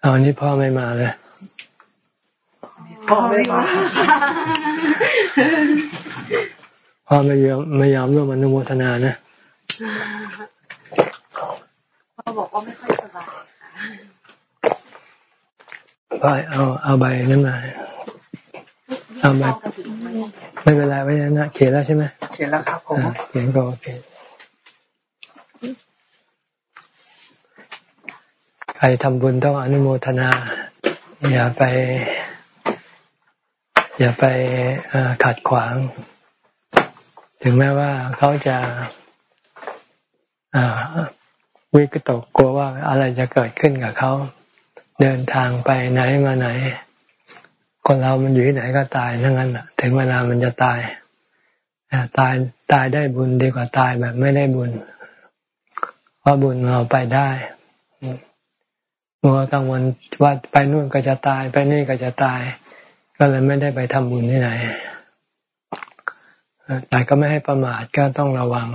เอาวันนี้พ่อไม่มาเลยพ่อไม่มาพ่อไม่ยอมไม่ยอมร่วมอนุโมทนานะพ่อบอกว่าไม่ค่อยสบายไปเอาเอาใบนั้นมาเอาใบไม่เป็นไรไว้นะเขียนแล้วใช่ไหมเขียนแล้วครับผมเขียนก็โอเค ใครทำบุญต้องอนุโมทนา อย่าไป อย่าไปขัดขวาง ถึงแม้ว่าเขาจะวิกตกกลัวว่าอะไรจะเกิดขึ้นกับเขาเดินทางไปไหนมาไหน คนเรามันอยู่ที่ไหนก็ตายทั้งนั้นถึงเวลามันจะตายตายตายได้บุญดีกว่าตายแบบไม่ได้บุญ เพราะบุญเราไปได้ มัวกังวลว่าไปนู่นก็จะตาย ไปนี่ก็จะตาย ก็เลยไม่ได้ไปทำบุญที่ไหนแต่ก็ไม่ให้ประมาทก็ต้องระวัง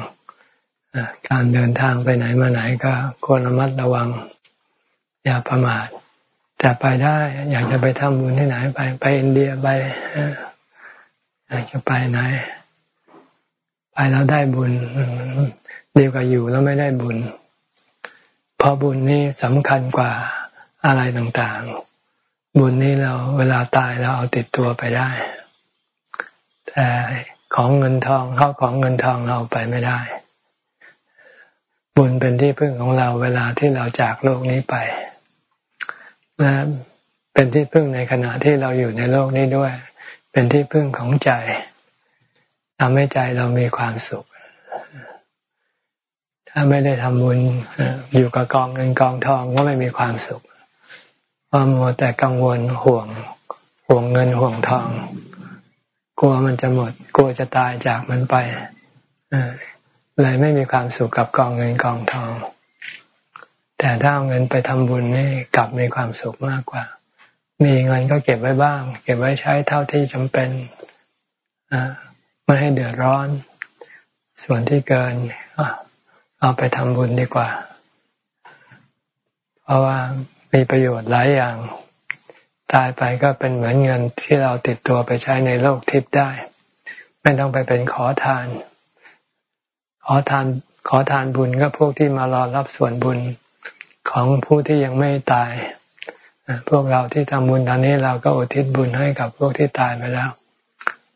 การเดินทางไปไหนมาไหนก็ควรระมัดระวัง อย่าประมาท แต่ไปได้อยากจะไปทำบุญที่ไหนไปไปอินเดียไปอยากจะไปไหน ไปแล้วได้บุญดีกว่าอยู่แล้วไม่ได้บุญ ราะบุญนี่สำคัญกว่าอะไรต่างๆ บุญนี้เราเวลาตายเราเอาติดตัวไปได้ แต่ของเงินทองเข้าของเงินทองเราไปไม่ได้ บุญเป็นที่พึ่งของเราเวลาที่เราจากโลกนี้ไปและเป็นที่พึ่งในขณะที่เราอยู่ในโลกนี้ด้วย เป็นที่พึ่งของใจทำให้ใจเรามีความสุข ถ้าไม่ได้ทำบุญอยู่กับกองเงินกองทองก็ไม่มีความสุขเพราะมัวแต่กังวลห่วงห่วงเงินห่วงทอง กลัวมันจะหมด กลัวจะตายจากมันไปเลยไม่มีความสุขกับกองเงินกองทอง แต่ถ้าเอาเงินไปทำบุญนี่กลับมีความสุขมากกว่า มีเงินก็เก็บไว้บ้าง เก็บไว้ใช้เท่าที่จำเป็นไม่ให้เดือดร้อน ส่วนที่เกิน เอาไปทำบุญดีกว่า เพราะว่ามีประโยชน์หลายอย่าง ตายไปก็เป็นเหมือนเงินที่เราติดตัวไปใช้ในโลกทิพย์ได้ ไม่ต้องไปเป็นขอทาน ขอทานขอทานบุญก็พวกที่มารอรับส่วนบุญของผู้ที่ยังไม่ตาย พวกเราที่ทำบุญตอนนี้เราก็อุทิศบุญให้กับพวกที่ตายไปแล้ว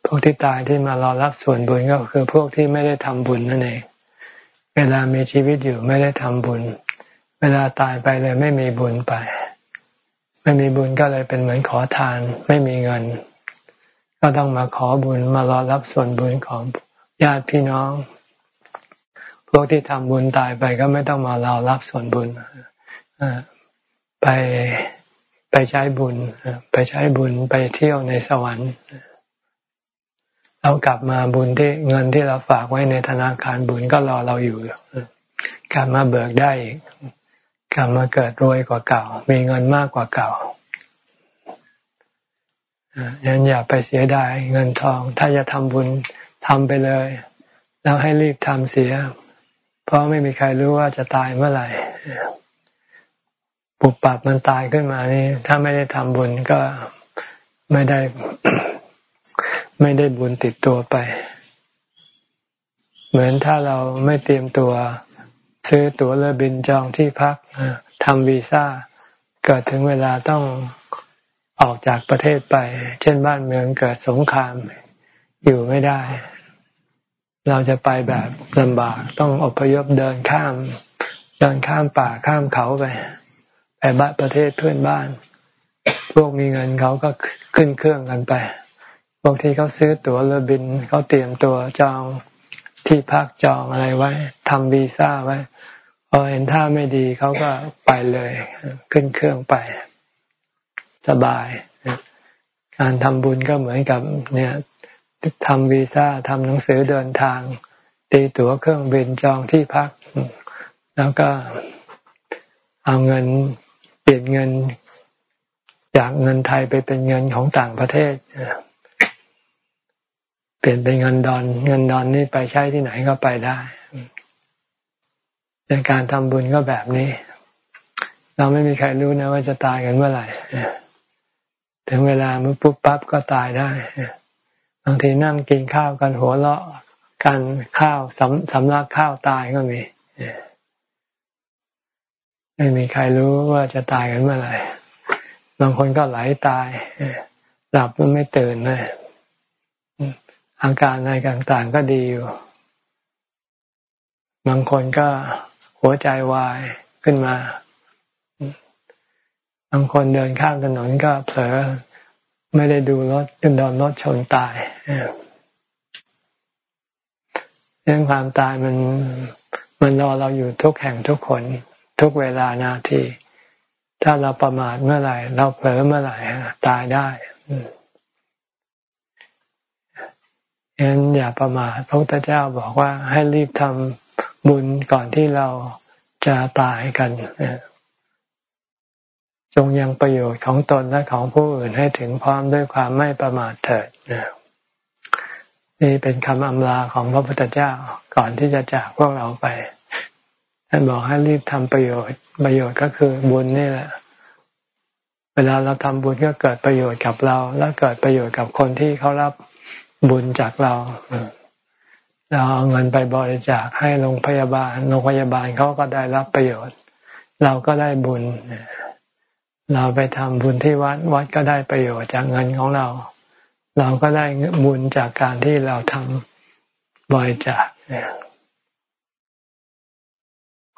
พวกที่ตายที่มารอรับส่วนบุญก็คือพวกที่ไม่ได้ทำบุญนั่นเอง เวลามีชีวิตอยู่ไม่ได้ทำบุญ เวลาตายไปเลยไม่มีบุญไป ไม่มีบุญก็เลยเป็นเหมือนขอทาน ไม่มีเงิน ก็ต้องมาขอบุญมารอรับส่วนบุญของญาติพี่น้อง พวกที่ทำบุญตายไปก็ไม่ต้องมารอรับส่วนบุญไปไปใช้บุญ ไปใช้บุญไปเที่ยวในสวรรค์ เรากลับมาบุญที่เงินที่เราฝากไว้ในธนาคารบุญก็รอเราอยู่กลับมาเบิกได้อีกกลับมาเกิดรวยกว่าเก่า มีเงินมากกว่าเก่ายันอย่าไปเสียดายเงินทอง ถ้าจะทำบุญทำไปเลย แล้วให้รีบทำเสีย เพราะไม่มีใครรู้ว่าจะตายเมื่อไหร่ปุบปับมันตายขึ้นมานี่ ถ้าไม่ได้ทำบุญก็ไม่ได้ ไม่ได้บุญติดตัวไป เหมือนถ้าเราไม่เตรียมตัว ซื้อตั๋วเรือบินจองที่พักทำวีซ่าเกิดถึงเวลาต้องออกจากประเทศไป เช่นบ้านเมืองเกิดสงครามอยู่ไม่ได้ เราจะไปแบบลำบากต้องอพยพเดินข้าม เดินข้ามป่าข้ามเขาไปไปบ้านประเทศเพื่อนบ้าน พวกมีเงินเขาก็ขึ้นเครื่องกันไป พวกที่เขาซื้อตั๋วเรือบินเขาเตรียมตัวจองที่พักจองอะไรไว้ทำวีซ่าไว้พอเห็นท่าไม่ดีเขาก็ไปเลย ขึ้นเครื่องไป สบาย การทำบุญก็เหมือนกับเนี่ยทำวีซ่าทำหนังสือเดินทาง ตีตั๋วเครื่องบินจองที่พัก แล้วก็เอาเงินเปลี่ยนเงิน จากเงินไทยไปเป็นเงินของต่างประเทศ เปลี่ยนเป็นเงินดอน เงินดอนนี่ไปใช้ที่ไหนก็ไปได้ในการทำบุญก็แบบนี้ เราไม่มีใครรู้นะว่าจะตายกันเมื่อไหร่ถึงเวลามือปุ๊บปั๊บก็ตายได้บางทีนั่งกินข้าวกันหัวเราะกันข้าวสำสำลักข้าวตายก็มีไม่มีใครรู้ว่าจะตายกันเมื่อไหร่บางคนก็ไหลตายหลับมันไม่ตื่นเลย อาการอะไรต่างๆก็ดีอยู่ บางคนก็หัวใจวายขึ้นมา บางคนเดินข้ามถนนก็เผลอไม่ได้ดูรถจนโดนรถชนตายเรื่องความตายมันมันรอเราอยู่ทุกแห่งทุกคน ทุกเวลานาที ถ้าเราประมาทเมื่อไหร่ เราเผลอเมื่อไหร่ตายได้ฉะ นั้นอย่าประมาทพระพุทธเจ้าบอกว่าให้รีบทำบุญก่อนที่เราจะตายกันจงยังประโยชน์ของตนและของผู้อื่นให้ถึงพร้อมด้วยความไม่ประมาทเถิดนี่เป็นคำอำลาของพระพุทธเจ้าก่อนที่จะจากพวกเราไปท่านบอกให้รีบทำประโยชน์ ประโยชน์ก็คือบุญนี่แหละ เวลาเราทำบุญก็เกิดประโยชน์กับเรา และเกิดประโยชน์กับคนที่เขารับ บุญจากเรา เราเอาเงินไปบริจาคให้โรงพยาบาลโรงพยาบาลเขาก็ได้รับประโยชน์ เราก็ได้บุญ เราไปทำบุญที่วัดวัดก็ได้ประโยชน์จากเงินของเรา เราก็ได้บุญจากการที่เราทำบริจาค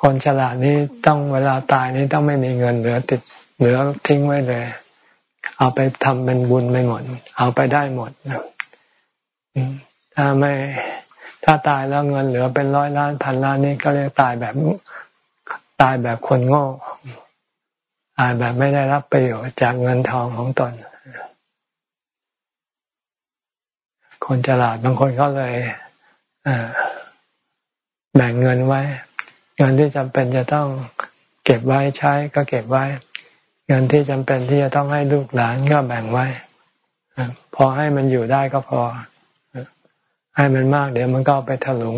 คนฉลาดนี้ต้องเวลาตายนี้ต้องไม่มีเงินเหลือติดเหลือทิ้งไว้เลย เอาไปทำเป็นบุญไปหมด เอาไปได้หมด ถ้าไม่ถ้าตายแล้วเงินเหลือเป็นร้อยล้านพันล้านนี่ก็เรียกตายแบบตายแบบคนโง่ตายแบบไม่ได้รับประโยชน์จากเงินทองของตน คนฉลาดบางคนก็เลยแบ่งเงินไว้ เงินที่จำเป็นจะต้องเก็บไว้ใช้ก็เก็บไว้ เงินที่จำเป็นที่จะต้องให้ลูกหลานก็แบ่งไว้พอให้มันอยู่ได้ก็พอ ให้มันมากเดี๋ยวมันก็ไปถลุง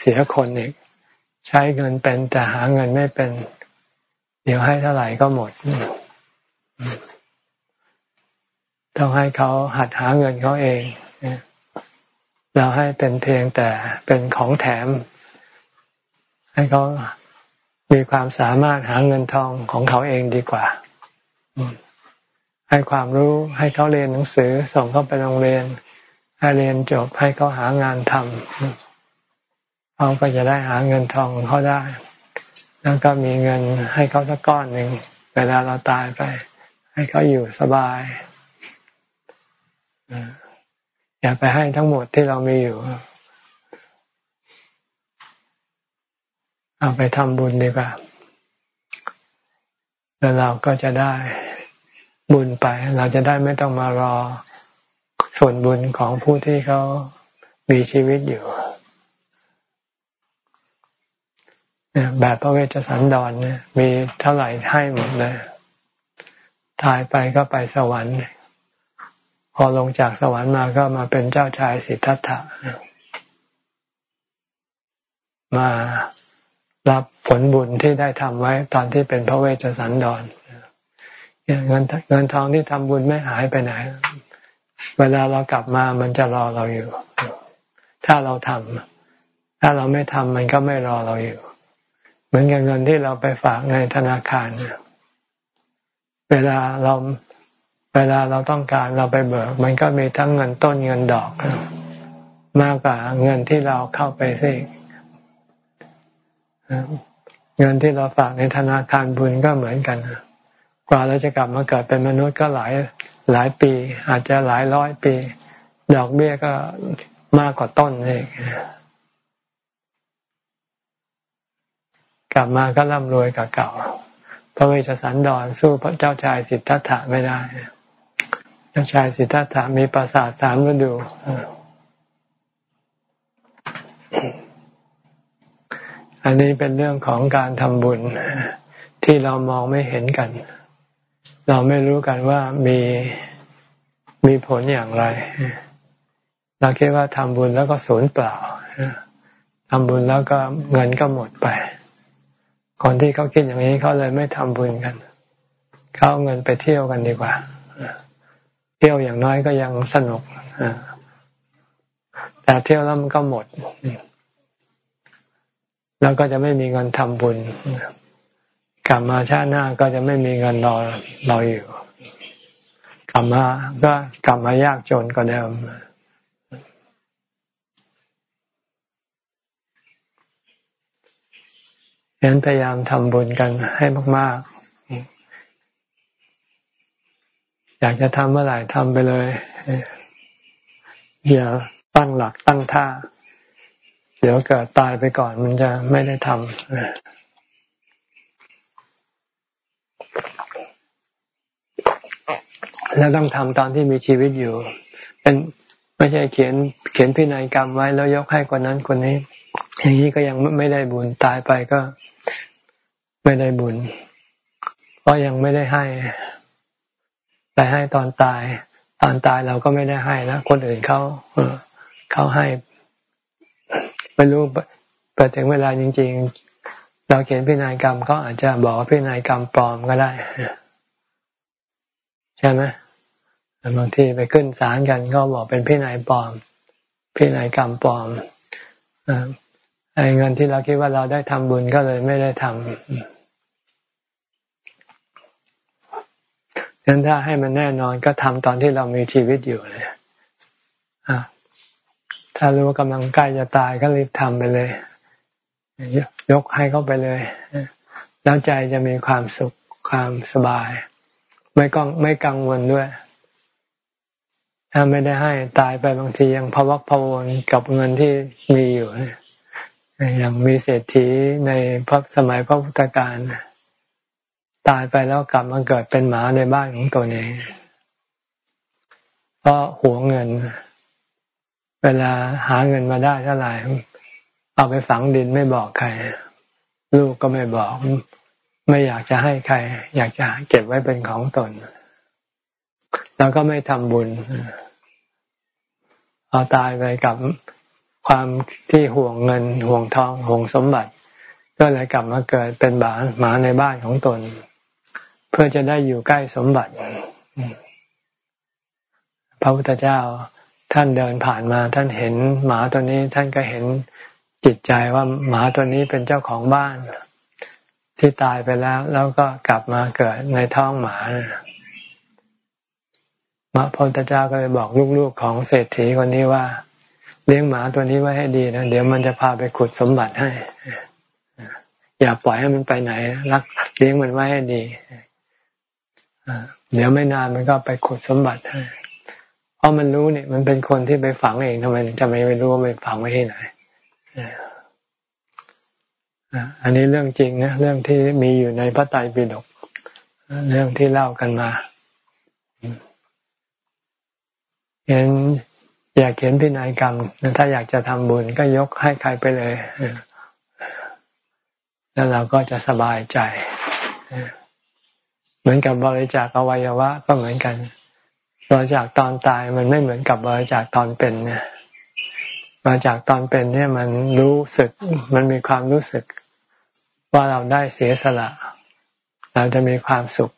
เสียคนอีก ใช้เงินเป็นแต่หาเงินไม่เป็น เดี๋ยวให้เท่าไหร่ก็หมด ต้องให้เขาหัดหาเงินเขาเองเราให้เป็นเพียงแต่เป็นของแถม ให้เขามีความสามารถหาเงินทองของเขาเองดีกว่า ให้ความรู้ให้เขาเรียนหนังสือ ส่งเขาไปโรงเรียน ให้เรียนจบให้เขาหางานทำเขาก็จะได้หาเงินทองเขาได้ แล้วก็มีเงินให้เขาสักก้อนหนึ่งเวลาเราตายไป ให้เขาอยู่สบายอย่าไปให้ทั้งหมดที่เรามีอยู่ เอาไปทำบุญดีกว่าแล้วเราก็จะได้บุญไป เราจะได้ไม่ต้องมารอ ส่วนบุญของผู้ที่เขามีชีวิตอยู่แบบพระเวชสันดรเนี่ยมีเท่าไหร่ให้หมดเลยตายไปก็ไปสวรรค์ พอลงจากสวรรค์มาก็มาเป็นเจ้าชายสิทธัตถะมารับผลบุญที่ได้ทำไว้ตอนที่เป็นพระเวชสันดรเงินเงินทองที่ทำบุญไม่หายไปไหน เวลาเรากลับมามันจะรอเราอยู่ ถ้าเราทำถ้าเราไม่ทำมันก็ไม่รอเราอยู่ เหมือนกับเงินที่เราไปฝากในธนาคารเวลาเราเวลาเราต้องการเราไปเบิก มันก็มีทั้งเงินต้นเงินดอก มากกว่าเงินที่เราเข้าไปซิเงินที่เราฝากในธนาคารบุญก็เหมือนกันกว่าเราจะกลับมาเกิดเป็นมนุษย์ก็หลาย หลายปี อาจจะหลายร้อยปี ดอกเบี้ยก็มากกว่าต้นเองกลับมาก็ร่ำรวยกับเก่า พระเวชสันดรสู้พระเจ้าชายสิทธัตถะไม่ได้ เจ้าชายสิทธัตถะมีปราสาทสามฤดู อันนี้เป็นเรื่องของการทำบุญที่เรามองไม่เห็นกัน เราไม่รู้กันว่ามีมีผลอย่างไร เราคิดว่าทำบุญแล้วก็สูญเปล่าทำบุญแล้วก็เงินก็หมดไป คนที่เขาคิดอย่างนี้เขาเลยไม่ทำบุญกัน เขาเอาเงินไปเที่ยวกันดีกว่า เที่ยวอย่างน้อยก็ยังสนุกแต่เที่ยวแล้วมันก็หมด แล้วก็จะไม่มีเงินทำบุญ กลับมาชาติหน้าก็จะไม่มีเงินรอรออยู่ กลับมาก็กลับมายากจนกว่าเดิมฉะนั้นพยายามทำบุญกันให้มาก ๆ อยากจะทำเมื่อไหร่ทำไปเลย อย่าตั้งหลักตั้งท่า เดี๋ยวเกิดตายไปก่อนมันจะไม่ได้ทำ แล้วต้องทำตอนที่มีชีวิตอยู่ เป็นไม่ใช่เขียนเขียนพินัยกรรมไว้แล้วยกให้คนนั้นคนนี้ อย่างนี้ก็ยังไม่ได้บุญตายไปก็ไม่ได้บุญ เพราะยังไม่ได้ให้ ไปให้ตอนตาย ตอนตายเราก็ไม่ได้ให้แล้วคนอื่นเขาเขาให้ไม่รู้ไปถึงเวลาจริง ๆ เราเขียนพินัยกรรมก็อาจจะบอกว่าพินัยกรรมปลอมก็ได้ใช่ไหม บางทีไปขึ้นศาลกันก็บอกเป็นพินัยปลอม พินัยกรรมปลอมไอ้เงินที่เราคิดว่าเราได้ทำบุญก็เลยไม่ได้ทำฉะนั้นถ้าให้มันแน่นอนก็ทำตอนที่เรามีชีวิตอยู่เลยถ้ารู้ว่ากำลังใกล้จะตายก็รีบทำไปเลย ยกให้เขาไปเลย แล้วใจจะมีความสุขความสบาย ไม่กังไม่กังวลด้วย ถ้าไม่ได้ให้ตายไปบางทียังพวักพวนกับเงินที่มีอยู่อย่างมีเศรษฐีในพระสมัยพระพุทธการตายไปแล้วกลับมาเกิดเป็นหมาในบ้านของตัวเองเพราะหวงเงิน เวลาหาเงินมาได้เท่าไหร่เอาไปฝังดินไม่บอกใคร ลูกก็ไม่บอก ไม่อยากจะให้ใคร อยากจะเก็บไว้เป็นของตน แล้วก็ไม่ทำบุญเอาตายไปกับความที่ห่วงเงินห่วงทองห่วงสมบัติ ก็เลยกลับมาเกิดเป็นหมาหมาในบ้านของตน เพื่อจะได้อยู่ใกล้สมบัติ พระพุทธเจ้าท่านเดินผ่านมา ท่านเห็นหมาตัวนี้ท่านก็เห็นจิตใจว่าหมาตัวนี้เป็นเจ้าของบ้าน ที่ตายไปแล้ว แล้วก็กลับมาเกิดในท้องหมา พระพุทธเจ้าก็เลยบอกลูกๆของเศรษฐีคนนี้ว่า เลี้ยงหมาตัวนี้ไว้ให้ดีนะเดี๋ยวมันจะพาไปขุดสมบัติให้ อย่าปล่อยให้มันไปไหน รักเลี้ยงมันไว้ให้ดีเดี๋ยวไม่นานมันก็ไปขุดสมบัติให้เพราะมันรู้เนี่ย มันเป็นคนที่ไปฝังเองทำไมจะไม่รู้ว่าไปฝังไว้ที่ไหนอันนี้เรื่องจริงนะเรื่องที่มีอยู่ในพระไตรปิฎกเรื่องที่เล่ากันมา เห็นอยากเขียนพินัยกรรม ถ้าอยากจะทำบุญก็ยกให้ใครไปเลย แล้วเราก็จะสบายใจ เหมือนกับบริจาคอวัยวะ ก็เหมือนกัน บริจาคตอนตายมันไม่เหมือนกับบริจาคตอนเป็นเนี่ยบริจาคตอนเป็นเนี่ยมันรู้สึก มันมีความรู้สึก ว่าเราได้เสียสละ เราจะมีความสุข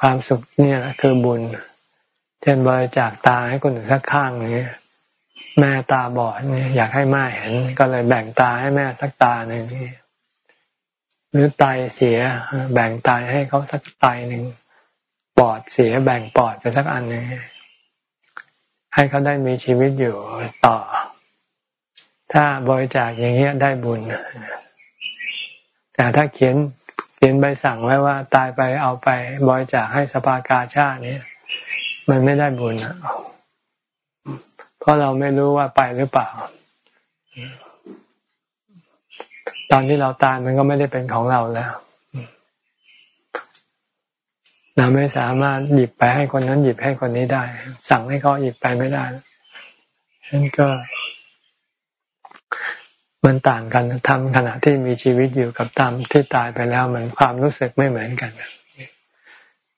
ความสุขนี่แหละคือบุญ เช่นบริจาคตาให้คนอื่นสักข้างนี้แม่ตาบอดนี่อยากให้แม่เห็น ก็เลยแบ่งตาให้แม่สักตาหนึ่งนี่หรือไตเสีย แบ่งไตให้เขาสักไตหนึ่งปอดเสียแบ่งปอดไปสักอันหนึ่งให้เขาได้มีชีวิตอยู่ต่อ ถ้าบริจาคอย่างเงี้ยได้บุญแต่ถ้าเขียนเขียนใบสั่งไว้ว่า ตายไปเอาไปบริจาคให้สภากาชาตินี้ มันไม่ได้บุญอะเพราะเราไม่รู้ว่าไปหรือเปล่า ตอนที่เราตายมันก็ไม่ได้เป็นของเราแล้ว เราไม่สามารถหยิบไปให้คนนั้นหยิบให้คนนี้ได้ สั่งให้เขาหยิบไปไม่ได้ฉะนั้นก็ มันต่างกันทำขณะที่มีชีวิตอยู่กับตามที่ตายไปแล้วมันความรู้สึกไม่เหมือนกัน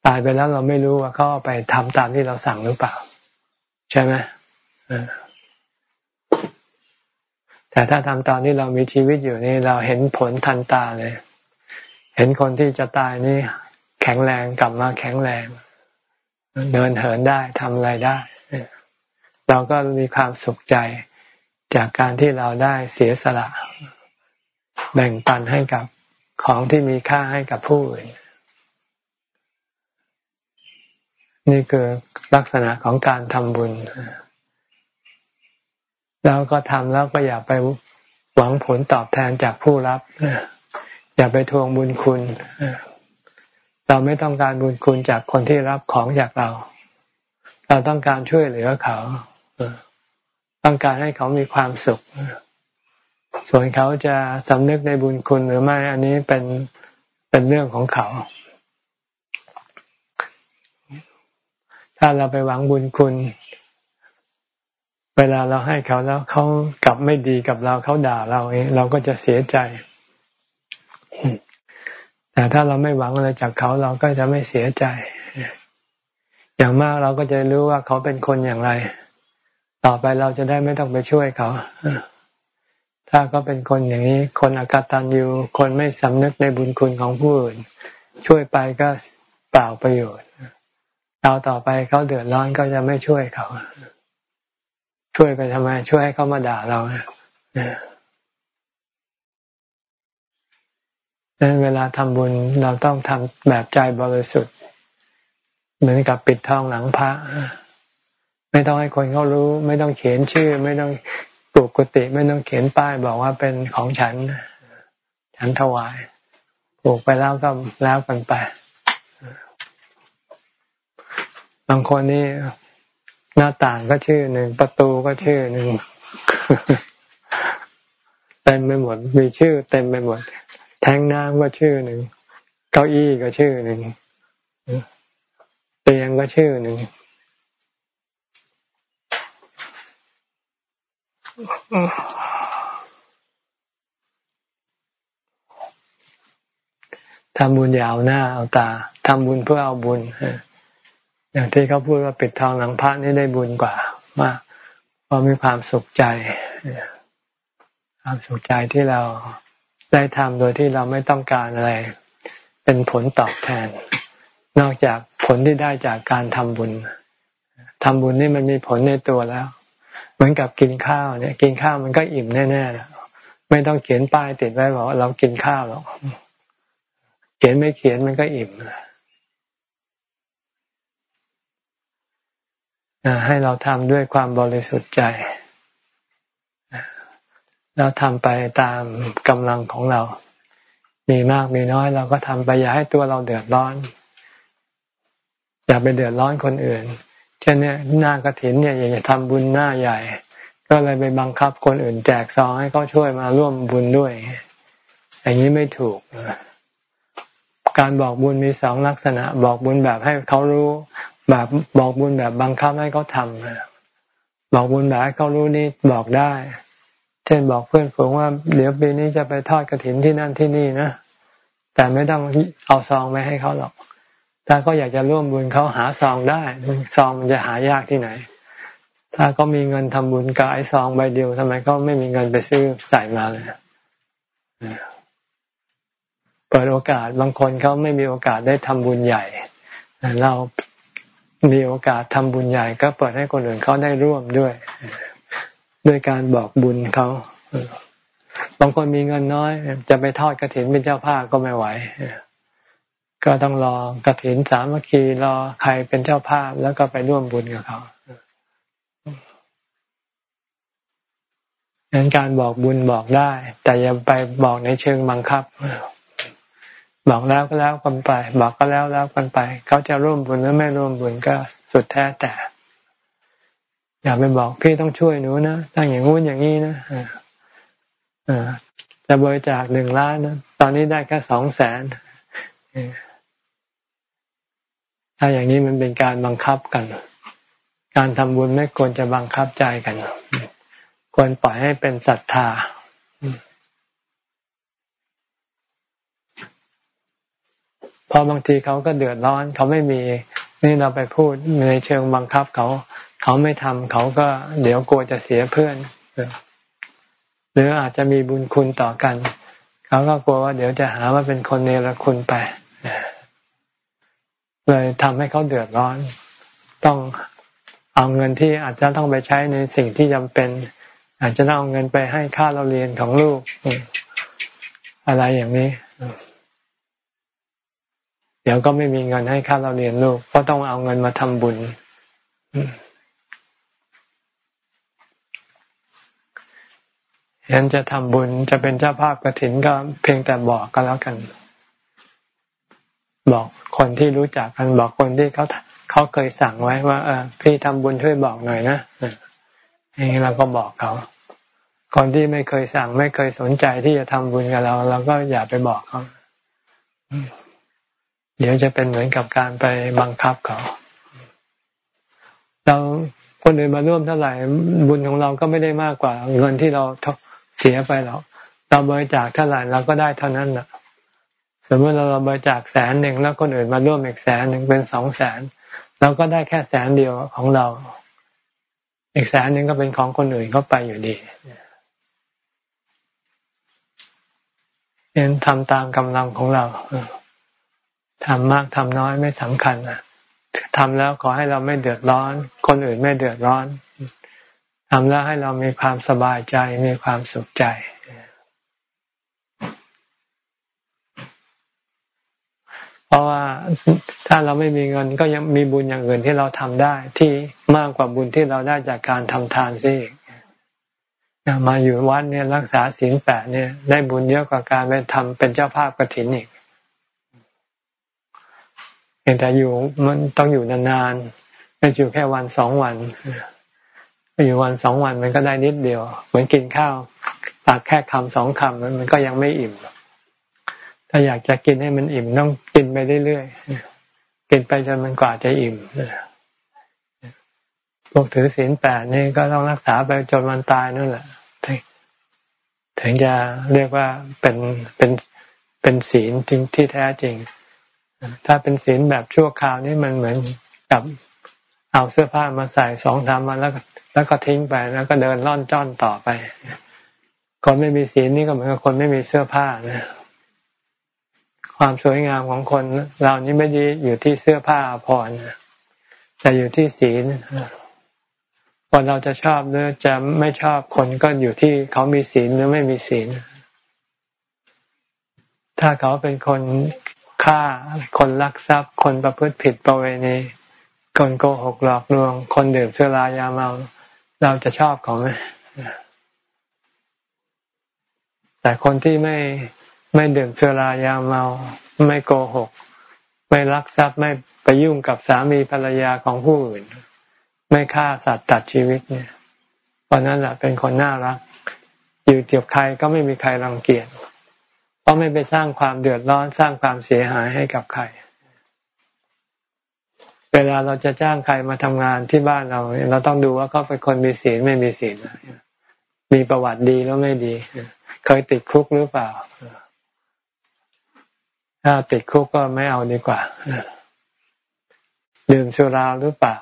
ตายไปแล้วเราไม่รู้ว่าเขาไปทำตามที่เราสั่งหรือเปล่า ใช่ไหมแต่ถ้าทำตอนที่เรามีชีวิตอยู่นี่เราเห็นผลทันตาเลย เห็นคนที่จะตายนี่แข็งแรงกลับมาแข็งแรง เดินเหินได้ทำอะไรได้ เราก็มีความสุขใจจากการที่เราได้เสียสละ แบ่งปันให้กับของที่มีค่าให้กับผู้อื่น นี่คือลักษณะของการทำบุญ แล้วก็ทำแล้วก็อย่าไปหวังผลตอบแทนจากผู้รับ อย่าไปทวงบุญคุณ เราไม่ต้องการบุญคุณจากคนที่รับของจากเรา เราต้องการช่วยเหลือเขา ต้องการให้เขามีความสุข ส่วนเขาจะสำนึกในบุญคุณหรือไม่อันนี้เป็นเป็นเรื่องของเขา ถ้าเราไปหวังบุญคุณ เวลาเราให้เขาแล้วเขากลับไม่ดีกับเราเขาด่าเราเองเราก็จะเสียใจ แต่ถ้าเราไม่หวังอะไรจากเขาเราก็จะไม่เสียใจ อย่างมากเราก็จะรู้ว่าเขาเป็นคนอย่างไร ต่อไปเราจะได้ไม่ต้องไปช่วยเขาถ้าก็เป็นคนอย่างนี้ คนอากตันยูคนไม่สำนึกในบุญคุณของผู้อื่น ช่วยไปก็เปล่าประโยชน์ เราต่อไปเขาเดือดร้อนก็จะไม่ช่วยเขาช่วยไปทำไม ช่วยให้เขามาด่าเราดังนั้นเวลาทำบุญเราต้องทำแบบใจบริสุทธิ์ เหมือนกับปิดทองหลังพระ ไม่ต้องให้คนเขารู้ ไม่ต้องเขียนชื่อ ไม่ต้องปลูกกุฏิไม่ต้องเขียนป้ายบอกว่าเป็นของฉัน ฉันถวายปลูกไปแล้วก็แล้วกันไป บางคนนี่หน้าต่างก็ชื่อหนึ่งประตูก็ชื่อหนึ่งเต็มไปหมด มีชื่อเต็มไปหมด แทงน้ำก็ชื่อหนึ่งเก้าอี้ก็ชื่อหนึ่งเตียงก็ชื่อหนึ่งทำบุญยาวหน้าเอาตาทำบุญเพื่อเอาบุญ อย่างที่เขาพูดว่าปิดทองหลังพระนี่ได้บุญกว่ามากเพราะมีความสุขใจความสุขใจที่เราได้ทำโดยที่เราไม่ต้องการอะไร เป็นผลตอบแทน นอกจากผลที่ได้จากการทำบุญทำบุญนี่มันมีผลในตัวแล้ว เหมือนกับกินข้าวเนี่ย กินข้าวมันก็อิ่มแน่ๆแล้วไม่ต้องเขียนป้ายติดไว้บอกว่าเรากินข้าวหรอกเขียนไม่เขียนมันก็อิ่ม ให้เราทำด้วยความบริสุทธิ์ใจ เราทำไปตามกำลังของเรา มีมากมีน้อยเราก็ทำไปอย่าให้ตัวเราเดือดร้อน อย่าไปเดือดร้อนคนอื่น เช่นนี้หน้ากระถินเนี่ยอย่าทำบุญหน้าใหญ่ ก็เลยไปบังคับคนอื่น แจกซองให้เขาช่วยมาร่วมบุญด้วย อย่างนี้ไม่ถูกการบอกบุญมีสองลักษณะ บอกบุญแบบให้เขารู้ แบบบอกบุญแบบบังคับให้เขาทำบอกบุญแบบให้เขารู้นี่บอกได้ เช่นบอกเพื่อนฝูงว่า เดี๋ยวปีนี้จะไปทอดกระถินที่นั่นที่นี่นะแต่ไม่ต้องเอาซองไปให้เขาหรอก ถ้าเขาอยากจะร่วมบุญเขาหาซองได้ซองมันจะหายากที่ไหน ถ้าก็มีเงินทำบุญกับไอ้ซองใบเดียวทำไมก็ไม่มีเงินไปซื้อใส่มาเลยเปิดโอกาสบางคนเขาไม่มีโอกาสได้ทำบุญใหญ่เรา มีโอกาสทำบุญใหญ่ก็เปิดให้คนอื่นเขาได้ร่วมด้วย ด้วยการบอกบุญเขาบางคนมีเงินน้อย จะไปทอดกระถินเป็นเจ้าภาพก็ไม่ไหวก็ต้องรอกระถินสามัคคีรอใครเป็นเจ้าภาพแล้วก็ไปร่วมบุญกับเขาดังนั้นการบอกบุญบอกได้ แต่อย่าไปบอกในเชิงบังคับ บอกแล้วก็แล้วกันไป บอกก็แล้วแล้วกันไป เขาจะร่วมบุญหรือไม่ร่วมบุญก็สุดแท้แต่ อย่าไปบอกพี่ต้องช่วยหนูนะตั้งอย่างงู้นอย่างนี้นะจะบริจาคหนึ่งล้านนะตอนนี้ได้แค่สองแสนถ้าอย่างนี้มันเป็นการบังคับกัน การทำบุญไม่ควรจะบังคับใจกัน ควรปล่อยให้เป็นศรัทธา ราะบางทีเขาก็เดือดร้อน เขาไม่มี นี่เราไปพูดในเชิงบังคับเขา เขาไม่ทำเขาก็เดี๋ยวกลัวจะเสียเพื่อนหรืออาจจะมีบุญคุณต่อกัน เขาก็กลัวว่าเดี๋ยวจะหาว่าเป็นคนเนรคุณไปเลยทำให้เขาเดือดร้อน ต้องเอาเงินที่อาจจะต้องไปใช้ในสิ่งที่จำเป็น อาจจะต้องเอาเงินไปให้ค่าเราเรียนของลูก อะไรอย่างนี้ เดี๋ยวก็ไม่มีเงินให้ค่าเราเรียนลูก เพราะต้องเอาเงินมาทำบุญเห็นจะทำบุญจะเป็นเจ้าภาพกระถินก็เพียงแต่บอกก็แล้วกัน บอกคนที่รู้จักกันบอกคนที่เขาเขาเคยสั่งไว้ว่าเออพี่ทำบุญช่วยบอกหน่อยนะอย่างนี้เราก็บอกเขาคนที่ไม่เคยสั่งไม่เคยสนใจที่จะทำบุญกับเรา เราก็อย่าไปบอกเขา เดี๋ยวจะเป็นเหมือนกับการไปบังคับเขาเราคนอื่นมาร่วมเท่าไหร่บุญของเราก็ไม่ได้มากกว่า เงินที่เราเสียไปหรอกเราบริจาคเท่าไหร่เราก็ได้เท่านั้นแหละสมมติเราบริจาคแสนหนึ่งแล้วคนอื่นมาร่วมอีกแสนหนึ่งเป็นสองแสนเราก็ได้แค่แสนเดียวของเรา อีกแสนหนึ่งก็เป็นของคนอื่นก็ไปอยู่ดีเน้นทำตามกำลังของเรา ทำมากทำน้อยไม่สำคัญนะทำแล้วขอให้เราไม่เดือดร้อน คนอื่นไม่เดือดร้อนทำแล้วให้เรามีความสบายใจมีความสุขใจเพราะว่าถ้าเราไม่มีเงินก็ยังมีบุญอย่างอื่นที่เราทำได้ ที่มากกว่าบุญที่เราได้จากการทำทานซิมาอยู่วัดเนี่ยรักษาศีลแปดเนี่ย ได้บุญเยอะกว่าการไปทำเป็นเจ้าภาพกระถินอีก เพียงแต่อยู่มันต้องอยู่นานๆไม่อยู่แค่วันสองวันอยู่วันสองวันมันก็ได้นิดเดียว เหมือนกินข้าวตักแค่คำสองคำมันก็ยังไม่อิ่มถ้าอยากจะกินให้มันอิ่มต้องกินไปเรื่อยๆกินไปจนมันกว่าจะอิ่มพวกถือศีลแปดนี่ก็ต้องรักษาไปจนวันตายนั่นแหละถึงจะเรียกว่าเป็นเป็นเป็นศีลจริงที่แท้จริง ถ้าเป็นศีลแบบชั่วคราวนี่มันเหมือนกับเอาเสื้อผ้ามาใส่สองสามวันแล้ว แล้วก็ทิ้งไปแล้วก็เดินล่อนจ้อนต่อไป คนไม่มีศีลนี่ก็เหมือนกับคนไม่มีเสื้อผ้านะความสวยงามของคนเรานี่ไม่ได้อยู่ที่เสื้อผ้าพรแต่อยู่ที่ศีลคนเราจะชอบหรือจะไม่ชอบคนก็อยู่ที่เขามีศีลหรือไม่มีศีลถ้าเขาเป็นคน ฆ่า คนลักทรัพย์ คนประพฤติผิดประเวณี คนโกหกหลอกลวง คนดื่มสุรายาเมา เราจะชอบเขาไหมแต่คนที่ไม่ไม่ดื่มสุรายาเมา ไม่โกหก ไม่ลักทรัพย์ไม่ไปยุ่งกับสามีภรรยาของผู้อื่น ไม่ฆ่าสัตว์ตัดชีวิตเนี่ยเพราะนั้นแหละเป็นคนน่ารัก อยู่เกี่ยวใครก็ไม่มีใครรังเกียจ เพราะไม่ไปสร้างความเดือดร้อนสร้างความเสียหายให้กับใคร เวลาเราจะจ้างใครมาทำงานที่บ้านเรา เราต้องดูว่าเขาเป็นคนมีศีลไม่มีศีลมีประวัติดีแล้วไม่ดี เคยติดคุกหรือเปล่า ถ้าติดคุกก็ไม่เอาดีกว่าดื่มสุราหรือเปล่า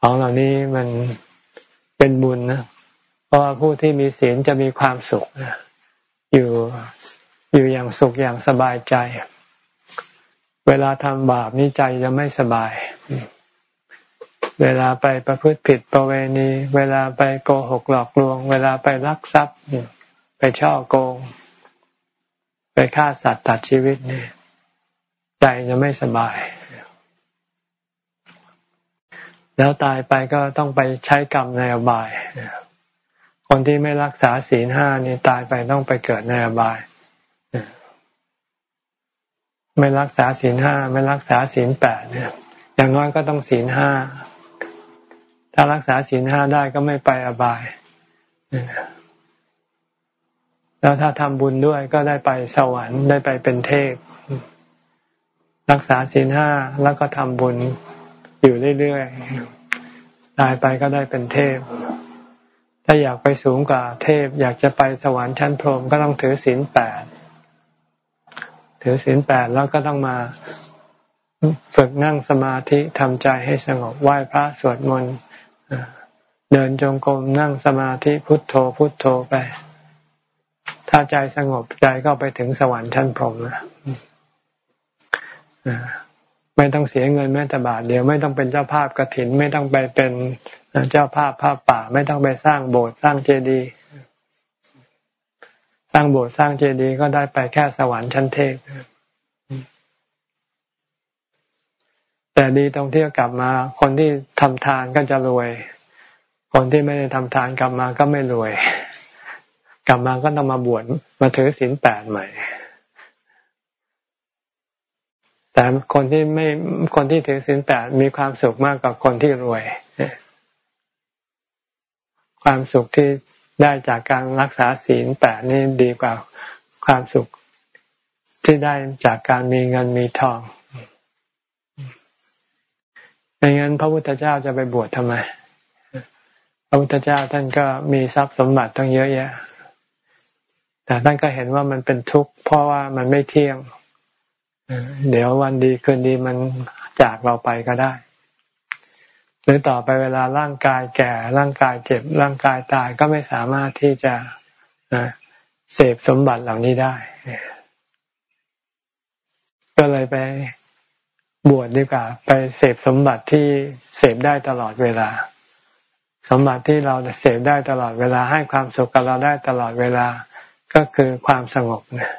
ของเหล่านี้มันเป็นบุญนะ ราะผู้ที่มีศีลจะมีความสุขอยู่อยู่อย่างสุขอย่างสบายใจ เวลาทำบาปนี้ใจจะไม่สบาย เวลาไปประพฤติผิดประเวณี เวลาไปโกหกหลอกลวง เวลาไปลักทรัพย์ ไปช่อโกง ไปฆ่าสัตว์ตัดชีวิตนี่ใจจะไม่สบาย แล้วตายไปก็ต้องไปใช้กรรมในอบาย คนที่ไม่รักษาศีลห้านี่ตายไปต้องไปเกิดในอบาย ไม่รักษาศีลห้าไม่รักษาศีลแปดเนี่ย อย่างน้อยก็ต้องศีลห้าถ้ารักษาศีลห้าได้ก็ไม่ไปอบาย แล้วถ้าทำบุญด้วยก็ได้ไปสวรรค์ได้ไปเป็นเทพ รักษาศีลห้าแล้วก็ทำบุญอยู่เรื่อยๆตายไปก็ได้เป็นเทพ ถ้าอยากไปสูงกว่าเทพ อยากจะไปสวรรค์ชั้นพรหมก็ต้องถือศีลแปดถือศีลแปดแล้วก็ต้องมาฝึกนั่งสมาธิทำใจให้สงบไหว้พระสวดมนต์เดินจงกรมนั่งสมาธิพุทโธพุทโธไป ถ้าใจสงบใจก็ไปถึงสวรรค์ชั้นพรหมนะ ไม่ต้องเสียเงินแม้แต่บาทเดียวไม่ต้องเป็นเจ้าภาพกระถิน ไม่ต้องไปเป็นเจ้าภาพภาพป่า ไม่ต้องไปสร้างโบสถ์สร้างเจดีย์สร้างโบสถ์สร้างเจดีย์ก็ได้ไปแค่สวรรค์ชั้นเทพแต่ดีตรงที่กลับมา คนที่ทำทานก็จะรวย คนที่ไม่ได้ทำทานกลับมาก็ไม่รวย กลับมาก็ต้องมาบวชมาถือศีลแปดใหม่ แต่คนที่ไม่คนที่ถือศีลแปดมีความสุขมากกว่าคนที่รวย ความสุขที่ได้จากการรักษาศีลแปดนี่ดีกว่าความสุขที่ได้จากการมีเงินมีทองไม่งั้นพระพุทธเจ้าจะไปบวชทำไม พระพุทธเจ้าท่านก็มีทรัพย์สมบัติตั้งเยอะแยะ แต่ท่านก็เห็นว่ามันเป็นทุกข์เพราะว่ามันไม่เที่ยง เดี๋ยววันดีคืนดีมันจากเราไปก็ได้ หรือต่อไปเวลาร่างกายแก่ร่างกายเจ็บ ร่างกายตายก็ไม่สามารถที่จะเสพสมบัติเหล่านี้ได้ ก็เลยไปบวชดีกว่า ไปเสพสมบัติที่เสพได้ตลอดเวลา สมบัติที่เราเสพได้ตลอดเวลาให้ความสุขกับเราได้ตลอดเวลาก็คือความสงบเนี่ย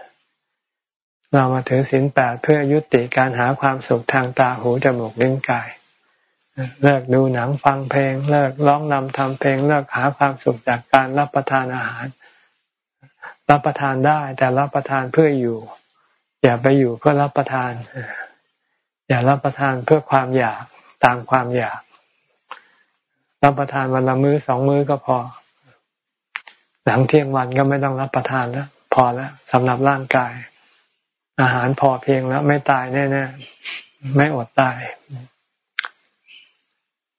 เรามาถือศีลแปดเพื่อยุติการหาความสุขทางตาหูจมูกลิ้นกาย เลิกดูหนังฟังเพลง เลิกร้องนำทำเพลง เลิกหาความสุขจากการรับประทานอาหาร รับประทานได้แต่รับประทานเพื่ออยู่ อย่าไปอยู่เพื่อรับประทาน อย่ารับประทานเพื่อความอยากตามความอยาก รับประทานวันละมื้อสองมื้อก็พอ หลังเที่ยงวันก็ไม่ต้องรับประทานแล้วพอแล้วสำหรับร่างกาย อาหารพอเพียงแล้วไม่ตายแน่ๆไม่อดตาย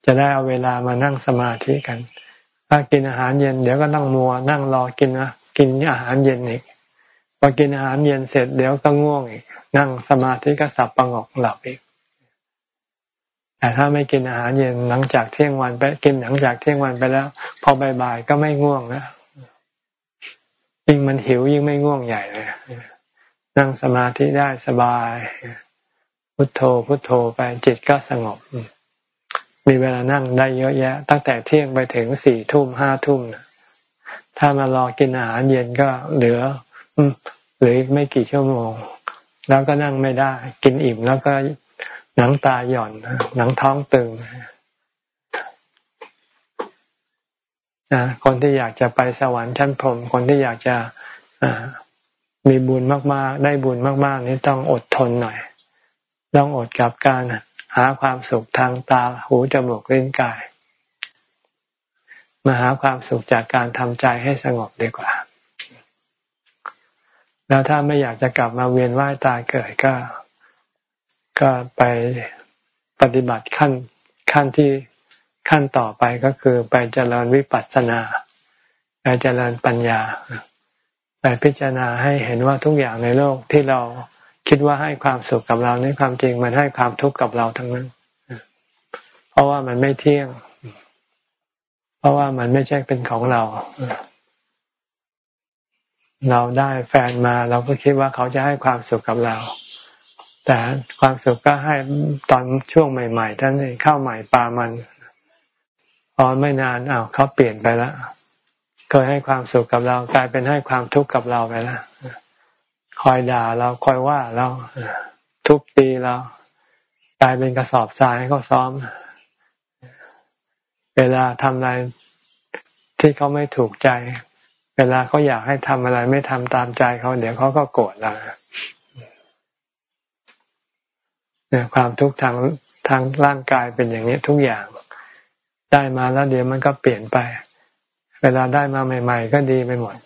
จะได้เอาเวลามานั่งสมาธิกัน ถ้ากินอาหารเย็น เดี๋ยวก็ต้องมัว นั่งรอกินนะกินอาหารเย็นอีกพอกินอาหารเย็นเสร็จเดี๋ยวก็ง่วงอีก นั่งสมาธิก็สับประงกหลับอีกแต่ถ้าไม่กินอาหารเย็นหลังจากเที่ยงวันไปกินหลังจากเที่ยงวันไปแล้ว พอบ่ายๆก็ไม่ง่วงแล้วยิ่งมันหิวยิ่งไม่ง่วงใหญ่เลย นั่งสมาธิได้สบาย พุทโธพุทโธไปจิตก็สงบ มีเวลานั่งได้เยอะแยะ ตั้งแต่เที่ยงไปถึงสี่ทุ่มห้าทุ่มถ้ามารอกินอาหารเย็นก็เหลือเหลืออีกไม่กี่ชั่วโมง แล้วก็นั่งไม่ได้ กินอิ่มแล้วก็หนังตาหย่อนหนังท้องตึงนะคนที่อยากจะไปสวรรค์ชั้นพรหมคนที่อยากจะ มีบุญมากๆ ได้บุญมากๆ นี้ต้องอดทนหน่อย ต้องอดกับการหาความสุขทางตาหูจมูกลิ้นกาย มาหาความสุขจากการทำใจให้สงบดีกว่า แล้วถ้าไม่อยากจะกลับมาเวียนว่ายตายเกิดก็ ก็ไปปฏิบัติขั้นขั้นที่ขั้นต่อไปก็คือไปเจริญวิปัสสนา ไปเจริญปัญญา ไปพิจารณาให้เห็นว่าทุกอย่างในโลกที่เราคิดว่าให้ความสุขกับเราในความจริงมันให้ความทุกข์กับเราทั้งนั้น เพราะว่ามันไม่เที่ยง เพราะว่ามันไม่ใช่เป็นของเรา เราได้แฟนมาเราก็คิดว่าเขาจะให้ความสุขกับเรา แต่ความสุขก็ให้ตอนช่วงใหม่ๆท่านเองเข้าใหม่ปลามันพอไม่นานอ้าวเขาเปลี่ยนไปแล้ว เคยให้ความสุขกับเรากลายเป็นให้ความทุกข์กับเราไปแล้วคอยด่าเราคอยว่าเราทุบตีเรากลายเป็นกระสอบทรายให้เขาซ้อม เวลาทำอะไรที่เขาไม่ถูกใจ เวลาเขาอยากให้ทำอะไรไม่ทำตามใจเขาเดี๋ยวเขาก็โกรธเราเนี่ยความทุกข์ทางทางร่างกายเป็นอย่างนี้ทุกอย่าง ได้มาแล้วเดี๋ยวมันก็เปลี่ยนไป เวลาได้มาใหม่ ๆ ก็ดีไปหมด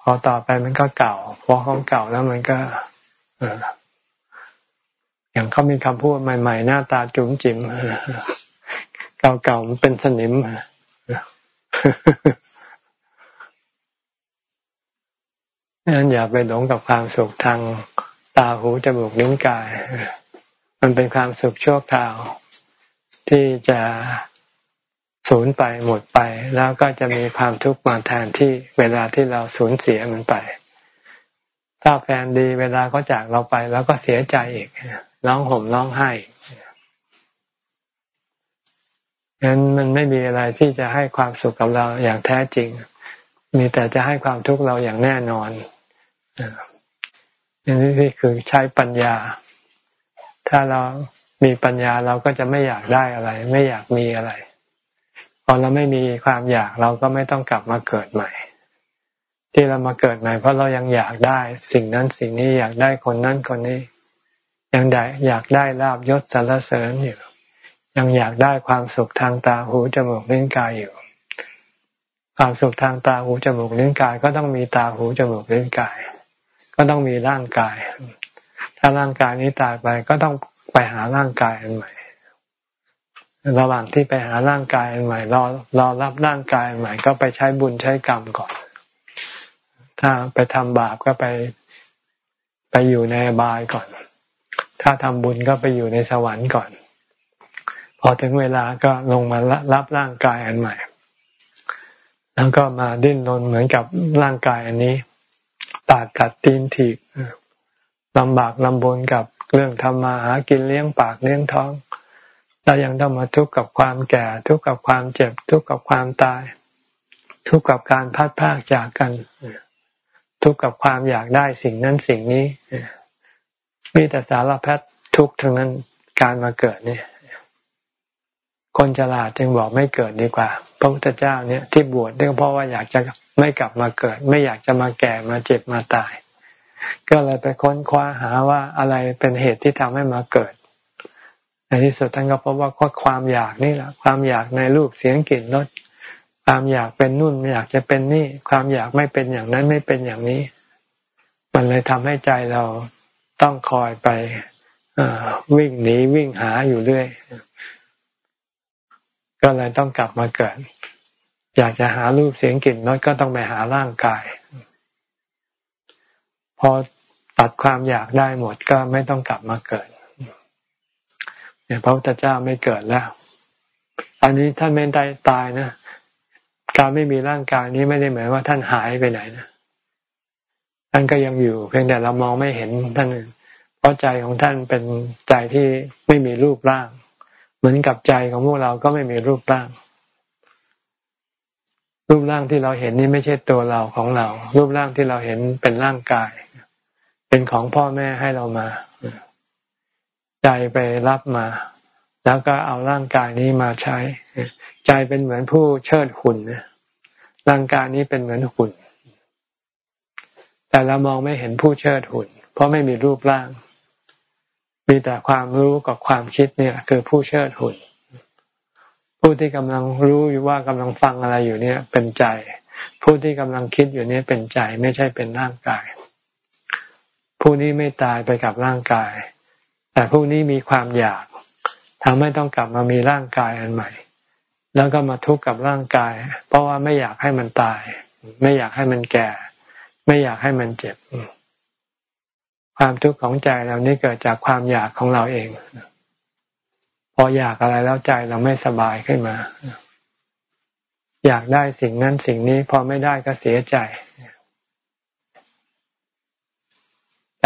พอต่อไปมันก็เก่า พอของเก่าแล้วมันก็อย่างเขามีคำพูดใหม่ ๆ หน้าตาจุ๋มจิ๋มเก่าๆมันเป็นสนิมนั้นอย่าไปหลงกับความสุขทางตาหูจมูกนิ้วกาย มันเป็นความสุขชั่วคราว ที่จะ สูญไปหมดไป แล้วก็จะมีความทุกข์มาแทนที่เวลาที่เราสูญเสียมันไป ถ้าแฟนดีเวลาเขาจากเราไปแล้วก็เสียใจอีกร้องห่มร้องไห้งั้นมันไม่มีอะไรที่จะให้ความสุขกับเราอย่างแท้จริง มีแต่จะให้ความทุกข์เราอย่างแน่นอนอันนี้นี่คือใช้ปัญญา ถ้าเรามีปัญญาเราก็จะไม่อยากได้อะไร ไม่อยากมีอะไร พอเราไม่มีความอยากเราก็ไม่ต้องกลับมาเกิดใหม่ ที่เรามาเกิดใหม่ เพราะเรายังอยากได้ สิ่งนั้นสิ่งนี้อยากได้คนนั้นคนนี้ ยังได้อยากได้ลาบยศสรรเสริญอยู่ ยังอยากได้ความสุขทางตาหูจมูกลิ้นกายอยู่ ความสุขทางตาหูจมูกลิ้นกาย ก็ต้องมีตาหูจมูกลิ้นกาย ก็ต้องมีร่างกาย ถ้าร่างกายนี้ตายไปก็ต้องไปหาร่างกายอันใหม่ ระหว่างที่ไปหาร่างกายอันใหม่รอรอรับร่างกายอันใหม่ ก็ไปใช้บุญใช้กรรมก่อน ถ้าไปทำบาปก็ไปไปอยู่ในบายก่อน ถ้าทำบุญก็ไปอยู่ในสวรรค์ก่อน พอถึงเวลาก็ลงมารับร่างกายอันใหม่ แล้วก็มาดิ้นรนเหมือนกับร่างกายอันนี้ปากกัดตีนถีบลำบากลำบนกับเรื่องทำมาหากินเลี้ยงปากเลี้ยงท้อง แล้วยังต้องมาทุกข์กับความแก่ ทุกข์กับความเจ็บ ทุกข์กับความตาย ทุกข์กับการพัดพากจากกัน ทุกข์กับความอยากได้สิ่งนั้นสิ่งนี้มีแต่สารพัดทุกข์ทั้งนั้นการมาเกิดเนี่ย คนฉลาดจึงบอกไม่เกิดดีกว่า พระพุทธเจ้าเนี่ยที่บวชเนื่องเพราะว่าอยากจะไม่กลับมาเกิด ไม่อยากจะมาแก่มาเจ็บมาตาย ก็เลยไปค้นคว้าหาว่าอะไรเป็นเหตุที่ทำให้มาเกิด ในที่สุดท่านก็พบว่าก็ความอยากนี่แหละ ความอยากในรูปเสียงกลิ่นรสความอยากเป็นนู่นอยากจะเป็นนี่ ความอยากไม่เป็นอย่างนั้นไม่เป็นอย่างนี้ มันเลยทำให้ใจเราต้องคอยไปวิ่งหนีวิ่งหาอยู่เรื่อยก็เลยต้องกลับมาเกิด อยากจะหารูปเสียงกลิ่นรสก็ต้องไปหาร่างกาย พอตัดความอยากได้หมดก็ไม่ต้องกลับมาเกิด เนี่ยพระพุทธเจ้าไม่เกิดแล้วอันนี้ท่านไม่ได้ตายนะการไม่มีร่างกายนี้ไม่ได้หมายว่าท่านหายไปไหนนะท่านก็ยังอยู่ เพียงแต่เรามองไม่เห็นท่านเพราะใจของท่านเป็นใจที่ไม่มีรูปร่าง เหมือนกับใจของพวกเราก็ไม่มีรูปร่าง รูปร่างที่เราเห็นนี่ไม่ใช่ตัวเราของเรา รูปร่างที่เราเห็นเป็นร่างกาย เป็นของพ่อแม่ให้เรามา ใจไปรับมา แล้วก็เอาร่างกายนี้มาใช้ ใจเป็นเหมือนผู้เชิดหุ่นร่างกายนี้เป็นเหมือนหุ่น แต่เรามองไม่เห็นผู้เชิดหุ่น เพราะไม่มีรูปร่าง มีแต่ความรู้กับความคิดเนี่ย คือผู้เชิดหุ่น ผู้ที่กำลังรู้อยู่ว่ากำลังฟังอะไรอยู่เนี่ย เป็นใจ ผู้ที่กำลังคิดอยู่เนี่ยเป็นใจไม่ใช่เป็นร่างกาย ผู้นี้ไม่ตายไปกับร่างกาย แต่ผู้นี้มีความอยากทำให้ต้องกลับมามีร่างกายอันใหม่ แล้วก็มาทุกข์กับร่างกาย เพราะว่าไม่อยากให้มันตาย ไม่อยากให้มันแก่ ไม่อยากให้มันเจ็บ ความทุกข์ของใจเรานี่เกิดจากความอยากของเราเอง พออยากอะไรแล้วใจเราไม่สบายขึ้นมา อยากได้สิ่งนั้นสิ่งนี้ พอไม่ได้ก็เสียใจ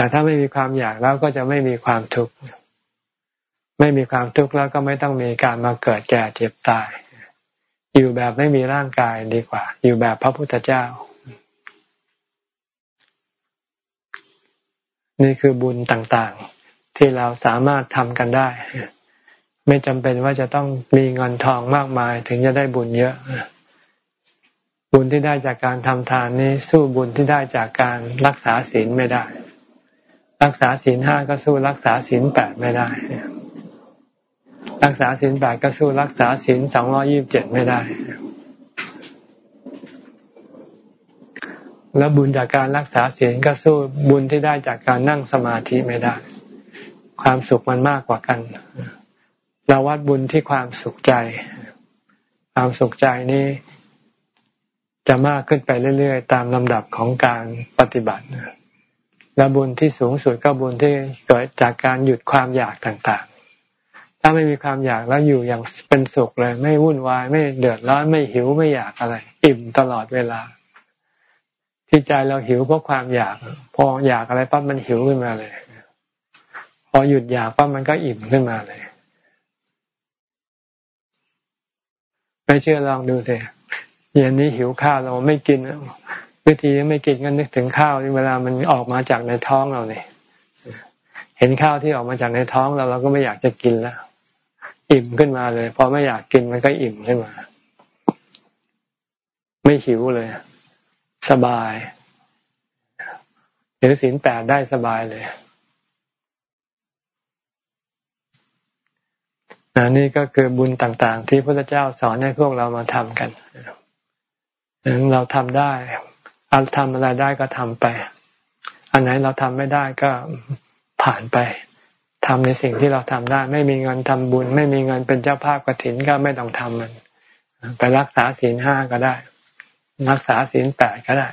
แต่ถ้าไม่มีความอยากแล้วก็จะไม่มีความทุกข์ไม่มีความทุกข์แล้วก็ไม่ต้องมีการมาเกิดแก่เจ็บตาย อยู่แบบไม่มีร่างกายดีกว่า อยู่แบบพระพุทธเจ้า นี่คือบุญต่างๆ ที่เราสามารถทำกันได้ ไม่จำเป็นว่าจะต้องมีเงินทองมากมาย ถึงจะได้บุญเยอะ บุญที่ได้จากการทำทานนี้สู้บุญที่ได้จากการรักษาศีลไม่ได้ รักษาศีลห้าก็สู้รักษาศีลแปดไม่ได้ รักษาศีลแปดก็สู้รักษาศีลสองร้อยี่บเจ็ดไม่ได้ แล้วบุญจากการรักษาศีลก็สู้บุญที่ได้จากการนั่งสมาธิไม่ได้ ความสุขมันมากกว่ากัน เราวัดบุญที่ความสุขใจ ความสุขใจนี้จะมากขึ้นไปเรื่อย ๆ ตามลำดับของการปฏิบัติ และบุญที่สูงสุดก็บุญที่เกิดจากการหยุดความอยากต่างๆ ถ้าไม่มีความอยากแล้วอยู่อย่างเป็นสุขเลย ไม่วุ่นวายไม่เดือดร้อนไม่หิวไม่อยากอะไร อิ่มตลอดเวลา ที่ใจเราหิวเพราะความอยาก พออยากอะไรปั๊บมันหิวขึ้นมาเลย พอหยุดอยากปั๊บมันก็อิ่มขึ้นมาเลย ไม่เชื่อลองดูสิเย็นนี้หิวข้าวเราไม่กิน วิธีไม่กินก็นึกถึงข้าวเวลามันออกมาจากในท้องเราเนี่ยเห็นข้าวที่ออกมาจากในท้องเราเราก็ไม่อยากจะกินแล้ว อิ่มขึ้นมาเลย พอไม่อยากกินมันก็อิ่มขึ้นมา ไม่หิวเลย สบายหรือศีลแปดได้สบายเลยนี่ก็คือบุญต่าง ๆ ที่พระเจ้าสอนให้พวกเรามาทำกันเราทำได้ อาทำอะไรได้ก็ทำไป อันไหนเราทำไม่ได้ก็ผ่านไปทำในสิ่งที่เราทำได้ ไม่มีเงินทำบุญ ไม่มีเงินเป็นเจ้าภาพกระถินก็ไม่ต้องทำมัน ไปรักษาศีลห้าก็ได้ รักษาศีลแปดก็ได้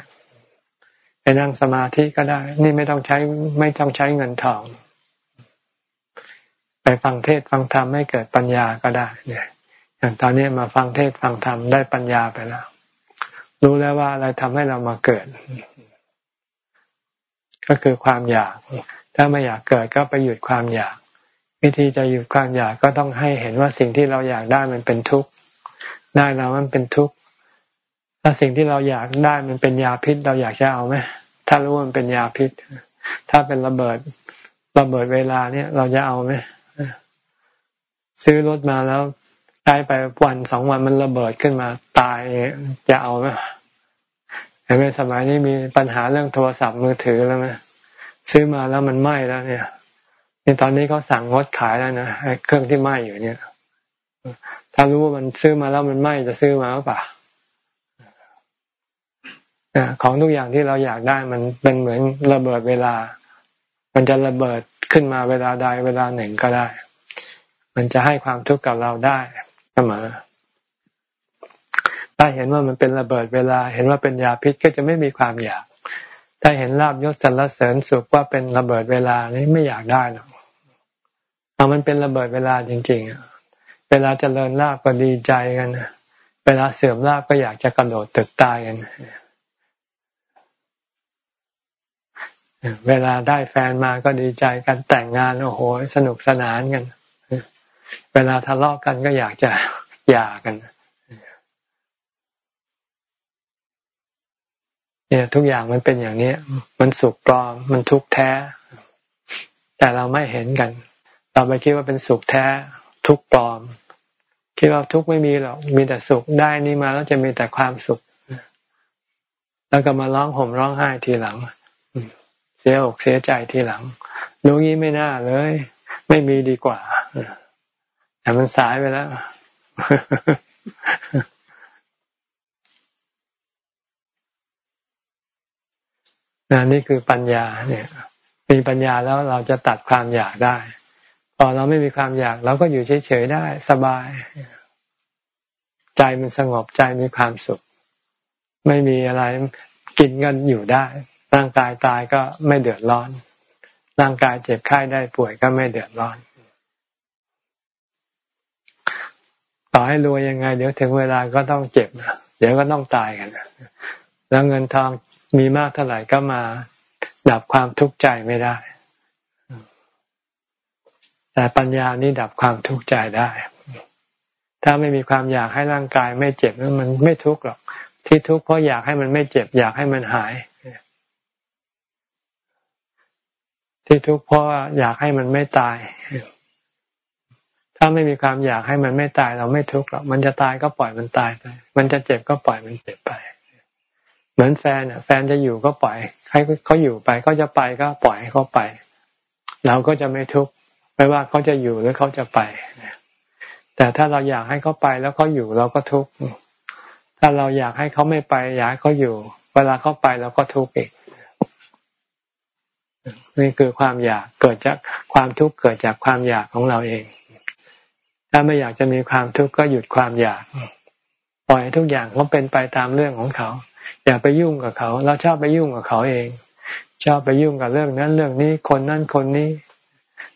ไปนั่งสมาธิก็ได้ นี่ไม่ต้องใช้ไม่ต้องใช้เงินทอง ไปฟังเทศฟังธรรมให้เกิดปัญญาก็ได้เนี่ยอย่างตอนนี้มาฟังเทศฟังธรรมได้ปัญญาไปแล้ว รู้แล้วว่าอะไรทำให้เรามาเกิด ก็คือความอยาก ถ้าไม่อยากเกิดก็ไปหยุดความอยาก วิธีจะหยุดความอยากก็ต้องให้เห็นว่าสิ่งที่เราอยากได้มันเป็นทุกข์ได้แล้วมันเป็นทุกข์ถ้าสิ่งที่เราอยากได้มันเป็นยาพิษ เราอยากจะเอาไหมถ้ารู้ว่ามันเป็นยาพิษ ถ้าเป็นระเบิดระเบิดเวลาเนี่ย เราจะเอาไหมซื้อรถมาแล้ว ใช้ไปวันสองวันมันระเบิดขึ้นมาตายจะเอาไหมเห็นไหมสมัยนี้มีปัญหาเรื่องโทรศัพท์มือถือแล้วไหมซื้อมาแล้วมันไหม้แล้วเนี่ยนี่ตอนนี้เขาสั่งงดขายแล้วนะเครื่องที่ไหม้อยู่เนี่ย ถ้ารู้ว่ามันซื้อมาแล้วมันไหม้จะซื้อมาหรือเปล่าของทุกอย่างที่เราอยากได้มันเป็นเหมือนระเบิดเวลา มันจะระเบิดขึ้นมาเวลาใดเวลาหนึ่งก็ได้ มันจะให้ความทุกข์กับเราได้ เสมอถ้าเห็นว่ามันเป็นระเบิดเวลา เห็นว่าเป็นยาพิษก็จะไม่มีความอยาก ถ้าเห็นลาบยศสรรเสริญสุขว่าเป็นระเบิดเวลานี้ไม่อยากได้หรอกเอามันเป็นระเบิดเวลาจริงๆ เวลาจเจริญลาบก็ดีใจกัน เวลาเสื่อมลาบก็อยากจะกระโดดตึกตายกัน เวลาได้แฟนมาก็ดีใจกันแต่งงานโอ้โหสนุกสนานกัน เวลาทะเลาะกกันก็อยากจะหย่ากันเนี่ยทุกอย่างมันเป็นอย่างนี้มันสุขปลอมมันทุกข์แท้ แต่เราไม่เห็นกัน เราไปคิดว่าเป็นสุขแท้ ทุกข์ปลอม คิดว่าทุกข์ไม่มีหรอกมีแต่สุขได้นี่มาแล้วจะมีแต่ความสุข แล้วก็มาร้องห่มร้องไห้ทีหลัง เสียอกเสียใจทีหลังรู้งี้ไม่น่าเลย ไม่มีดีกว่า แต่มันสายไปแล้วนนี่คือปัญญา เนี่ย มีปัญญาแล้วเราจะตัดความอยากได้ พอเราไม่มีความอยาก เราก็อยู่เฉยๆได้ สบาย ใจมันสงบใจมีความสุข ไม่มีอะไรกินกันอยู่ได้ ร่างกายตายก็ไม่เดือดร้อน ร่างกายเจ็บไข้ได้ป่วยก็ไม่เดือดร้อน ต่อให้รวยยังไง เดี๋ยวถึงเวลาก็ต้องเจ็บเดี๋ยวก็ต้องตายกันแล้วเงินทองมีมากเท่าไหร่ก็มาดับความทุกข์ใจไม่ได้ แต่ปัญญานี่ดับความทุกข์ใจได้ ถ้าไม่มีความอยากให้ร่างกายไม่เจ็บมันไม่ทุกข์หรอก ที่ทุกข์เพราะอยากให้มันไม่เจ็บ อยากให้มันหาย ที่ทุกข์เพราะอยากให้มันไม่ตาย ถ้าไม่มีความอยากให้มันไม่ตายเราไม่ทุกข์หรอกมันจะตายก็ปล่อยมันตายไป มันจะเจ็บก็ปล่อยมันเจ็บไป เหมือนแฟนอะ แฟนจะอยู่ก็ปล่อยให้เขาอยู่ไปเขาจะไปก็ปล่อยให้เขาไป เราก็จะไม่ทุกข์ไม่ว่าเขาจะอยู่หรือเขาจะไปแต่ถ้าเราอยากให้เขาไปแล้วเขาอยู่เราก็ทุกข์ถ้าเราอยากให้เขาไม่ไป อยากให้เขาอยู่ เวลาเขาไปเราก็ทุกข์อีกนี่คือความอยากเกิดจากความทุกข์เกิดจากความอยากของเราเอง ถ้าไม่อยากจะมีความทุกข์ก็หยุดความอยาก ปล่อยทุกอย่างเขาเป็นไปตามเรื่องของเขา อย่าไปยุ่งกับเขา เราชอบไปยุ่งกับเขาเอง ชอบไปยุ่งกับเรื่องนั้นเรื่องนี้คนนั้นคนนี้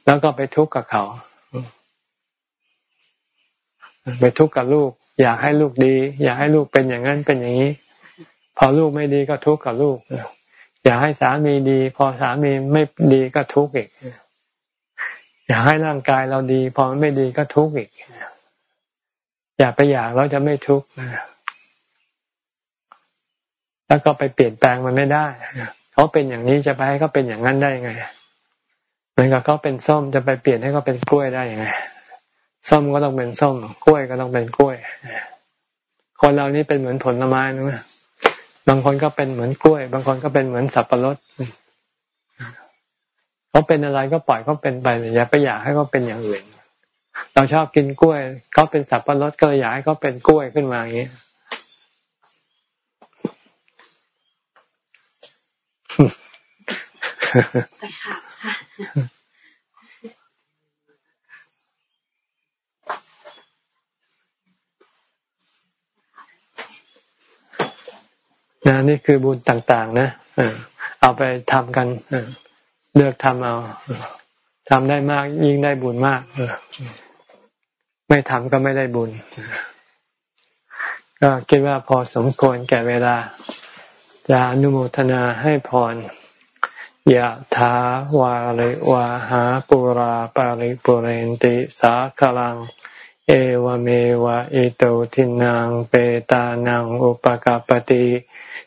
แล้วก็ไปทุกข์กับเขาไปทุกข์กับลูก อยากให้ลูกดี อยากให้ลูกเป็นอย่างนั้นเป็นอย่างนี้ พอลูกไม่ดีก็ทุกข์กับลูกอยากให้สามีดี พอสามีไม่ดีก็ทุกข์อีก อยากให้ร่างกายเราดี พอมันไม่ดีก็ทุกข์อีก อยากไปอยากเราจะไม่ทุกข์แล้วก็ไปเปลี่ยนแปลงมันไม่ได้เขาเป็นอย่างนี้จะไปให้เขาเป็นอย่างนั้นได้ยังไงเหมือนกับเขาเป็นส้มจะไปเปลี่ยนให้เขาเป็นกล้วยได้ยังไงส้มก็ต้องเป็นส้ม กล้วยก็ต้องเป็นกล้วยคนเรานี่เป็นเหมือนผลไม้นะบางคนก็เป็นเหมือนกล้วย บางคนก็เป็นเหมือนสับปะรด เขาเป็นอะไรก็ปล่อยเขาเป็นไปอย่าไปอยากให้เขาเป็นอย่างอื่นเราชอบกินกล้วยเขาเป็นสับปะรดก็อยากให้เขาเป็นกล้วยขึ้นมาอย่างนี้นะนี่คือบุญต่าง ๆ นะเอาไปทำกัน เลือกทำเอาทำได้มากยิ่งได้บุญมากไม่ทำก็ไม่ได้บุญ ก็คิดว่าพอสมควรแก่เวลา จะอนุโมทนาให้พรยะถาวาริวาหาปุราปาริปุเรนติสาคลัง เอวเมวะอิโตทินังเปตานังอุปกาปติ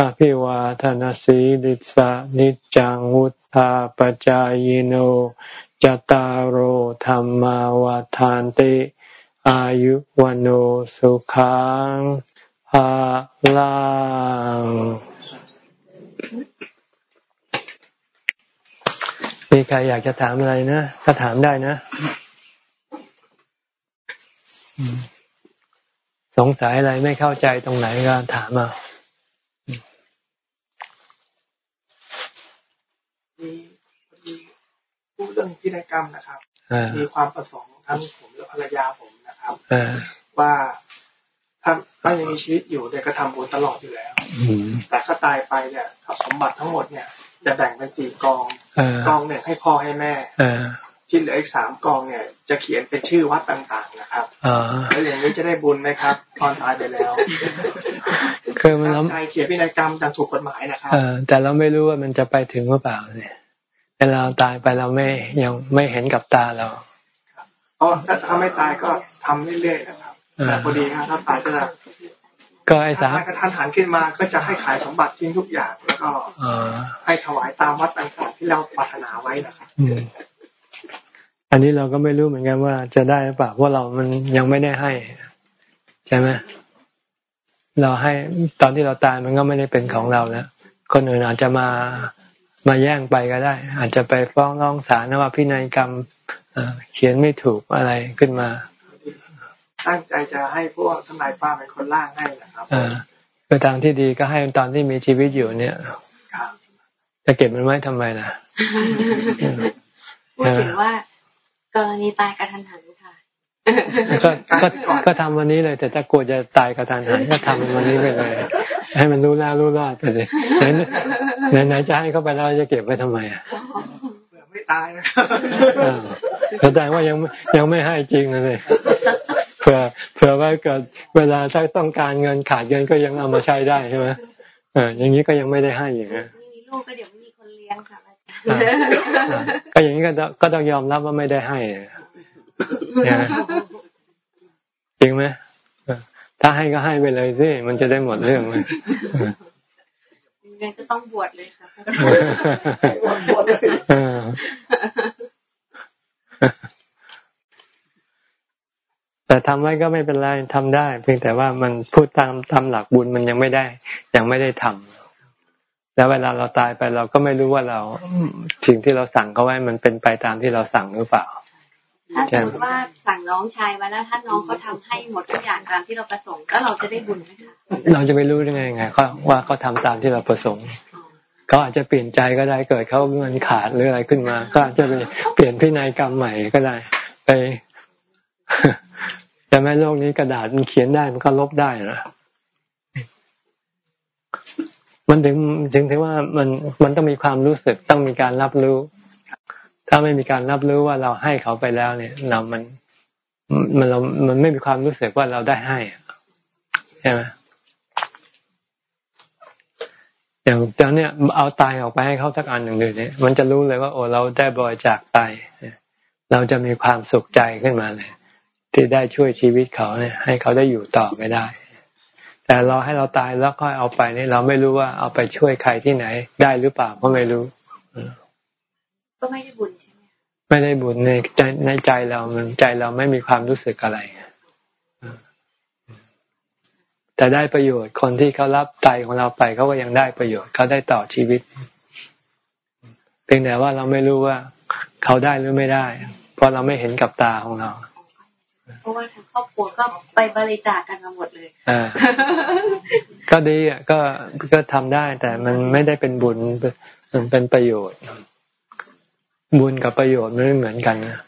อภิวาทนสีลิสานิจังวุธาปจายโนจตารโหธรรมาวาทานติ อายุวันโอสุขังภาลังมีใครอยากจะถามอะไรนะก็ถามได้นะ สงสัยอะไรไม่เข้าใจตรงไหนก็ถามมา พูดเรื่องพินัยกรรมนะครับ มีความประสงค์ทั้งผมและภรรยาผมนะครับว่าถ้าถ้ายังมีชีวิตอยู่เนี่ยก็ทำบุญตลอดอยู่แล้วแต่ถ้าตายไปเนี่ยสมบัติทั้งหมดเนี่ย จะแบ่งเป็นสี่กองกองหนึ่งให้พ่อให้แม่ที่เหลืออีกสามกองเนี่ย จะเขียนเป็นชื่อวัดต่างๆนะครับแล้วอย่างนี้จะได้บุญไหมครับ ตอนตายไปแล้วคือมันใจเขียนพินัยกรรมตามถูกกฎหมายนะครับแต่เราไม่รู้ว่ามันจะไปถึงหรือเปล่าเนี่ย เวลาตายไปเราไม่ยังไม่เห็นกับตาเราเพราะถ้าไม่ตายก็ทำเรื่อยๆนะครับแต่พอดีครับถ้าตายก็จะก็ไอ้สามกระทันหันขึ้นมาก็จะให้ขายสมบัติทิ้งทุกอย่างแล้วก็ให้ถวายตามวัดต่างๆที่เราปรารถนาไว้นะครับอันนี้เราก็ไม่รู้เหมือนกันว่าจะได้หรือเปล่าเพราะเรามันยังไม่ได้ให้ใช่ไหมเราให้ตอนที่เราตายมันก็ไม่ได้เป็นของเราแล้วคนอื่นอาจจะมา มาแย่งไปก็ได้ อาจจะไปฟ้องร้องศาลนะว่าพินัยกรรมเขียนไม่ถูกอะไรขึ้นมา ตั้งใจจะให้พวกทนายป้าเป็นคนล่างให้นะครับคือทางที่ดีก็ให้ตอนที่มีชีวิตอยู่เนี่ยจะเก็บมันไว้ทำไมล่ะพูดถึงว่ากรณีตายกระทันหันค่ะก็ก็ก็ทำวันนี้เลย แต่ถ้ากลัวจะตายกระทันหันก็ทำวันนี้ไปเลย ให้มันรู้แล้วรู้รอดไปเลยไหนไหนจะให้เข้าไปแล้วจะเก็บไว้ทำไมอะไม่ตายนะแสดงว่ายังยังไม่ให้จริงเลยเผื่อเผื่อว่าเกิดเวลาถ้าต้องการเงินขาดเงินก็ยังเอามาใช้ได้ใช่ไหมเอออย่างนี้ก็ยังไม่ได้ให้อย่างนี้มีลูกก็เดี๋ยวไม่มีคนเลี้ยงค่ะก็อย่างนี้ก็ก็ต้องยอมรับว่าไม่ได้ให้เนี่ยจริงไหม ถ้าให้ก็ให้ไปเลยสิมันจะได้หมดเรื่องเลยงั้นก็ต้องบวชเลยค่ะแต่ทำไว้ก็ไม่เป็นไรทำได้ เพียงแต่ว่ามันพูดตามตามหลักบุญมันยังไม่ได้ ยังไม่ได้ทำแล้วเวลาเราตายไปเราก็ไม่รู้ว่าเราสิ่งที่เราสั่งเขาไว้มันเป็นไปตามที่เราสั่งหรือเปล่า ถ้ถ้าสมมติว่าสั่งน้องชายมาแล้วถ้าน้องเขาทาให้หมดทุกอย่างตามที่เราประสงค์แล้วเราจะได้บุญไหมคะเราจะไม่รู้ได้ไงไงว่าเขาทาตามที่เราประสงค์เขาอาจจะเปลี่ยนใจก็ได้เกิดเขาเงินขาดหรืออะไรขึ้นมา ก็อาจจะไปเปลี่ยนพินัยกรรมใหม่ก็ได้ ไปแต่แม้โลกนี้กระดาษมันเขียนได้มันก็ลบได้นะมันถึงถึงที่ว่ามันมันต้องมีความรู้สึกต้องมีการรับรู้ ถ้าไม่มีการรับรู้ว่าเราให้เขาไปแล้ว เนี่ย เรามันมันเรา มันไม่มีความรู้สึกว่าเราได้ให้ใช่ไหมอย่างตอนเนี้ยเอาตายออกไปให้เขาสักอันหนึ่งเลยเนี่ยมันจะรู้เลยว่าโอ้เราได้บริจาคตายเราจะมีความสุขใจขึ้นมาเลยที่ได้ช่วยชีวิตเขาเนี่ย ให้เขาได้อยู่ต่อไม่ได้ แต่เราให้เราตายแล้วค่อยเอาไปเนี่ยเราไม่รู้ว่าเอาไปช่วยใครที่ไหน ได้หรือเปล่าก็ไม่รู้ก็ไม่ได้บุญ ไหมไม่ได้บุญในใจในใจเรามันใจเราไม่มีความรู้สึกอะไร แต่ได้ประโยชน์คนที่เขารับใจของเราไปเขาก็ยังได้ประโยชน์เขาได้ต่อชีวิต เพียงแต่ว่าเราไม่รู้ว่าเขาได้หรือไม่ได้ เพราะเราไม่เห็นกับตาของเราเพราะว่าทางครอบครัวก็ไปบริจาคกันมาหมดเลยอ่าก็ดีอะก็ก็ทำได้แต่มันไม่ได้เป็นบุญมันเป็นประโยชน์ บุญกับประโยชน์ไม่เหมือนกันนะ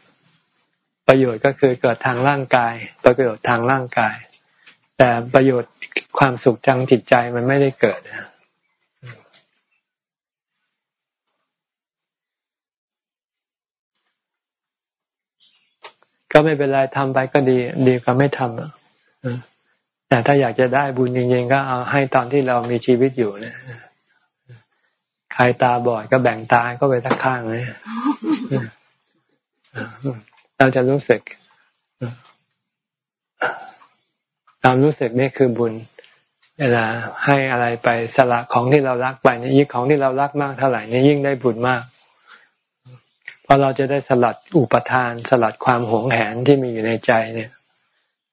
ประโยชน์ก็คือเกิดทางร่างกาย ประโยชน์ทางร่างกาย แต่ประโยชน์ความสุขทางจิตใจมันไม่ได้เกิดนะก็ไม่เป็นไรทำไปก็ดี ดีกว่าไม่ทำอะแต่ถ้าอยากจะได้บุญจริงๆก็เอาให้ตอนที่เรามีชีวิตอยู่นะ ใครตาบอดก็แบ่งตาก็ไปทักข้างเลยเราจะรู้สึกความรู้สึกนี่คือบุญเวลาให้อะไรไปสละของที่เรารักไปนี่ยิ่งของที่เรารักมากเท่าไหร่นี่ยิ่งได้บุญมาก เพราะเราจะได้สลัดอุปทานสลัดความหวงแหนที่มีอยู่ในใจเนี่ย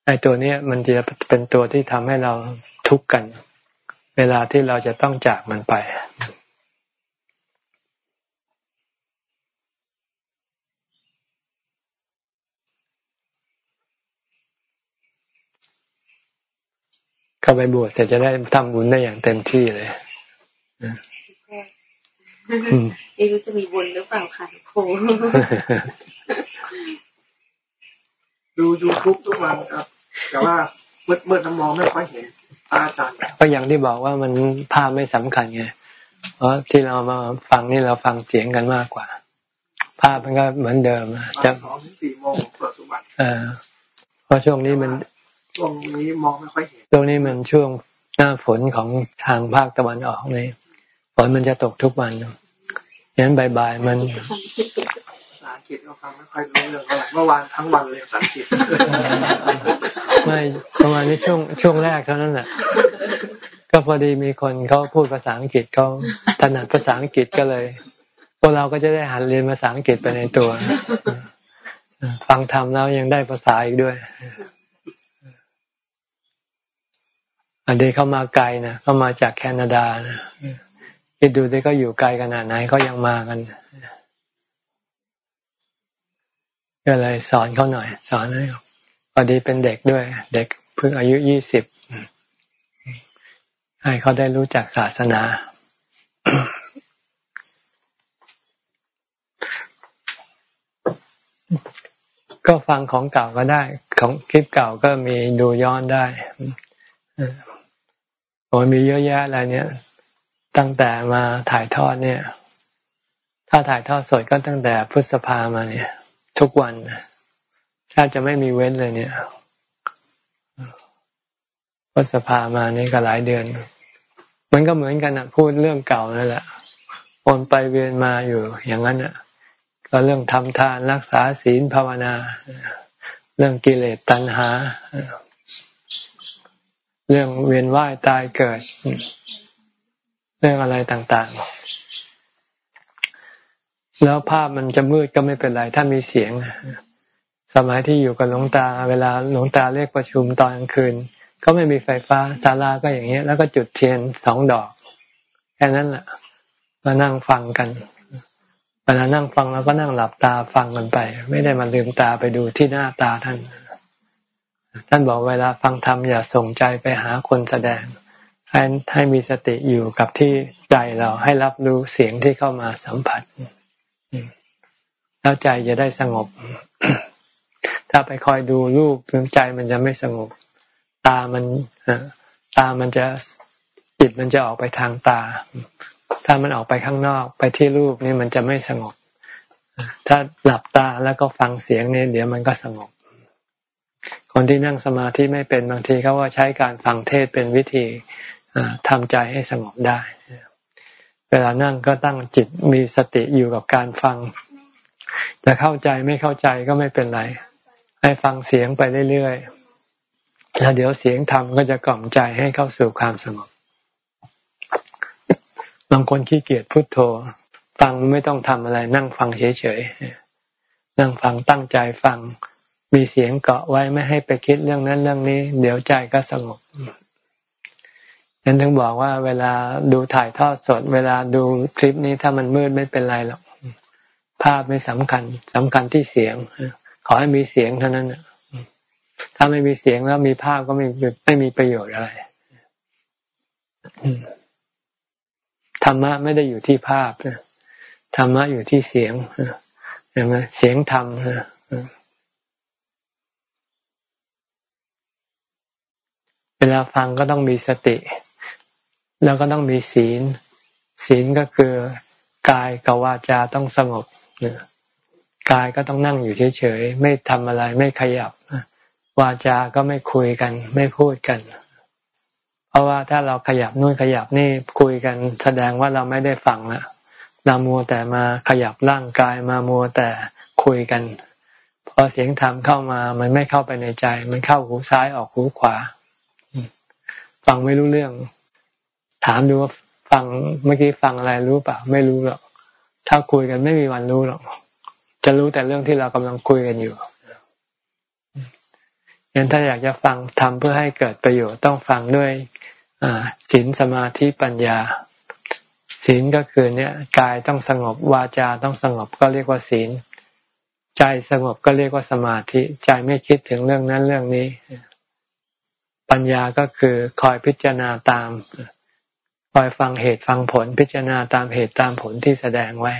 ไอ้ตัวเนี้ยมันจะเป็นตัวที่ทำให้เราทุกข์กัน เวลาที่เราจะต้องจากมันไป เข้าไปบวชแต่จะได้ทำบุญได้อย่างเต็มที่เลยไม่รู้จะมีบุญหรือเปล่าค่ะโคดูยูทูบทุกวันครับ แต่ว่าเมื่อเมื่อน้ำมองไม่ค่อยเห็นอาจารย์ก็อย่างที่บอกว่ามันภาพไม่สำคัญไงเพราะที่เรามาฟังนี่เราฟังเสียงกันมากกว่า ภาพมันก็เหมือนเดิมจะสองถึงสี่โมงเปิดทุกวันเออเพราะช่วงนี้มัน ช่วงนี้มองไม่ค่อยเห็นช่วงนี้มันช่วงหน้าฝนของทางภาคตะวันออกนี่ฝนมันจะตกทุกวันงั้นบ่ายๆมันภาษาอังกฤษเราฟังไม่ค่อยรู้เรื่องเมื่อวานทั้งวันเลยภาษาอังกฤษไม่ประมาณนี้ช่วงช่วงแรกเท่านั้นแหละก็พอดีมีคนเขาพูดภาษาอังกฤษเขาถนัดภาษาอังกฤษก็เลยพวกเราก็จะได้หัดเรียนภาษาอังกฤษไปในตัว ฟังธรรมแล้วยังได้ภาษาอีกด้วย อันนี้เขามาไกลนะเขามาจากแคนาดานะคิดดูที่เขาอยู่ไกลขนาดไหนเขายังมากันก็เลยสอนเขาหน่อย สอนให้พอดีเป็นเด็กด้วย เด็กเพิ่งอายุยี่สิบให้เขาได้รู้จักศาสนาก็ฟังของเก่าก็ได้ ของคลิปเก่าก็มีดูย้อนได้ โอ้มีเยอะแยะอะไรเนี่ย ตั้งแต่มาถ่ายทอดเนี่ย ถ้าถ่ายทอดสดก็ตั้งแต่พฤษภามาเนี่ย ทุกวันแทบจะไม่มีเว้นเลยเนี่ยพฤษภามานี่ก็หลายเดือน มันก็เหมือนกันอะพูดเรื่องเก่านั่นแหละวนไปเวียนมาอยู่อย่างนั้นอะ ก็เรื่องทำทานรักษาศีลภาวนา เรื่องกิเลสตัณหา เรื่องเวียนว่ายตายเกิด เรื่องอะไรต่างๆ แล้วภาพมันจะมืดก็ไม่เป็นไร ถ้ามีเสียง สมัยที่อยู่กับหลวงตา เวลาหลวงตาเรียกประชุมตอนกลางคืน ก็ไม่มีไฟฟ้าศาลาก็อย่างเงี้ย แล้วก็จุดเทียนสองดอก แค่นั้นแหละมานั่งฟังกันมวลานั่งฟังเราก็นั่งหลับตาฟังกันไป ไม่ได้มาลืมตาไปดูที่หน้าตาท่าน ท่านบอกเวลาฟังธรรมอย่าส่งใจไปหาคนแสดง ให้ให้มีสติอยู่กับที่ใจเราให้รับรู้เสียงที่เข้ามาสัมผัส แล้วใจจะได้สงบ ถ้าไปคอยดูรูปใจมันจะไม่สงบ ตามันตามันจะจิตมันจะออกไปทางตา ถ้ามันออกไปข้างนอกไปที่รูปนี่มันจะไม่สงบ ถ้าหลับตาแล้วก็ฟังเสียงนี่เดี๋ยวมันก็สงบ คนที่นั่งสมาธิไม่เป็นบางทีเขาว่าใช้การฟังเทศเป็นวิธีทำใจให้สงบได้ เวลานั่งก็ตั้งจิตมีสติอยู่กับการฟังจะเข้าใจไม่เข้าใจก็ไม่เป็นไร ให้ฟังเสียงไปเรื่อยๆ แล้วเดี๋ยวเสียงธรรมก็จะกล่อมใจให้เข้าสู่ความสงบบางคนขี้เกียจพุโทโธ ฟังไม่ต้องทำอะไร นั่งฟังเฉยๆ นั่งฟังตั้งใจฟัง มีเสียงเกาะไว้ไม่ให้ไปคิดเรื่องนั้นเรื่องนี้ เดี๋ยวใจก็สงบฉันถึงบอกว่า เวลาดูถ่ายทอดสด เวลาดูคลิปนี้ถ้ามันมืดไม่เป็นไรหรอกภาพไม่สำคัญสำคัญที่เสียงขอให้มีเสียงเท่านั้นถ้าไม่มีเสียงแล้วมีภาพก็ไม่ไม่มีประโยชน์อะไรธรรมะไม่ได้อยู่ที่ภาพธรรมะอยู่ที่เสียงเห็นไหมเสียงธรรม เวลาฟังก็ต้องมีสติ แล้วก็ต้องมีศีล ศีลก็คือกายกับวาจาต้องสงบกายก็ต้องนั่งอยู่เฉยๆไม่ทำอะไรไม่ขยับวาจาก็ไม่คุยกัน ไม่พูดกัน เพราะว่าถ้าเราขยับนู่นขยับนี่คุยกัน แสดงว่าเราไม่ได้ฟังละเรามัวแต่มาขยับร่างกายมามัวแต่คุยกันพอเสียงธรรมเข้ามา มันไม่เข้าไปในใจ มันเข้าหูซ้ายออกหูขวา ฟังไม่รู้เรื่อง ถามดูว่าฟังเมื่อกี้ฟังอะไรรู้เปล่าไม่รู้หรอกถ้าคุยกันไม่มีวันรู้หรอกจะรู้แต่เรื่องที่เรากำลังคุยกันอยู่ยันถ้าอยากจะฟังทำเพื่อให้เกิดประโยชน์ต้องฟังด้วยศีลสมาธิปัญญาศีลก็คือเนี่ยกายต้องสงบวาจาต้องสงบก็เรียกว่าศีล ใจสงบก็เรียกว่าสมาธิ ใจไม่คิดถึงเรื่องนั้นเรื่องนี้ ปัญญาก็คือคอยพิจารณาตาม คอยฟังเหตุฟังผล พิจารณาตามเหตุตามผลที่แสดงไว้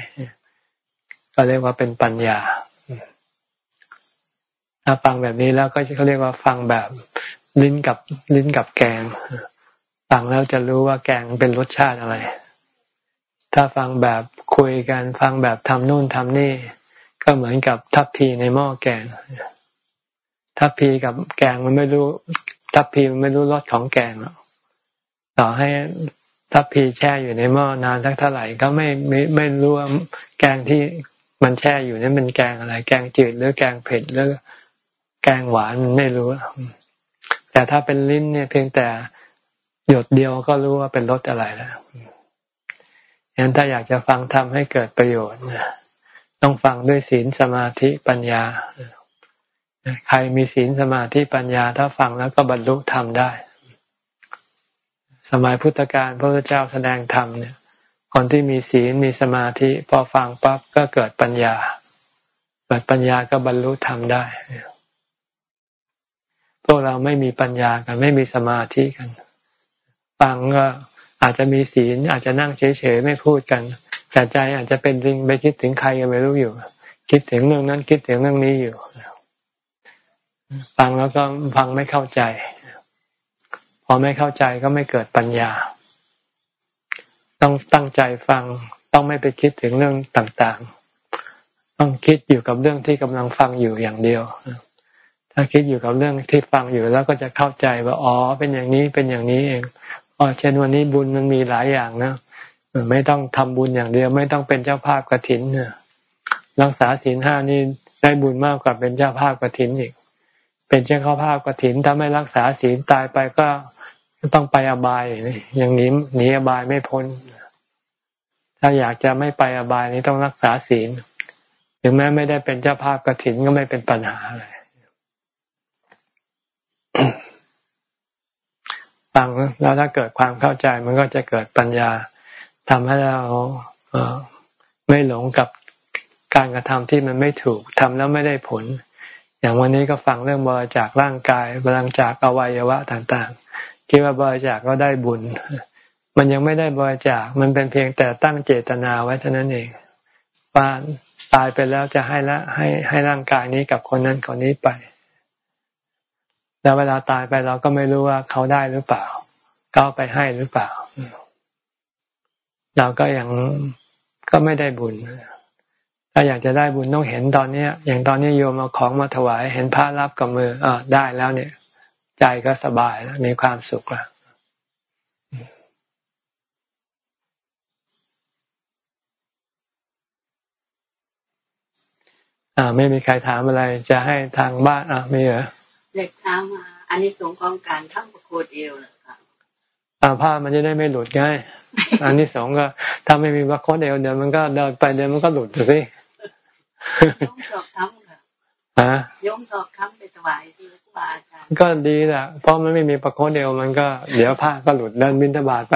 ก็เรียกว่าเป็นปัญญา ถ้าฟังแบบนี้แล้วก็เขาเรียกว่าฟังแบบลิ้นกับลิ้นกับแกง ฟังแล้วจะรู้ว่าแกงเป็นรสชาติอะไร ถ้าฟังแบบคุยกัน ฟังแบบทำนู่นทำนี่ ก็เหมือนกับทัพพีในหม้อแกง ทัพพีกับแกงมันไม่รู้ ทัพพีมันไม่รู้รสของแกงหรอกต่อให้ทัพพีแช่อยู่ในหม้อนานสักเท่าไหร่ก็ไม่ไม่ไม่รู้ว่าแกงที่มันแช่อยู่นั้นเป็นแกงอะไร แกงจืดหรือแกงเผ็ดหรือแกงหวานมันไม่รู้ แต่ถ้าเป็นลิ้นเนี่ยเพียงแต่หยดเดียวก็รู้ว่าเป็นรสอะไรแล้วงั้นถ้าอยากจะฟังทำให้เกิดประโยชน์ต้องฟังด้วยศีลสมาธิปัญญา ใครมีศีลสมาธิปัญญาถ้าฟังแล้วก็บรรลุธรรมได้ สมัยพุทธกาลพระพุทธเจ้าแสดงธรรมเนี่ย คนที่มีศีลมีสมาธิพอฟังปั๊บก็เกิดปัญญา เกิดปัญญาก็บรรลุธรรมได้ พวกเราไม่มีปัญญากัน ไม่มีสมาธิกัน ฟังก็อาจจะมีศีลอาจจะนั่งเฉยๆไม่พูดกัน แต่ใจอาจจะเป็นริงไปคิดถึงใครก็ไม่รู้อยู่ คิดถึงเรื่องนั้นคิดถึงเรื่องนี้อยู่ ฟังแล้วก็ฟังไม่เข้าใจ พอไม่เข้าใจก็ไม่เกิดปัญญา ต้องตั้งใจฟังต้องไม่ไปคิดถึงเรื่องต่างๆ ต้องคิดอยู่กับเรื่องที่กำลังฟังอยู่อย่างเดียว ถ้าคิดอยู่กับเรื่องที่ฟังอยู่แล้วก็จะเข้าใจว่าอ๋อเป็นอย่างนี้เป็นอย่างนี้เองอ๋อเช่นวันนี้บุญมันมีหลายอย่างนะไม่ต้องทำบุญอย่างเดียว ไม่ต้องเป็นเจ้าภาพกระถินรักษาศีลห้านี่ได้บุญมากกว่าเป็นเจ้าภาพกระถินอีก เป็นเจ้าภาพกระถินถ้าไม่รักษาศีลตายไปก็ต้องไปอบายอย่างนี้หนีอบายไม่พ้น ถ้าอยากจะไม่ไปอบายนี้ต้องรักษาศีลถึงแม้ไม่ได้เป็นเจ้าภาพกระถินก็ไม่เป็นปัญหาอะไรฟังแล้วถ้าเกิดความเข้าใจมันก็จะเกิดปัญญาทำให้เราไม่หลงกับการกระทำที่มันไม่ถูกทำแล้วไม่ได้ผล อย่างวันนี้ก็ฟังเรื่องบริจาคร่างกายบริจาคอวัยวะต่างๆ คิดว่าบริจาคก็ได้บุญ มันยังไม่ได้บริจาค มันเป็นเพียงแต่ตั้งเจตนาไว้เท่านั้นเองว่าตายไปแล้วจะให้ละให้ให้ร่างกายนี้กับคนนั้นคนนี้ไป แล้วเวลาตายไปเราก็ไม่รู้ว่าเขาได้หรือเปล่า เขาไปให้หรือเปล่า เราก็ยังก็ไม่ได้บุญ ถ้าอยากจะได้บุญต้องเห็นตอนเนี้ย อย่างตอนนี้โยมเอาของมาถวาย เห็นพระรับกับมืออ่าได้แล้วเนี่ย ใจก็สบายแล้วมีความสุขแล้วอ่าไม่มีใครถามอะไรจะให้ทางบ้านอ่ามีเหรอเด็กถามมาอันนี้สงของการทั้งประโคดเอวนะคะอ่าผ้ามันจะได้ไม่หลุดง่ายอันนี้สองก็ถ้าไม่มีประโคดเอวเดี๋ยวมันก็เดินไปเดี๋ยวมันก็หลุดสิ ยมสอบคำค่ะฮะยมสอบคำไปถวายที่ครูบาอาจารย์ก็ดีแหละเพราะมันไม่มีประโคดเอวมันก็ เดี๋ยวผ้าก็หลุดเดินบินทบาทไป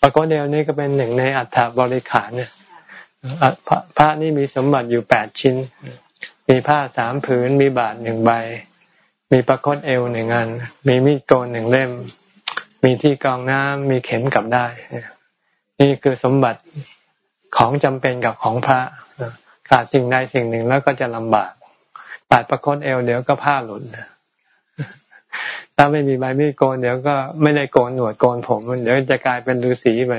ประโคเดลนี่ก็เป็นหนึ่งในอัฐบริขารเนี่ยพระนี่มีสมบัติอยู่แปดชิ้น มีผ้าสามผืน มีบาทหนึ่งใบ มีประคตเอวหนึ่งอัน มีมีดโกนหนึ่งเล่ม มีที่กองน้ำมีเข็มกลับได้ นี่คือสมบัติของจำเป็นกับของพระขาดสิ่งใดสิ่งหนึ่งแล้วก็จะลำบากปาดประคตเอวเดี๋ยวก็ผ้าหลุดถ้าไม่มีใบมีดโกนเดี๋ยวก็ไม่ได้โกนหนวดโกนผมเดี๋ยวจะกลายเป็นฤาษีไป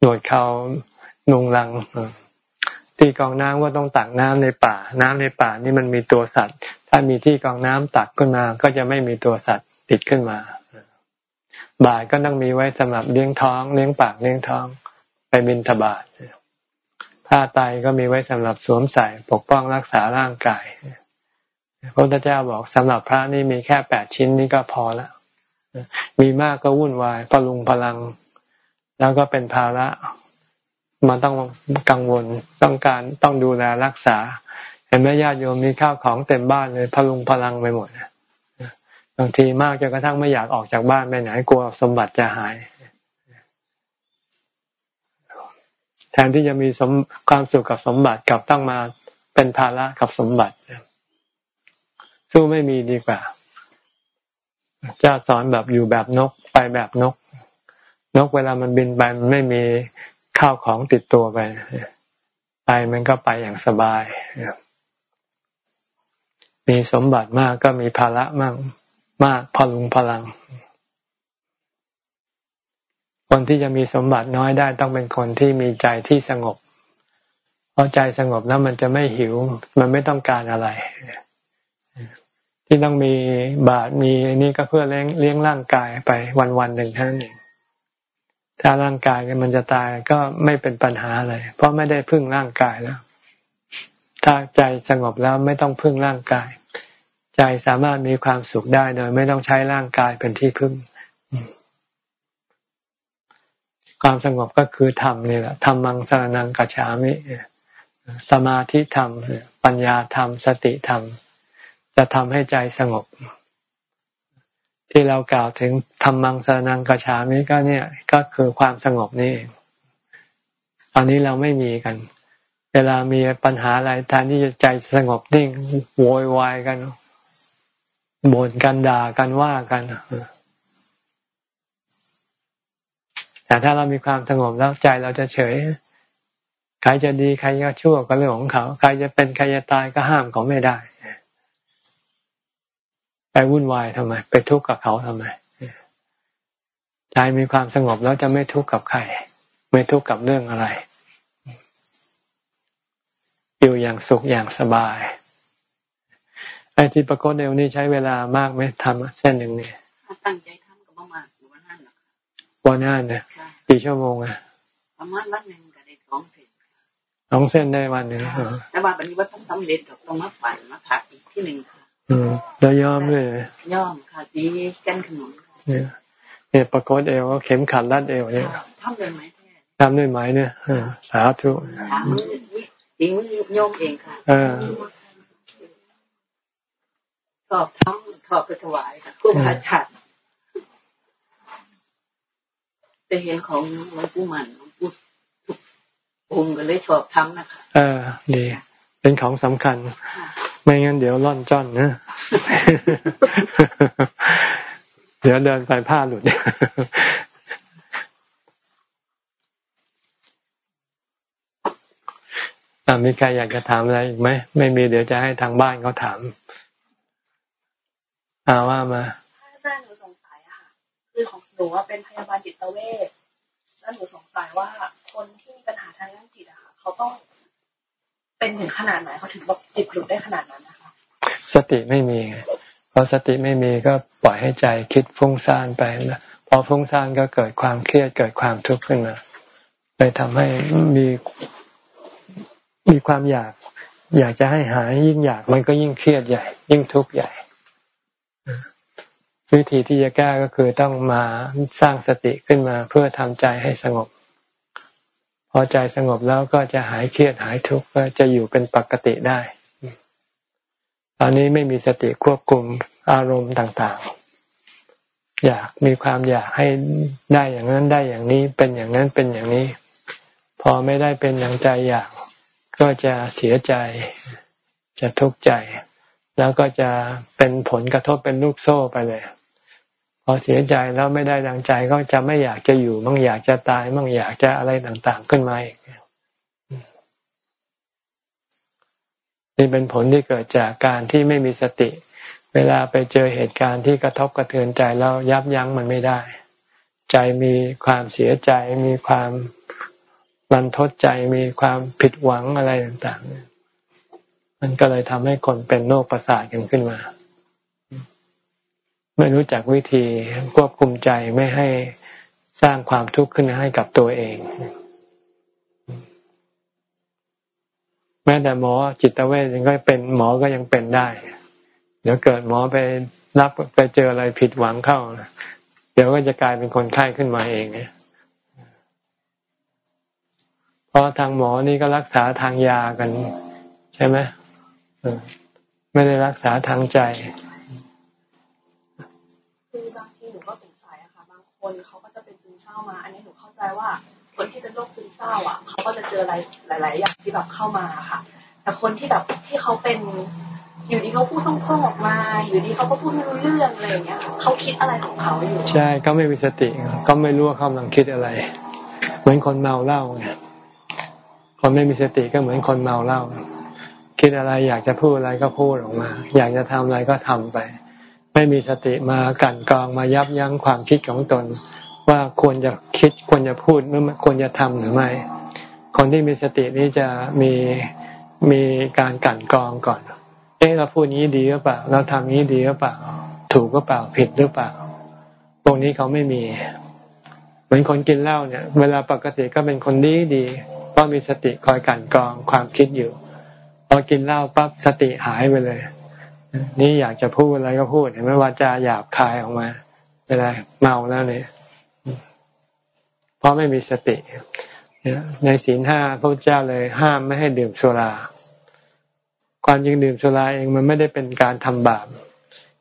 หนวดเขานุงลังที่กองน้ำก็ต้องตักน้ำในป่า น้ำในป่านี่มันมีตัวสัตว์ ถ้ามีที่กองน้ำตักขึ้นมา ก็จะไม่มีตัวสัตว์ติดขึ้นมา บาทก็ต้องมีไว้สำหรับเลี้ยงท้องเลี้ยงปากเลี้ยงท้อง ไปบินทบาทผ้าไตก็มีไว้สำหรับสวมใส่ปกป้องรักษาร่างกายพระพุทธเจ้าบอกสำหรับพระนี่มีแค่แปดชิ้นนี่ก็พอแล้วมีมากก็วุ่นวายพลุงพลัง แล้วก็เป็นภาระมันต้องกังวลต้องการต้องดูแลรักษา เห็นไหมญาติโยมมีข้าวของเต็มบ้านเลยพลุงพลังไปหมด บางทีมากจนกระทั่งไม่อยากออกจากบ้านไปไหนกลัวสมบัติจะหาย แทนที่จะมีสมความสุขกับสมบัติกลับต้องมาเป็นภาระกับสมบัติ สู้ไม่มีดีกว่าจะสอนแบบอยู่แบบนกไปแบบนก นกเวลามันบินไปมันไม่มีข้าวของติดตัวไปไปมันก็ไปอย่างสบาย มีสมบัติมากก็มีภาระมาก มากพลุงพลัง คนที่จะมีสมบัติน้อยได้ต้องเป็นคนที่มีใจที่สงบ เพราะใจสงบแล้วมันจะไม่หิว มันไม่ต้องการอะไร ที่ต้องมีบาตมีนี่ก็เพื่อเลี้ยงเลี้ยงร่างกายไปวันวันหนึ่งเท่านั้นเองถ้าร่างกายมันจะตายก็ไม่เป็นปัญหาเลยเพราะไม่ได้พึ่งร่างกายแล้ว ถ้าใจสงบแล้วไม่ต้องพึ่งร่างกาย ใจสามารถมีความสุขได้โดยไม่ต้องใช้ร่างกายเป็นที่พึ่ง ความสงบก็คือธรรมนี่แหละธรรมังสรนังกัจฉามิสมาธิธรรม ปัญญาธรรม สติธรรม จะทำให้ใจสงบ ที่เรากล่าวถึงธรรมังสนังกระฉามิก็เนี่ยก็คือความสงบนี่เองตอนนี้เราไม่มีกัน เวลามีปัญหาอะไรแทนที่จะใจสงบนิ่งโวยวายกัน บ่นกันด่ากันว่ากันแต่ถ้าเรามีความสงบแล้วใจเราจะเฉย ใครจะดีใครจะชั่วก็เรื่องของเขา ใครจะเป็นใครจะตายก็ห้ามเขาไม่ได้ ไปวุ่นวายทำไม ไปทุกข์กับเขาทำไม ใจมีความสงบแล้วจะไม่ทุกข์กับใคร ไม่ทุกข์กับเรื่องอะไร อยู่อย่างสุขอย่างสบาย ไอ้ที่ประกฏเดวนี่ใช้เวลามากไหมทำเส้นหนึ่งเนี่ยตั้งใจทำกับประมาณวันนั้นวันนั้นเนี่ยกี่ชั่วโมงอะประมาณวันหนึ่งก็ได้สองเส้นสองเส้นได้วันหนึ่งแต่ว่าวันนี้ว่าต้องสำเร็จต้องมาฝันมาผักอีกที่หนึ่งอืมแล้วยอมเลยยอมค่ะตีกันขนมเนี่ยเนี่ยประกฏเอวก็เข็มขัดรัดเอวเนี่ยทำด้วยไหมแท้ทำด้วยไหมเนี่ยสาธุตีมือโยมเองค่ะ สอบทั้งสอบไปถวายค่ะครูบาอาจารย์จะเห็นของหลวงปู่มันหลวงปู่ทุกองค์ก็เลยชอบทำนะคะเออดี เป็นของสำคัญ ไม่งั้นเดี๋ยวร่อนจ้อนนะ เดี๋ยวเดินไปผ้าหลุดมีใครอยากจะถามอะไรอีกไหม ไม่มีเดี๋ยวจะให้ทางบ้านเขาถาม อาว่ามาอาจารย์หนูสงสัยอะค่ะ คือของหนูว่าเป็นพยาบาลจิตเวชแล้วหนูสงสัยว่าคนที่มีปัญหาทางด้านจิตอะค่ะเขาต้องเป็นถึงขนาดไหนเขาถึงแบบจิตหลุดได้ขนาดนั้นนะคะ สติไม่มีพอสติไม่มีก็ปล่อยให้ใจคิดฟุ้งซ่านไปนะพอฟุ้งซ่านก็เกิดความเครียดเกิดความทุกข์ขึ้นมาเลยทำให้มีมีความอยาก อยากจะให้หายยิ่งอยากมันก็ยิ่งเครียดใหญ่ ยิ่งทุกข์ใหญ่ วิธีที่จะแก้ก็คือต้องมาสร้างสติขึ้นมาเพื่อทำใจให้สงบ พอใจสงบแล้วก็จะหายเครียดหายทุกข์ก็จะอยู่เป็นปกติได้ ตอนนี้ไม่มีสติควบคุมอารมณ์ต่างๆ อยากมีความอยากให้ได้อย่างนั้นได้อย่างนี้เป็นอย่างนั้นเป็นอย่างนี้ พอไม่ได้เป็นอย่างใจอยาก ก็จะเสียใจ จะทุกข์ใจ แล้วก็จะเป็นผลกระทบเป็นลูกโซ่ไปเลย พอเสียใจแล้วไม่ได้ดังใจก็จะไม่อยากจะอยู่มั่งอยากจะตายมั่งอยากจะอะไรต่างๆขึ้นมาอีกนี่เป็นผลที่เกิดจากการที่ไม่มีสติ เวลาไปเจอเหตุการณ์ที่กระทบกระเทือนใจแล้วยับยั้งมันไม่ได้ ใจมีความเสียใจ มีความรันทดใจมีความผิดหวังอะไรต่างๆมันก็เลยทำให้คนเป็นโรคประสาทกันขึ้นมา ไม่รู้จักวิธีควบคุมใจไม่ให้สร้างความทุกข์ขึ้นให้กับตัวเอง แม้แต่หมอจิตเวชยังก็เป็นหมอก็ยังเป็นได้ เดี๋ยวเกิดหมอไปรับไปเจออะไรผิดหวังเข้า เดี๋ยวก็จะกลายเป็นคนไข้ขึ้นมาเองเนี่ยเพราะทางหมอนี่ก็รักษาทางยากัน ใช่ไหมไม่ได้รักษาทางใจ คือบางทีหนูก็สงสัยอะค่ะ บางคนเขาก็จะเป็นซึมเศร้ามา อันนี้หนูเข้าใจว่า คนที่เป็นโรคซึมเศร้าอะเขาก็จะเจออะไรหลาย ๆ อย่างที่แบบเข้ามาค่ะ แต่คนที่แบบที่เขาเป็นอยู่ดีเขาพูดต้องพ่อออกมา อยู่ดีเขาก็พูดไม่รู้เรื่องอะไรอย่างเงี้ยเขาคิดอะไรของเขาอยู่ ใช่เขาไม่มีสติเขาไม่รู้ว่าเขากำลังคิดอะไร เหมือนคนเมาเหล้าไงคนไม่มีสติก็เหมือนคนเมาเหล้าคิดอะไรอยากจะพูดอะไรก็พูดออกมา อยากจะทำอะไรก็ทำไป ไม่มีสติมากันกองมายับยั้งความคิดของตน ว่าควรจะคิดควรจะพูดหรือควรจะทำหรือไม่ คนที่มีสตินี้จะมีมีการกั่นกรองก่อน เอ๊ะเราพูดนี้ดีหรือเปล่า เราทำนี้ดีหรือเปล่า ถูกหรือเปล่าผิดหรือเปล่าตรงนี้เขาไม่มี เหมือนคนกินเหล้าเนี่ย เวลาปกติก็เป็นคนดีดีพราะมีสติคอยกั่นกรองความคิดอยู่พอกินเหล้าปั๊บสติหายไปเลย นี่อยากจะพูดอะไรก็พูดเห็นไหมว่าจะหยาบคายออกมาเวลาเมาแล้วเนี่ย ราะไม่มีสติในศีลห้าพระเจ้าเลยห้ามไม่ให้ดื่มสุรา ความจริงดื่มสุราเองมันไม่ได้เป็นการทำบาป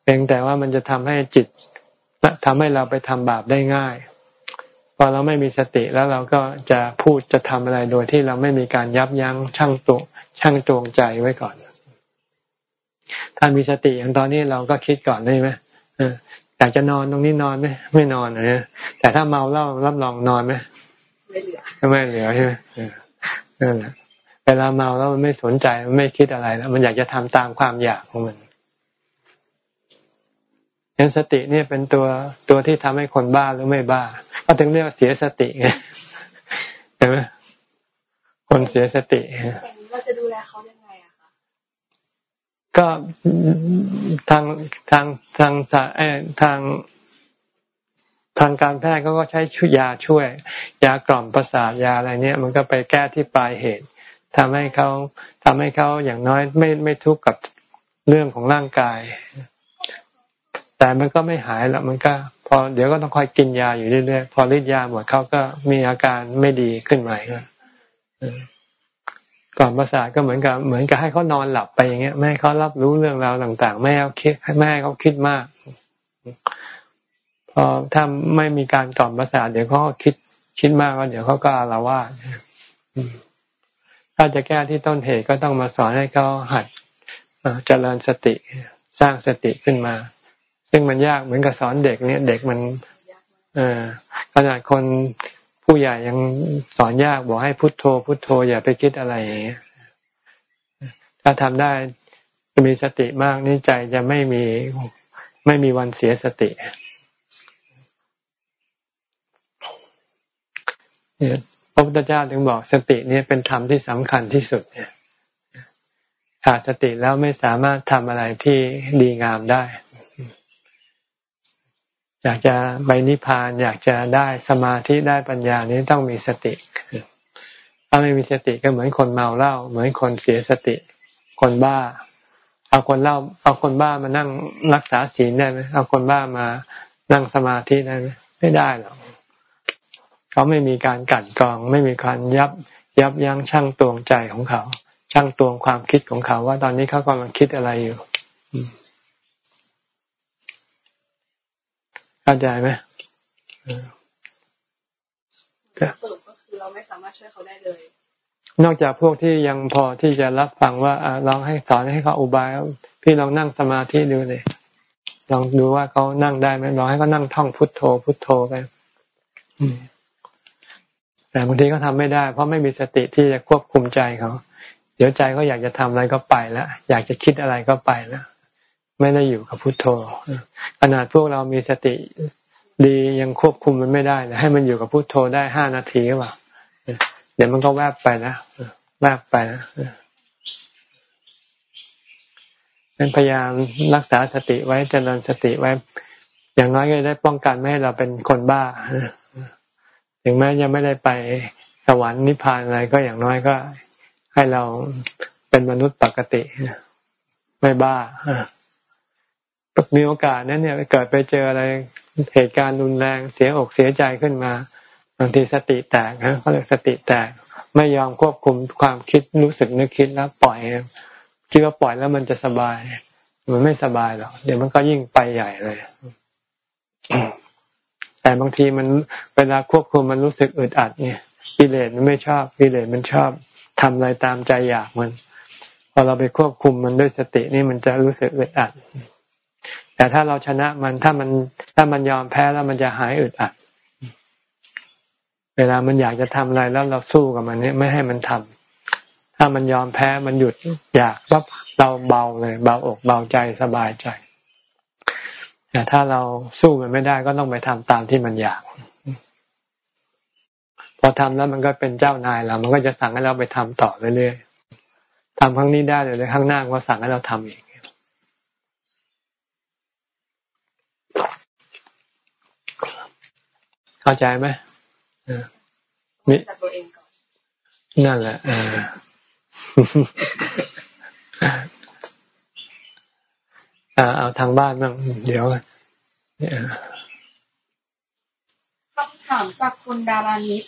เพียงแต่ว่ามันจะทำให้จิตทำให้เราไปทำบาปได้ง่ายพอเราไม่มีสติแล้วเราก็จะพูดจะทำอะไรโดยที่เราไม่มีการยับยั้งชั่งตัวชั่งตวงใจไว้ก่อน ถ้ามีสติอย่างตอนนี้เราก็คิดก่อนได้ไหมากจะนอนตรงนี้นอนไหมไม่นอนนะแต่ถ้าเมาเล่ารับรองนอนไหมไม่เหลือไม่เหลือใช่ไหมนั่นแหละเวลาเมาแล้วมันไม่สนใจมันไม่คิดอะไรแล้ว มันอยากจะทำตามความอยากของมันยันสตินี่เป็นตัวตัวที่ทำให้คนบ้าหรือไม่บ้า ก็ถึงเรียกว่าเสียสติไงเห็นไหมคนเสียสติเราจะดูแลเขายังไงอะคะ ก็ทางทางทางเอทางทางการแพทย์เขาก็ใช้ชุยาช่วย ยากล่อมประสาทยาอะไรเนี้ยมันก็ไปแก้ที่ปลายเหตุทำให้เขาทำให้เขาอย่างน้อยไม่ไม่ทุกข์กับเรื่องของร่างกาย แต่มันก็ไม่หายแล้วมันก็ พอเดี๋ยวก็ต้องคอยกินยาอยู่เรื่อยๆพอฤทธิ์ยาหมดเขาก็มีอาการไม่ดีขึ้นใหม่ก่ อนประสาทก็เหมือนกับเหมือนกับให้เขานอนหลับไปอย่างเงี้ยไม่ให้เขารับรู้เรื่องราวต่าง ๆ ไม่ให้เขาคิดไม่ให้เขาคิดมากพอถ้าไม่มีการกล่อมประสาทเดี๋ยวเขาคิดคิดมากก็เดี๋ยวเขาก็อาละวาดถ้าจะแก้ที่ต้นเหตุก็ต้องมาสอนให้เขาหัดเจริญสติสร้างสติขึ้นมา ซึ่งมันยากเหมือนกับสอนเด็กเนี่ย เด็กมัน เออขนาดคน ผู้ใหญ่ยังสอนยากบอกให้พุโทโธ พุโทโธ อย่าไปคิดอะไรอย่างเงี้ยถ้าทำได้จะมีสติมากนี่ใจจะไม่มีไม่มีวันเสียสติเนี่ยพระพุทธเจ้าถึงบอกสตินี่เป็นธรรมที่สำคัญที่สุดเนี่ยขาดสติแล้วไม่สามารถทำอะไรที่ดีงามได้ อยากจะไปนิพพาน อยากจะได้สมาธิได้ปัญญานี้ต้องมีสติ ถ้าไม่มีสติก็เหมือนคนเมาเหล้าเหมือนคนเสียสติ คนบ้า เอาคนเล่าเอาคนบ้ามานั่งรักษาศีลได้ไหมเอาคนบ้ามานั่งสมาธิได้ไหมไม่ได้หรอกเขาไม่มีการกัดกรอง ไม่มีการยับยับยั้งชั่งตวงใจของเขา ชั่งตวงความคิดของเขา ว่าตอนนี้เขากำลังคิดอะไรอยู่ เข้าใจไหมสรุปก็คือเราไม่สามารถช่วยเขาได้เลย นอกจากพวกที่ยังพอที่จะรับฟังว่าอลองให้สอนให้เขาอุบายพี่ลองนั่งสมาธิดูเลยลองดูว่าเขานั่งได้ไหมลองให้เขานั่งท่องพุทโธ พุทโธไปแต่บางทีก็ทำไม่ได้ เพราะไม่มีสติที่จะควบคุมใจเขา เดี๋ยวใจเขาอยากจะทำอะไรก็ไปแล้วอยากจะคิดอะไรก็ไปแล้ว ไม่ได้อยู่กับพุทโธขนาดพวกเรามีสติดียังควบคุมมันไม่ได้ให้มันอยู่กับพุทโธได้ห้านาทีก็ว่าเดี๋ยวมันก็แวบไปนะแวบไปนะเป็นพยายามรักษาสติไว้เจริญสติไว้ อย่างน้อยก็ได้ป้องกันไม่ให้เราเป็นคนบ้าถึงแม้ยังไม่ได้ไปสวรรค์นิพพานอะไรก็อย่างน้อยก็ให้เราเป็นมนุษย์ปกติ ไม่บ้า มีโอกาสนั้นเนี่ยเกิดไปเจออะไรเหตุการณ์รุนแรงเสียอกเสียใจขึ้นมาบางทีสติแตกนะเขาเรียกสติแตกไม่ยอมควบคุมความคิดรู้สึกนึกคิดแล้วปล่อยคิดว่าปล่อยแล้วมันจะสบาย มันไม่สบายหรอกเดี๋ยวมันก็ยิ่งไปใหญ่เลย แต่บางทีมันเวลาควบคุมมันรู้สึกอึดอัดเนี่ยกิเลสมันไม่ชอบกิเลสมันชอบทำอะไรตามใจอยากมัน พอเราไปควบคุมมันด้วยสตินี่มันจะรู้สึกอึดอัด แต่ถ้าเราชนะมันถ้ามันถ้ามันยอมแพ้แล้วมันจะหายอึดอัด เวลามันอยากจะทำอะไรแล้วเราสู้กับมันเนี่ยไม่ให้มันทำถ้ามันยอมแพ้มันหยุดอยากปั๊บเราเบาเลยเบาอกเบาใจสบายใจแต่ถ้าเราสู้มันไม่ได้ก็ต้องไปทำตามที่มันอยาก พอทำแล้วมันก็เป็นเจ้านายเรา มันก็จะสั่งให้เราไปทำต่อเรื่อยๆทำครั้งนี้ได้เดี๋ยวข้างหน้าก็สั่งให้เราทำอีก เข้าใจไหมนี่นั่นแหละเอาทางบ้านบ้างเดี๋ยวคำถามจากคุณดารานิต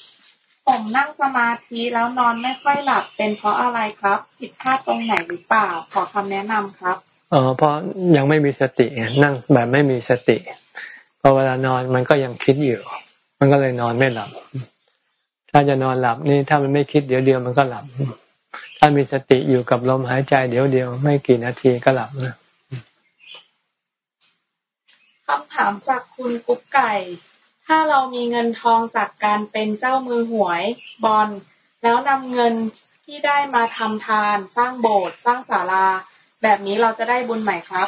ผมนั่งสมาธิแล้วนอนไม่ค่อยหลับเป็นเพราะอะไรครับ ผิดพลาดตรงไหนหรือเปล่า ขอคำแนะนำครับอ๋อเพราะยังไม่มีสตินั่งแบบไม่มีสติพอเวลานอนมันก็ยังคิดอยู่ มันก็เลยนอนไม่หลับ ถ้าจะนอนหลับนี่ถ้ามันไม่คิดเดี๋ยวเดียวมันก็หลับ ถ้ามีสติอยู่กับลมหายใจเดี๋ยวเดียวไม่กี่นาทีก็หลับนะคำถามจากคุณกุ๊กไก่ ถ้าเรามีเงินทองจากการเป็นเจ้ามือหวยบอลแล้วนำเงินที่ได้มาทำทานสร้างโบสถ์สร้างศาลา แบบนี้เราจะได้บุญไหมครับ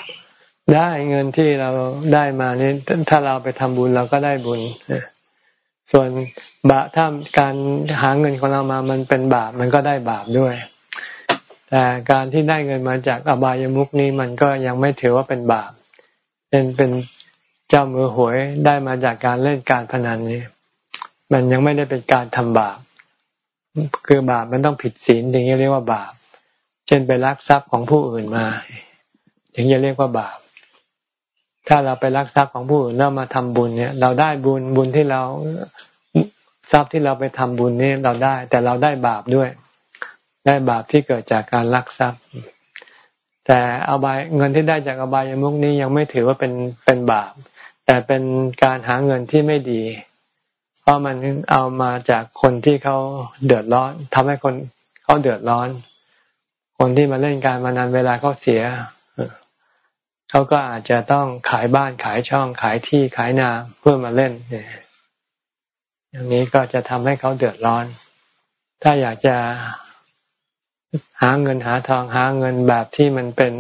ได้เงินที่เราได้มานี่ถ้าเราไปทำบุญเราก็ได้บุญ ส่วนบาถ้าการหาเงินของเรามามันเป็นบาปมันก็ได้บาปด้วย แต่การที่ได้เงินมาจากอบายมุกนี้มันก็ยังไม่ถือว่าเป็นบาปเป็นเป็นเจ้ามือหวยได้มาจากการเล่นการพนันนี้ มันยังไม่ได้เป็นการทำบาป คือบาปมันต้องผิดศีลถึงจะเรียกว่าบาป เช่นไปลักทรัพย์ของผู้อื่นมา ถึงจะเรียกว่าบาป ถ้าเราไปลักทรัพย์ของผู้อื่นแล้วมาทำบุญเนี่ย เราได้บุญบุญที่เราทรัพย์ที่เราไปทำบุญนี่เราได้ แต่เราได้บาปด้วย ได้บาปที่เกิดจากการลักทรัพย์ แต่เอบายเงินที่ได้จากอบายมุกนี้ยังไม่ถือว่าเป็นเป็นบาป แต่เป็นการหาเงินที่ไม่ดี เพราะมันเอามาจากคนที่เขาเดือดร้อนทำให้คนเขาเดือดร้อน คนที่มาเล่นการมานันเวลาเขาเสีย เขาก็อาจจะต้องขายบ้านขายช่องขายที่ขายนาเพื่อมาเล่นเนี่ยอย่างนี้ก็จะทำให้เขาเดือดร้อน ถ้าอยากจะหาเงินหาทองหาเงินแบบที่มันเป็น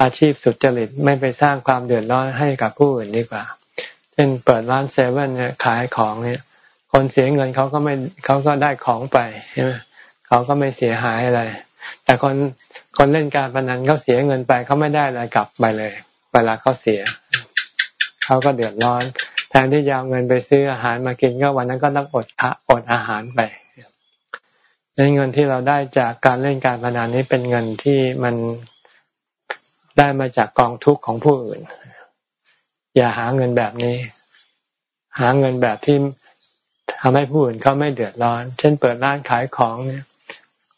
อาชีพสุจริตไม่ไปสร้างความเดือดร้อนให้กับผู้อื่นดีกว่า เช่นเปิดร้านเซเว่นเนี่ยขายของเนี่ย คนเสียเงินเขาก็ไม่เขาก็ได้ของไปใช่ไหมเขาก็ไม่เสียหายอะไร แต่คน คนเล่นการพนันเขาเสียเงินไปเขาไม่ได้อะไรกลับไปเลย เวลาเขาเสียเขาก็เดือดร้อน แทนที่จะเอาเงินไปซื้ออาหารมากินก็วันนั้นก็ต้องอดอดอาหารไปเงินที่เราได้จากการเล่นการพนันนี้เป็นเงินที่มันได้มาจากกองทุกข์ของผู้อื่น อย่าหาเงินแบบนี้ หาเงินแบบที่ทำให้ผู้อื่นเขาไม่เดือดร้อน เช่นเปิดร้านขายของเนี่ย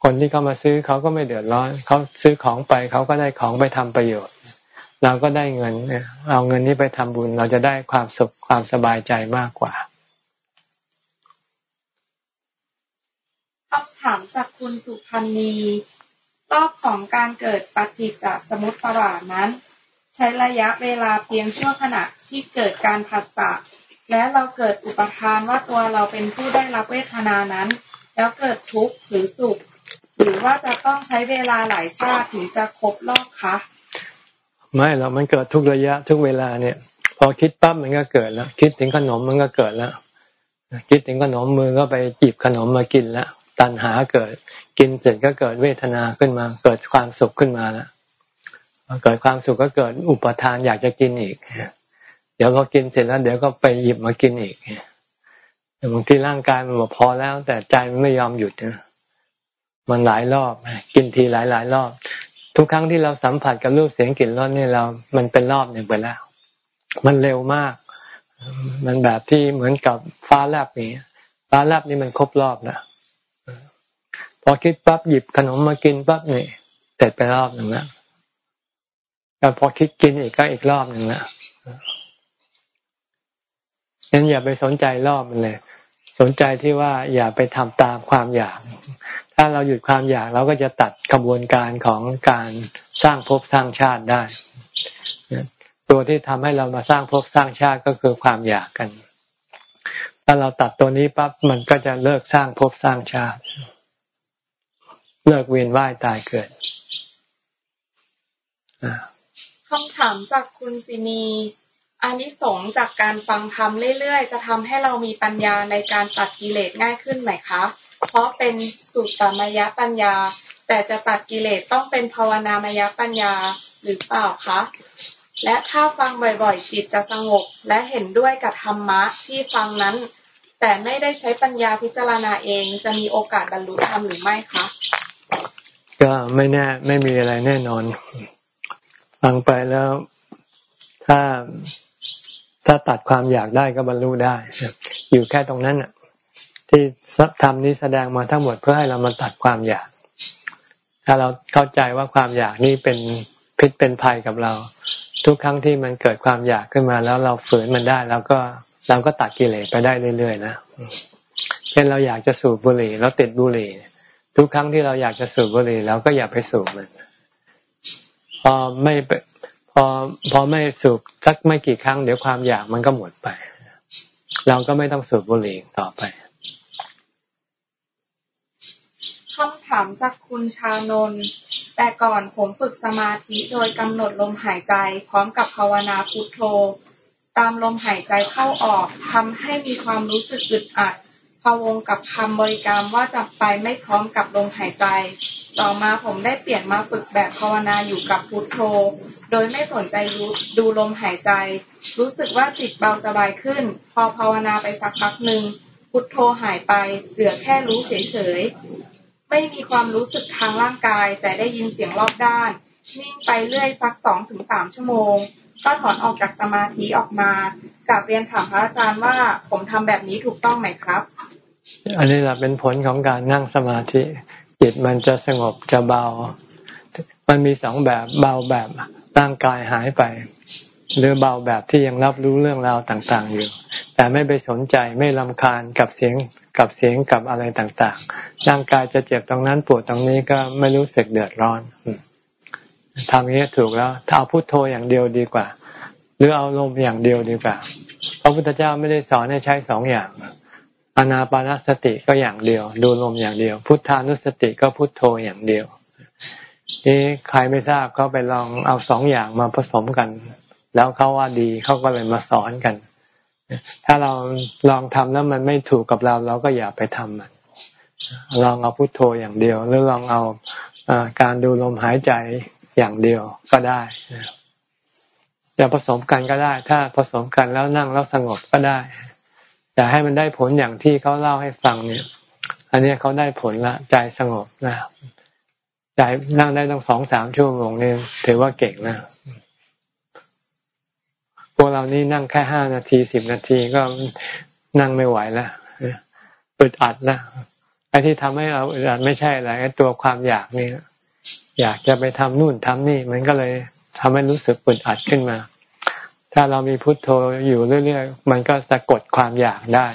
คนที่เขามาซื้อเขาก็ไม่เดือดร้อนเขาซื้อของไปเขาก็ได้ของไปทำประโยชน์ เราก็ได้เงินเอาเงินนี้ไปทำบุญ เราจะได้ความสุขความสบายใจมากกว่าคำถามจากคุณสุพันนีรอบของการเกิดปฏิจจสมุปบาทนั้น ใช้ระยะเวลาเพียงชั่วขณะที่เกิดการผัสสะและเราเกิดอุปทานว่าตัวเราเป็นผู้ได้รับเวทนานั้น แล้วเกิดทุกข์หรือสุข หรือว่าจะต้องใช้เวลาหลายชาติถึงจะครบรอบคะไม่หรอกมันเกิดทุกระยะทุกเวลาเนี่ย พอคิดปั๊บมันก็เกิดแล้วคิดถึงขนมมันก็เกิดแล้วคิดถึงขนมมือก็ไปจีบขนมมากินแล้วตัณหาเกิด กินเสร็จก็เกิดเวทนาขึ้นมา เกิดความสุขขึ้นมาแล้วเกิดความสุขก็เกิดอุปทานอยากจะกินอีก เดี๋ยวก็กินเสร็จแล้ว เดี๋ยวก็ไปหยิบมากินอีกบางทีร่างกายมันบอกพอแล้ว แต่ใจมันไม่ยอมหยุดนะ มันหลายรอบ กินทีหลายหลายรอบ ทุกครั้งที่เราสัมผัสกับรูปเสียงกลิ่นรสเนี่ยเรา มันเป็นรอบหนึ่งไปแล้ว มันเร็วมาก มันแบบที่เหมือนกับฟ้าแลบนี้ ฟ้าแลบนี่มันครบรอบนะพอคิดปั๊บหยิบขนมมากินปั๊บนี่เสร็จไปรอบหนึ่งแล้วแล้วพอคิดกินอีกก็อีกรอบหนึ่งแล้วงั้นอย่าไปสนใจรอบมันเลย สนใจที่ว่าอย่าไปทำตามความอยาก ถ้าเราหยุดความอยากเราก็จะตัดกระบวนการของการสร้างภพสร้างชาติได้ ตัวที่ทำให้เรามาสร้างภพสร้างชาติก็คือความอยากกัน ถ้าเราตัดตัวนี้ปั๊บมันก็จะเลิกสร้างภพสร้างชาติ เลิกเวียนว่ายตายเกิดคำถามจากคุณสินีอานิสงส์จากการฟังธรรมเรื่อยๆ จะทำให้เรามีปัญญาในการตัดกิเลสง่ายขึ้นไหมคะ เพราะเป็นสุตตมยปัญญา แต่จะตัดกิเลสต้องเป็นภาวนามยปัญญาหรือเปล่าคะและถ้าฟังบ่อยๆ จิตจะสงบ และเห็นด้วยกับธรรมะที่ฟังนั้น แต่ไม่ได้ใช้ปัญญาพิจารณาเองจะมีโอกาสบรรลุธรรมหรือไม่คะก็ไม่แน่ไม่มีอะไรแน่นอน ฟังไปแล้วถ้าถ้าตัดความอยากได้ก็บรรลุได้ อยู่แค่ตรงนั้นอะ ที่ทำนี้แสดงมาทั้งหมดเพื่อให้เรามาตัดความอยาก ถ้าเราเข้าใจว่าความอยากนี้เป็นพิษเป็นภัยกับเรา ทุกครั้งที่มันเกิดความอยากขึ้นมาแล้วเราฝืนมันได้ แล้วก็เราก็ตัดกิเลสไปได้เรื่อยๆนะเช่นเราอยากจะสูบบุหรี่แล้วติดบุหรี่ ทุกครั้งที่เราอยากจะสูบบุหรี่เราก็อย่าไปสูบมันพอไม่พอพอไม่สูบสักไม่กี่ครั้งเดี๋ยวความอยากมันก็หมดไป เราก็ไม่ต้องสูบบุหรี่ต่อไป ถามจากคุณชานนท์แต่ก่อนผมฝึกสมาธิโดยกำหนดลมหายใจ พร้อมกับภาวนาพุทโธ ตามลมหายใจเข้าออกทำให้มีความรู้สึกอึดอัดพะวงกับคำบริกรรมว่าจะไปไม่พร้อมกับลมหายใจ ต่อมาผมได้เปลี่ยนมาฝึกแบบภาวนาอยู่กับพุทโธ โดยไม่สนใจรู้ดูลมหายใจ รู้สึกว่าจิตเบาสบายขึ้น พอภาวนาไปสักพักหนึ่งพุทโธหายไปเหลือแค่รู้เฉย ไม่มีความรู้สึกทางร่างกาย แต่ได้ยินเสียงรอบด้าน นิ่งไปเรื่อยสักสองถึงสามชั่วโมง ก็ถอนออกจากสมาธิออกมากับเรียนถามพระอาจารย์ว่าผมทำแบบนี้ถูกต้องไหมครับ อันนี้แหละเป็นผลของการนั่งสมาธิจิตมันจะสงบจะเบา มันมีสองแบบเบาแบบร่างกายหายไป หรือเบาแบบที่ยังรับรู้เรื่องราวต่าง ๆ อยู่ แต่ไม่ไปสนใจไม่ลำคาญกับเสียง กับเสียงกับอะไรต่างๆ ร่างกายจะเจ็บตรงนั้นปวดตรงนี้ก็ไม่รู้สึกเดือดร้อนทำอย่างนี้ถูกแล้วเอาพุโทโธอย่างเดียวดีกว่า หรือเอาลมอย่างเดียวดีกว่าพระพุทธเจ้าไม่ได้สอนให้ใช้สองอย่างอนาปานสติก็อย่างเดียว ดูลมอย่างเดียว พุทธานุสติก็พุทโธอย่างเดียวนี่ใครไม่ทราบเขาไปลองเอาสองอย่างมาผสมกัน แล้วเขาว่าดีเขาก็เลยมาสอนกัน ถ้าเราลองทำแล้วมันไม่ถูกกับเรา เราก็อย่าไปทำมัน ลองเอาพุทโธอย่างเดียว หรือลองเอาการดูลมหายใจอย่างเดียวก็ได้จะผสมกันก็ได้ ถ้าผสมกันแล้วนั่งแล้วสงบก็ได้แต่ให้มันได้ผลอย่างที่เขาเล่าให้ฟังเนี่ย อันนี้เขาได้ผลละใจสงบนะใจนั่งได้ตั้งสองสามชั่วโมงนี่ถือว่าเก่งนะ พวกเรานี่นั่งแค่ห้านาทีสิบนาทีก็นั่งไม่ไหวแล้วอึดอัดแล้วไอ้ที่ทำให้เราอึดอัดไม่ใช่อะไรตัวความอยากนี่อยากจะไปทำนู่นทำนี่ มันก็เลยทำให้รู้สึกอึดอัดขึ้นมา ถ้าเรามีพุทโธอยู่เรื่อยๆมันก็จะกดความอยากได้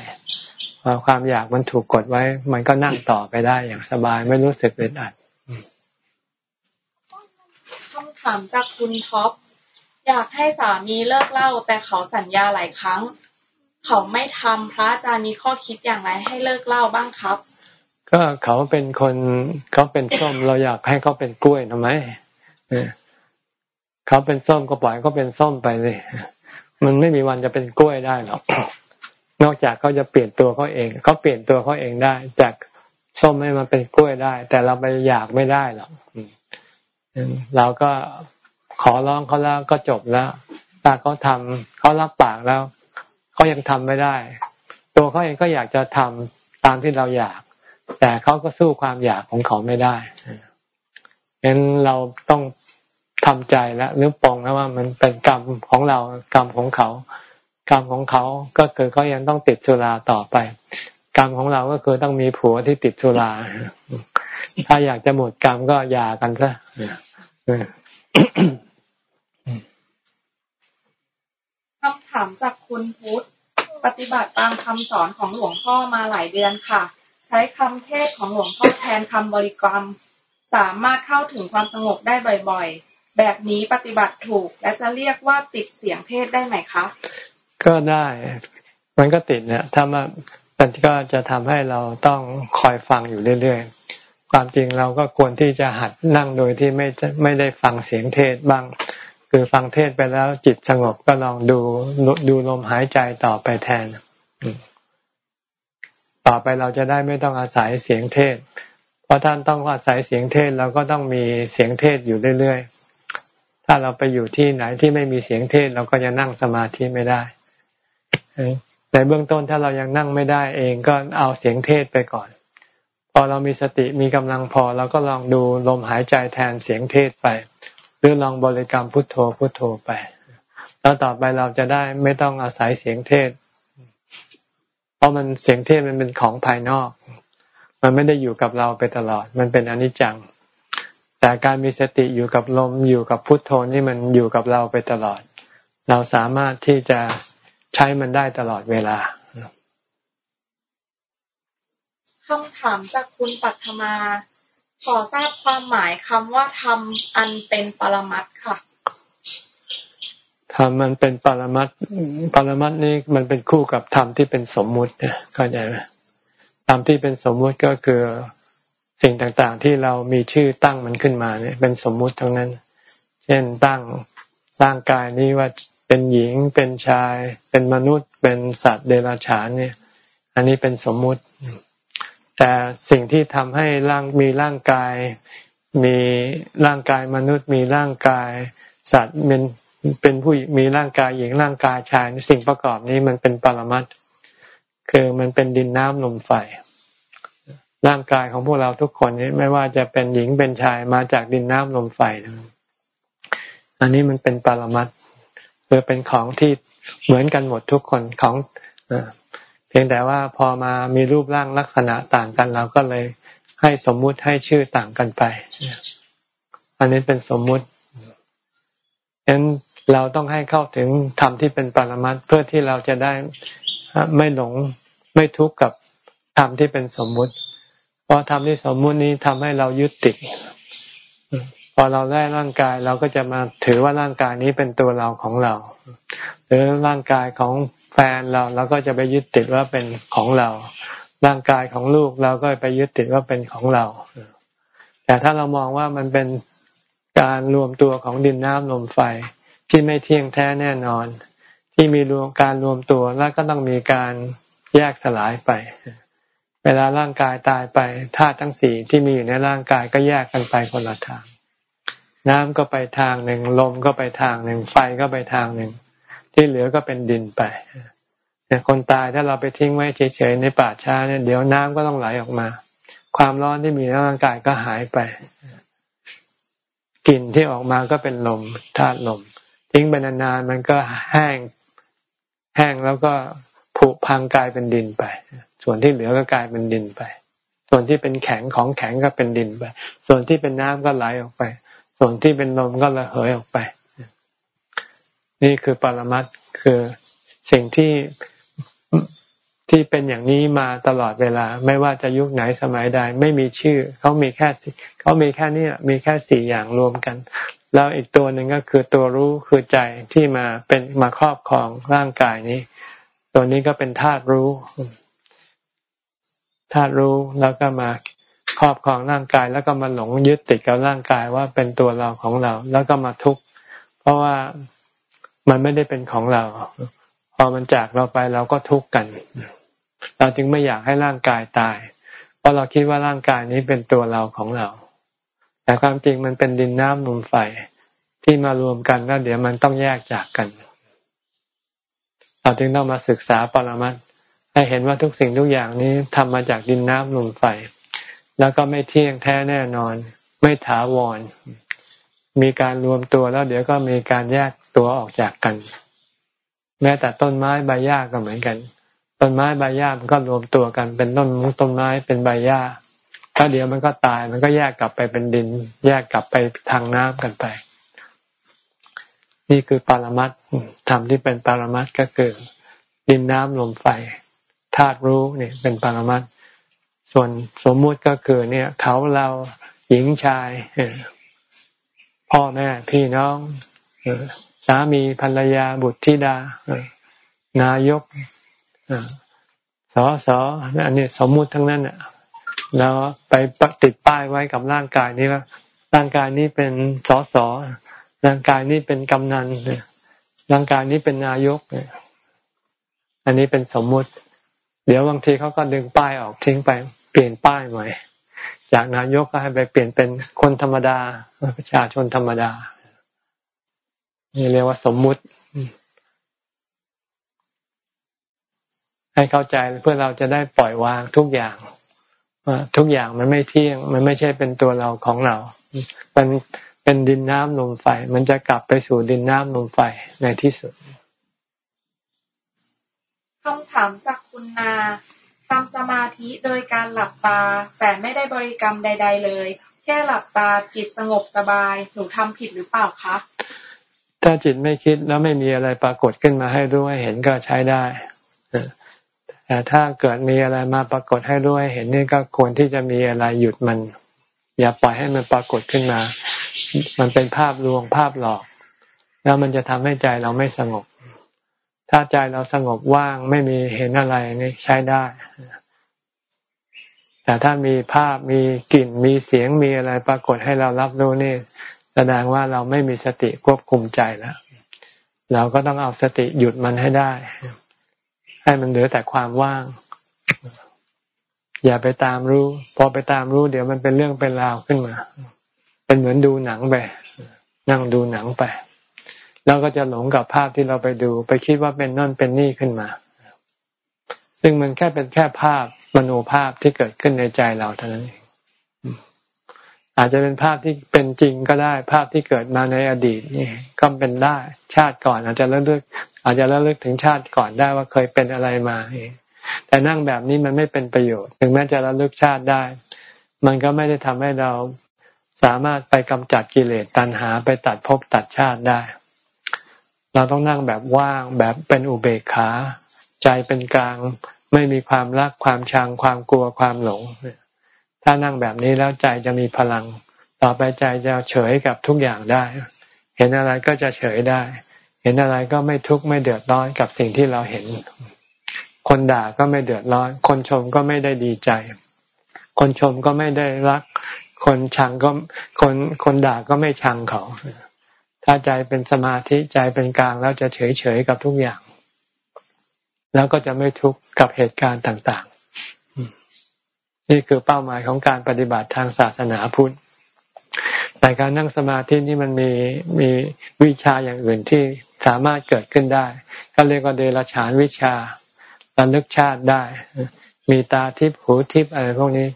พอความอยากมันถูกกดไว้ มันก็นั่งต่อไปได้อย่างสบายไม่รู้สึกอึดอัดคำถามจากคุณท็อป อยากให้สามีเลิกเล่า แต่เขาสัญญาหลายครั้ง เขาไม่ทำพระอาจารย์นี้ข้อคิดอย่างไรให้เลิกเล่าบ้างครับ ก็เขาเป็นคนเขาเป็นส้มเราอยากให้เขาเป็นกล้วยทำไมเขาเป็นส้มก็ปล่อยเขาเป็นส้มไปเลย มันไม่มีวันจะเป็นกล้วยได้หรอกนอกจากเขาจะเปลี่ยนตัวเขาเองเขาเปลี่ยนตัวเขาเองได้ จากส้มให้มันเป็นกล้วยได้ แต่เราไปอยากไม่ได้หรอกเราก็ ขอร้องเขาแล้วก็จบแล้วถ้าเขาทำเขารับปากแล้วเขายังทำไม่ได้ ตัวเขาเองก็อยากจะทำตามที่เราอยาก แต่เขาก็สู้ความอยากของเขาไม่ได้ฉะนั้นเราต้องทำใจแล้วหรือปองแล้วว่ามันเป็นกรรมของเรากรรมของเขา กรรมของเขาก็คือเขายังต้องติดสุราต่อไป กรรมของเราก็คือต้องมีผัวที่ติดสุรา ถ้าอยากจะหมดกรรมก็หย่ากันซะคำ ถามจากคุณพุทธปฏิบัติตามคำสอนของหลวงพ่อมาหลายเดือนค่ะ ใช้คำเทศของหลวงพ่อแทนคำบริกรรม สามารถเข้าถึงความสงบได้บ่อยๆ แบบนี้ปฏิบัติถูก และจะเรียกว่าติดเสียงเพศได้ไหมคะ ก็ได้ มันก็ติดเนี่ยถ้ามามันก็จะทำให้เราต้องคอยฟังอยู่เรื่อยๆ ความจริงเราก็ควรที่จะหัดนั่งโดยที่ไม่ไม่ได้ฟังเสียงเทศบ้าง คือฟังเทศไปแล้วจิตสงบก็ลองดูดูลมหายใจต่อไปแทน ต่อไปเราจะได้ไม่ต้องอาศัยเสียงเทศ เพราะท่านต้องอาศัยเสียงเทศเราก็ต้องมีเสียงเทศอยู่เรื่อยๆ ถ้าเราไปอยู่ที่ไหนที่ไม่มีเสียงเทศเราก็จะนั่งสมาธิไม่ได้ในเบื้องต้นถ้าเรายังนั่งไม่ได้เองก็เอาเสียงเทศไปก่อน พอเรามีสติมีกำลังพอเราก็ลองดูลมหายใจแทนเสียงเทศไป หรือลองบริกรรมพุทโธพุทโธไป แล้วต่อไปเราจะได้ไม่ต้องอาศัยเสียงเทศ เพราะมันเสียงเทศมันเป็นของภายนอก มันไม่ได้อยู่กับเราไปตลอด มันเป็นอนิจจัง แต่การมีสติอยู่กับลมอยู่กับพุทโธนี่มันอยู่กับเราไปตลอด เราสามารถที่จะใช้มันได้ตลอดเวลาคำถามจากคุณปัทมา ขอทราบความหมายคำว่าทำอันเป็นปรมัตค่ะทำมันเป็นปรมัตปรมัตนี้มันเป็นคู่กับธรรมที่เป็นสมมุติเข้าใจไหมธรรมที่เป็นสมมุติก็คือสิ่งต่างๆ ที่เรามีชื่อตั้งมันขึ้นมาเนี่ย เป็นสมมุติทั้งนั้น เช่นตั้งร่างกายนี้ว่าเป็นหญิงเป็นชาย เป็นมนุษย์ เป็นสัตว์เดรัจฉานเนี่ย อันนี้เป็นสมมุติ แต่สิ่งที่ทำให้ร่างมีร่างกาย มีร่างกายมนุษย์ มีร่างกาย สัตว์เป็นเป็นผู้มีร่างกายหญิงร่างกายชายสิ่งประกอบนี้มันเป็นปรมัตคือมันเป็นดินน้ำลมไฟร่างกายของพวกเราทุกคนนี้ไม่ว่าจะเป็นหญิงเป็นชายมาจากดินน้ำลมไฟอันนี้มันเป็นปรมัตคือเป็นของที่เหมือนกันหมดทุกคนของ เพียงแต่ว่าพอมามีรูปร่างลักษณะต่างกันเราก็เลยให้สมมุติให้ชื่อต่างกันไป อันนี้เป็นสมมุติฉะนั้นเราต้องให้เข้าถึงธรรมที่เป็นปรมัตเพื่อที่เราจะได้ไม่หลงไม่ทุกข์กับธรรมที่เป็นสมมุติ เพราะธรรมที่สมมุตินี้ทำให้เรายึดติด พอเราได้ร่างกายเราก็จะมาถือว่าร่างกายนี้เป็นตัวเราของเรา หรือร่างกายของ แฟนเราเราก็จะไปยึดติดว่าเป็นของเรา ร่างกายของลูกเราก็ไปยึดติดว่าเป็นของเรา แต่ถ้าเรามองว่ามันเป็นการรวมตัวของดินน้ำลมไฟที่ไม่เที่ยงแท้แน่นอน ที่มีรวมการรวมตัวแล้วก็ต้องมีการแยกสลายไป เวลาร่างกายตายไปธาตุทั้งสี่ที่มีอยู่ในร่างกายก็แยกกันไปคนละทาง น้ำก็ไปทางหนึ่งลมก็ไปทางหนึ่งไฟก็ไปทางหนึ่ง ที่เหลือก็เป็นดินไปเนี่ยคนตายถ้าเราไปทิ้งไว้เฉยๆในป่าช้าเนี่ยเดี๋ยวน้ำก็ต้องไหลออกมา ความร้อนที่มีในร่างกายก็หายไปกลิ่นที่ออกมาก็เป็นลมธาตุลม ทิ้งไปนานๆมันก็แห้งแห้งแล้วก็ผุพังกลายเป็นดินไป ส่วนที่เหลือก็กลายเป็นดินไป ส่วนที่เป็นแข็งของแข็งก็เป็นดินไป ส่วนที่เป็นน้ำก็ไหลออกไป ส่วนที่เป็นลมก็ระเหยออกไป นี่คือปรมัตคือสิ่งที่ที่เป็นอย่างนี้มาตลอดเวลา ไม่ว่าจะยุคไหนสมัยใด ไม่มีชื่อเขามีแค่เขามีแค่นี้มีแค่สี่อย่างรวมกัน แล้วอีกตัวหนึ่งก็คือตัวรู้คือใจที่มาเป็นมาครอบครองร่างกายนี้ ตัวนี้ก็เป็นธาตุรู้ธาตุรู้แล้วก็มาครอบครองร่างกาย แล้วก็มาหลงยึดติดกับร่างกายว่าเป็นตัวเราของเรา แล้วก็มาทุกข์เพราะว่า มันไม่ได้เป็นของเรา พอมันจากเราไปเราก็ทุกข์กัน เราจึงไม่อยากให้ร่างกายตาย เพราะเราคิดว่าร่างกายนี้เป็นตัวเราของเรา แต่ความจริงมันเป็นดินน้ำลมไฟที่มารวมกันแล้วเดี๋ยวมันต้องแยกจากกัน เราจึงต้องมาศึกษาปรมัตให้เห็นว่าทุกสิ่งทุกอย่างนี้ทำมาจากดินน้ำลมไฟ แล้วก็ไม่เที่ยงแท้แน่นอน ไม่ถาวร มีการรวมตัวแล้วเดี๋ยวก็มีการแยกตัวออกจากกัน แม้แต่ต้นไม้ใบหญ้าก็เหมือนกัน ต้นไม้ใบหญ้ามันก็รวมตัวกันเป็นต้นมุต้นไม้เป็นใบหญ้าถ้าเดี๋ยวมันก็ตายมันก็แยกกลับไปเป็นดิน แยกกลับไปทางน้ำกันไป นี่คือปรมัตธรรมที่เป็นปรมัตก็คือ ดินน้ำลมไฟธาตุรู้เนี่ยเป็นปรมัตส่วนสมมุติก็คือเนี่ย เขาเราหญิงชาย พ่อแม่พี่น้องสามีภรรยาบุตรธิดานายกสอสออันนี้สมมุติทั้งนั้นอะแล้วไปติดป้ายไว้กับร่างกายนี้ว่าร่างกายนี้เป็นสสร่างกายนี้เป็นกำนันร่างกายนี้เป็นนายกอันนี้เป็นสมมุติ เดี๋ยวบางทีเขาก็ดึงป้ายออกทิ้งไปเปลี่ยนป้ายใหม่ จากนายกก็ให้ไปเปลี่ยนเป็นคนธรรมดา ประชาชนธรรมดา นี่เรียกว่าสมมุติ ให้เข้าใจเพื่อเราจะได้ปล่อยวางทุกอย่างทุกอย่างมันไม่เที่ยง มันไม่ใช่เป็นตัวเราของเรา มันเป็นดินน้ำลมไฟ มันจะกลับไปสู่ดินน้ำลมไฟในที่สุดคำถามจากคุณนา ทำสมาธิโดยการหลับตา แต่ไม่ได้บริกรรมใด ๆ เลย แค่หลับตาจิตสงบสบาย หนูทำผิดหรือเปล่าคะ ถ้าจิตไม่คิดแล้วไม่มีอะไรปรากฏขึ้นมาให้รู้ให้เห็นก็ใช้ได้แต่ถ้าเกิดมีอะไรมาปรากฏให้รู้ให้เห็นนี่ก็ควรที่จะมีอะไรหยุดมัน อย่าปล่อยให้มันปรากฏขึ้นมา มันเป็นภาพลวงภาพหลอก แล้วมันจะทำให้ใจเราไม่สงบ ถ้าใจเราสงบว่างไม่มีเห็นอะไรนี่ใช้ได้ แต่ถ้ามีภาพมีกลิ่นมีเสียงมีอะไรปรากฏให้เรารับรู้นี่ แสดงว่าเราไม่มีสติควบคุมใจแล้ว เราก็ต้องเอาสติหยุดมันให้ได้ ให้มันเหลือแต่ความว่าง อย่าไปตามรู้ พอไปตามรู้เดี๋ยวมันเป็นเรื่องเป็นราวขึ้นมา เป็นเหมือนดูหนังไปนั่งดูหนังไป แล้วก็จะหลงกับภาพที่เราไปดู ไปคิดว่าเป็นนั่นเป็นนี่ขึ้นมา ซึ่งมันแค่เป็นแค่ภาพมโนภาพที่เกิดขึ้นในใจเราเท่านั้นเองอาจจะเป็นภาพที่เป็นจริงก็ได้ ภาพที่เกิดมาในอดีตนี่ก็เป็นได้ชาติก่อน อาจจะเลือกอาจจะระลึกถึงชาติก่อนได้ว่าเคยเป็นอะไรมาแต่นั่งแบบนี้มันไม่เป็นประโยชน์ ถึงแม้จะระลึกชาติได้ มันก็ไม่ได้ทำให้เราสามารถไปกำจัดกิเลสตัณหาไปตัดภพตัดชาติได้ เราต้องนั่งแบบว่างแบบเป็นอุเบกขา ใจเป็นกลางไม่มีความรักความชังความกลัวความหลง ถ้านั่งแบบนี้แล้วใจจะมีพลัง ต่อไปใจจะเฉยกับทุกอย่างได้ เห็นอะไรก็จะเฉยได้ เห็นอะไรก็ไม่ทุกข์ไม่เดือดร้อนกับสิ่งที่เราเห็น คนด่าก็ไม่เดือดร้อน คนชมก็ไม่ได้ดีใจ คนชมก็ไม่ได้รัก คนชังก็คนคนด่าก็ไม่ชังเขา ถ้าใจเป็นสมาธิใจเป็นกลางแล้วจะเฉยเฉยกับทุกอย่าง แล้วก็จะไม่ทุกข์กับเหตุการณ์ต่างๆ นี่คือเป้าหมายของการปฏิบัติทางศาสนาพุทธแต่การนั่งสมาธินี่มันมีมีวิชาอย่างอื่นที่สามารถเกิดขึ้นได้เขาเรียกว่าเดรัจฉานวิชาระลึกชาติได้ มีตาทิพหูทิพอะไรพวกนี้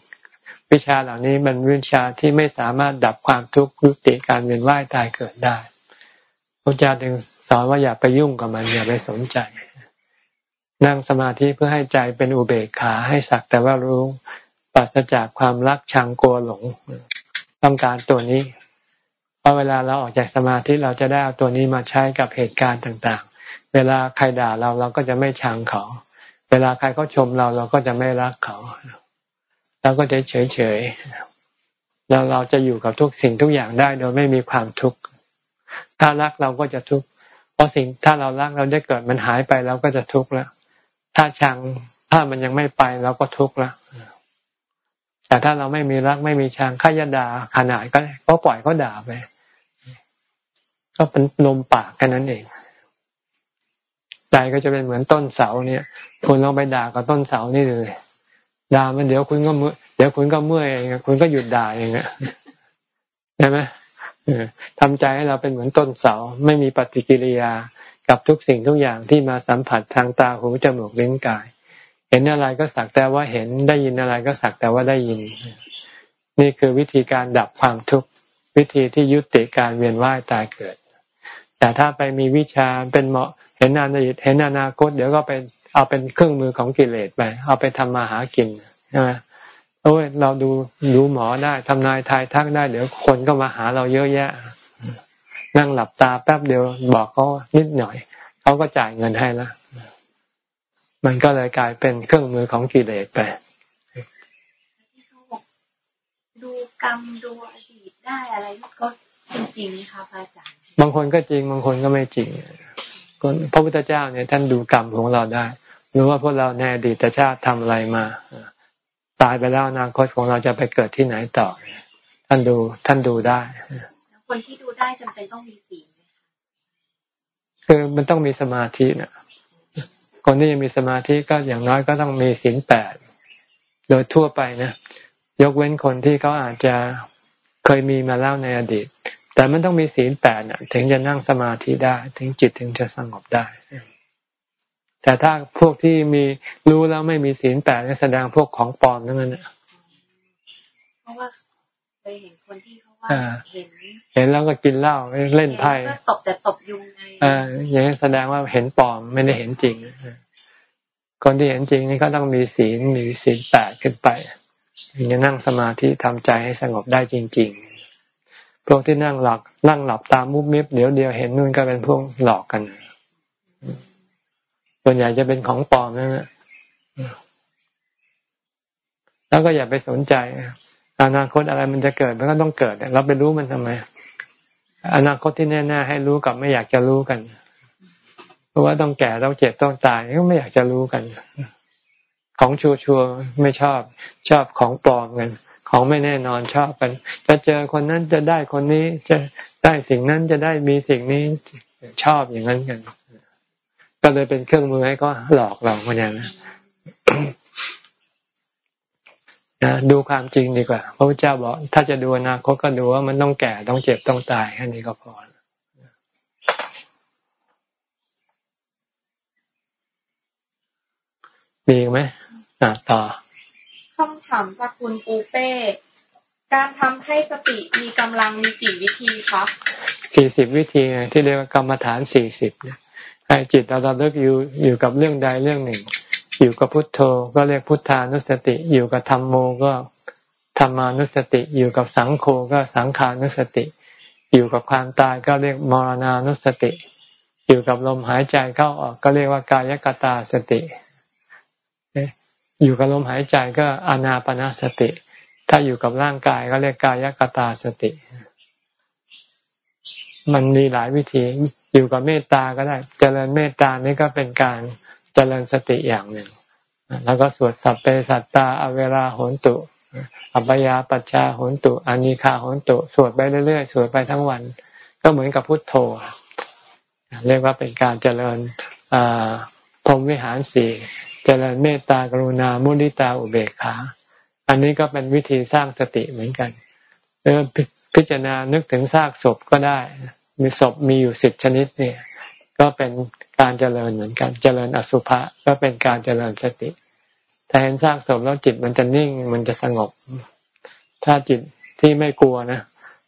วิชาเหล่านี้มันวิชาที่ไม่สามารถดับความทุกข์ยุติการเวียนว่ายตายเกิดได้ พระเจ้าจึงสอนว่าอย่าไปยุ่งกับมัน อย่าไปสนใจ นั่งสมาธิเพื่อให้ใจเป็นอุเบกขาให้สักแต่ว่ารู้ปราศจากความรักชังกลัวหลง ต้องการตัวนี้เพราะเวลาเราออกจากสมาธิเราจะได้เอาตัวนี้มาใช้กับเหตุการณ์ต่าง ๆ เวลาใครด่าเราเราก็จะไม่ชังเขา เวลาใครเขาชมเราเราก็จะไม่รักเขาเราก็จะเฉยๆแล้วเราจะอยู่กับทุกสิ่งทุกอย่างได้โดยไม่มีความทุกข์ ถ้ารักเราก็จะทุกข์เพราะสิ่งถ้าเรารักเราได้เกิดมันหายไปเราก็จะทุกข์แล้วถ้าชังถ้ามันยังไม่ไปเราก็ทุกข์แล้วแต่ถ้าเราไม่มีรักไม่มีชังข้ายดาขนาดก็ก็ปล่อยเขาด่าไปก็เป็นลมปากแค่นั้นเองใจก็จะเป็นเหมือนต้นเสาเนี่ยคุณลองไปด่ากับต้นเสานี่เลยด่ามันเดี๋ยวคุณก็เมื่อเดี๋ยวคุณก็เมื่อยเองคุณก็หยุดด่าเองอะใช่ไหม ทำใจให้เราเป็นเหมือนต้นเสาไม่มีปฏิกิริยากับทุกสิ่งทุกอย่างที่มาสัมผัสทางตาหูจมูกลิ้นกาย เห็นอะไรก็สักแต่ว่าเห็นได้ยินอะไรก็สักแต่ว่าได้ยิน นี่คือวิธีการดับความทุกข์วิธีที่ยุติการเวียนว่ายตายเกิด แต่ถ้าไปมีวิชาเป็นเหมาะเห็นอนาคตเห็นอนาคต เดี๋ยวก็ไปเอาเป็นเครื่องมือของกิเลสไปเอาไปทำมาหากินใช่ไหม โอ้ยเราดูดูหมอได้ทำนายทายทักได้ เดี๋ยวคนก็มาหาเราเยอะแยะ นั่งหลับตาแป๊บเดียวบอกเขานิดหน่อยเขาก็จ่ายเงินให้แล้วมันก็เลยกลายเป็นเครื่องมือของกิเลสไปดูกรรมดูอดีตได้อะไรก็จริงๆค่ะพระอาจารย์บางคนก็จริง บางคนก็ไม่จริงพระพุทธเจ้าเนี่ยท่านดูกรรมของเราได้รู้ว่าพวกเราในอดีตชาติทำอะไรมา ตายไปแล้วอนาคตของเราจะไปเกิดที่ไหนต่อ ท่านดูท่านดูได้คนที่ดูได้จำเป็นต้องมีศีลคือมันต้องมีสมาธินะคนที่ยังมีสมาธิก็อย่างน้อยก็ต้องมีศีลแปดโดยทั่วไปนะยกเว้นคนที่เขาอาจจะเคยมีมาแล้วในอดีต แต่มันต้องมีศีลแปดถึงจะนั่งสมาธิได้ ถึงจิตถึงจะสงบได้ แต่ถ้าพวกที่มีรู้แล้วไม่มีศีลแปดแสดงพวกของปลอมนั่นแหละเพราะว่าเคยเห็นคนที่เขาว่าเห็นเห็นแล้วก็กินเหล้าเล่นไพ่ตบแต่ตบยุงไงอ่าอย่างนี้แสดงว่าเห็นปลอมไม่ได้เห็นจริงคนที่เห็นจริงนี่ก็ต้องมีศีลมีศีลแปดขึ้นไปถึงจะนั่งสมาธิทำใจให้สงบได้จริง ๆ พวกที่นั่งหลับนั่งหลับตามมุบมิบเดี๋ยวเดียวเห็นนู่นก็เป็นพวกหลอกกัน ส่วนใหญ่จะเป็นของปลอมนั่นแหละแล้วก็อย่าไปสนใจอนาคตอะไรมันจะเกิดมันก็ต้องเกิดเราไปรู้มันทำไม อนาคตที่แน่ๆให้รู้กับไม่อยากจะรู้กัน เพราะว่าต้องแก่ต้องเจ็บต้องตายก็ไม่อยากจะรู้กัน ของชัวชัวไม่ชอบชอบของปลอมกันของไม่แน่นอนชอบกัน จะเจอคนนั้นจะได้คนนี้จะได้สิ่งนั้นจะได้มีสิ่งนี้ชอบอย่างนั้นกัน ก็เลยเป็นเครื่องมือให้ก็หลอกเราเหมือนกันนะนะดูความจริงดีกว่า พระพุทธเจ้าบอก ถ้าจะดูอนาคตก็ดูว่ามันต้องแก่ต้องเจ็บต้องตายแค่นี้ก็พอมีไหมอ่าต่อคำถามจากคุณปูเป้ การทำให้สติมีกำลังมีกี่วิธีคะสี่สิบวิธีไงที่เรียกว่ากรรมฐานสี่สิบเนี่ย ให้จิตเราเราเลิกอยู่อยู่กับเรื่องใดเรื่องหนึ่ง อยู่กับพุทโธก็เรียกพุทธานุสติ อยู่กับธรรมโมก็ธรรมานุสติ อยู่กับสังโฆก็สังขานุสติ อยู่กับความตายก็เรียกมรณานุสติ อยู่กับลมหายใจเข้าออกก็เรียกว่ากายกตาสติ อยู่กับลมหายใจก็อนาปนาสติ ถ้าอยู่กับร่างกายก็เรียกกายกตาสติ มันมีหลายวิธีอยู่กับเมตตาก็ได้ เจริญเมตตานี่ก็เป็นการเจริญสติอย่างหนึ่ง แล้วก็สวดสัพเพสัตตาอเวราโหนตุ อัปยาปัชชาโหนตุอานิคาโหนตุ สวดไปเรื่อยๆ สวดไปทั้งวัน ก็เหมือนกับพุทโธ เรียกว่าเป็นการเจริญพรมวิหารสี่เจริญเมตตากรุณามุนิตาอุเบกขา อันนี้ก็เป็นวิธีสร้างสติเหมือนกันเออ พิจารณานึกถึงซากศพก็ได้ มีศพมีอยู่สิบชนิดเนี่ย ก็เป็นการเจริญเหมือนกัน เจริญอสุภะก็เป็นการเจริญสติ ถ้าเห็นซากศพแล้วจิตมันจะนิ่งมันจะสงบ ถ้าจิตที่ไม่กลัวนะ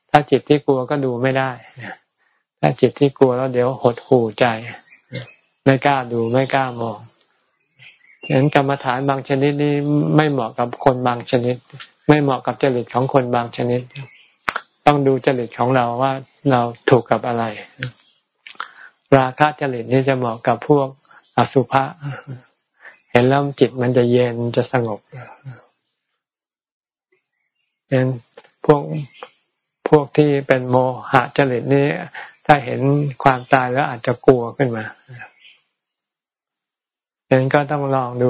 ถ้าจิตที่กลัวก็ดูไม่ได้ถ้าจิตที่กลัวแล้วเดี๋ยวหดหู่ใจ ไม่กล้าดูไม่กล้ามองฉะนั้นกรรมฐานบางชนิดนี้ไม่เหมาะกับคนบางชนิด ไม่เหมาะกับจริตของคนบางชนิด ต้องดูจริตของเราว่าเราถูกกับอะไร ราคะจริตนี่จะเหมาะกับพวกอสุภะเห็นแล้วจิตมันจะเย็นจะสงบฉะนั้นพวกพวกที่เป็นโมหะจริตนี้ถ้าเห็นความตายแล้วอาจจะกลัวขึ้นมาฉะนั้นก็ต้องลองดู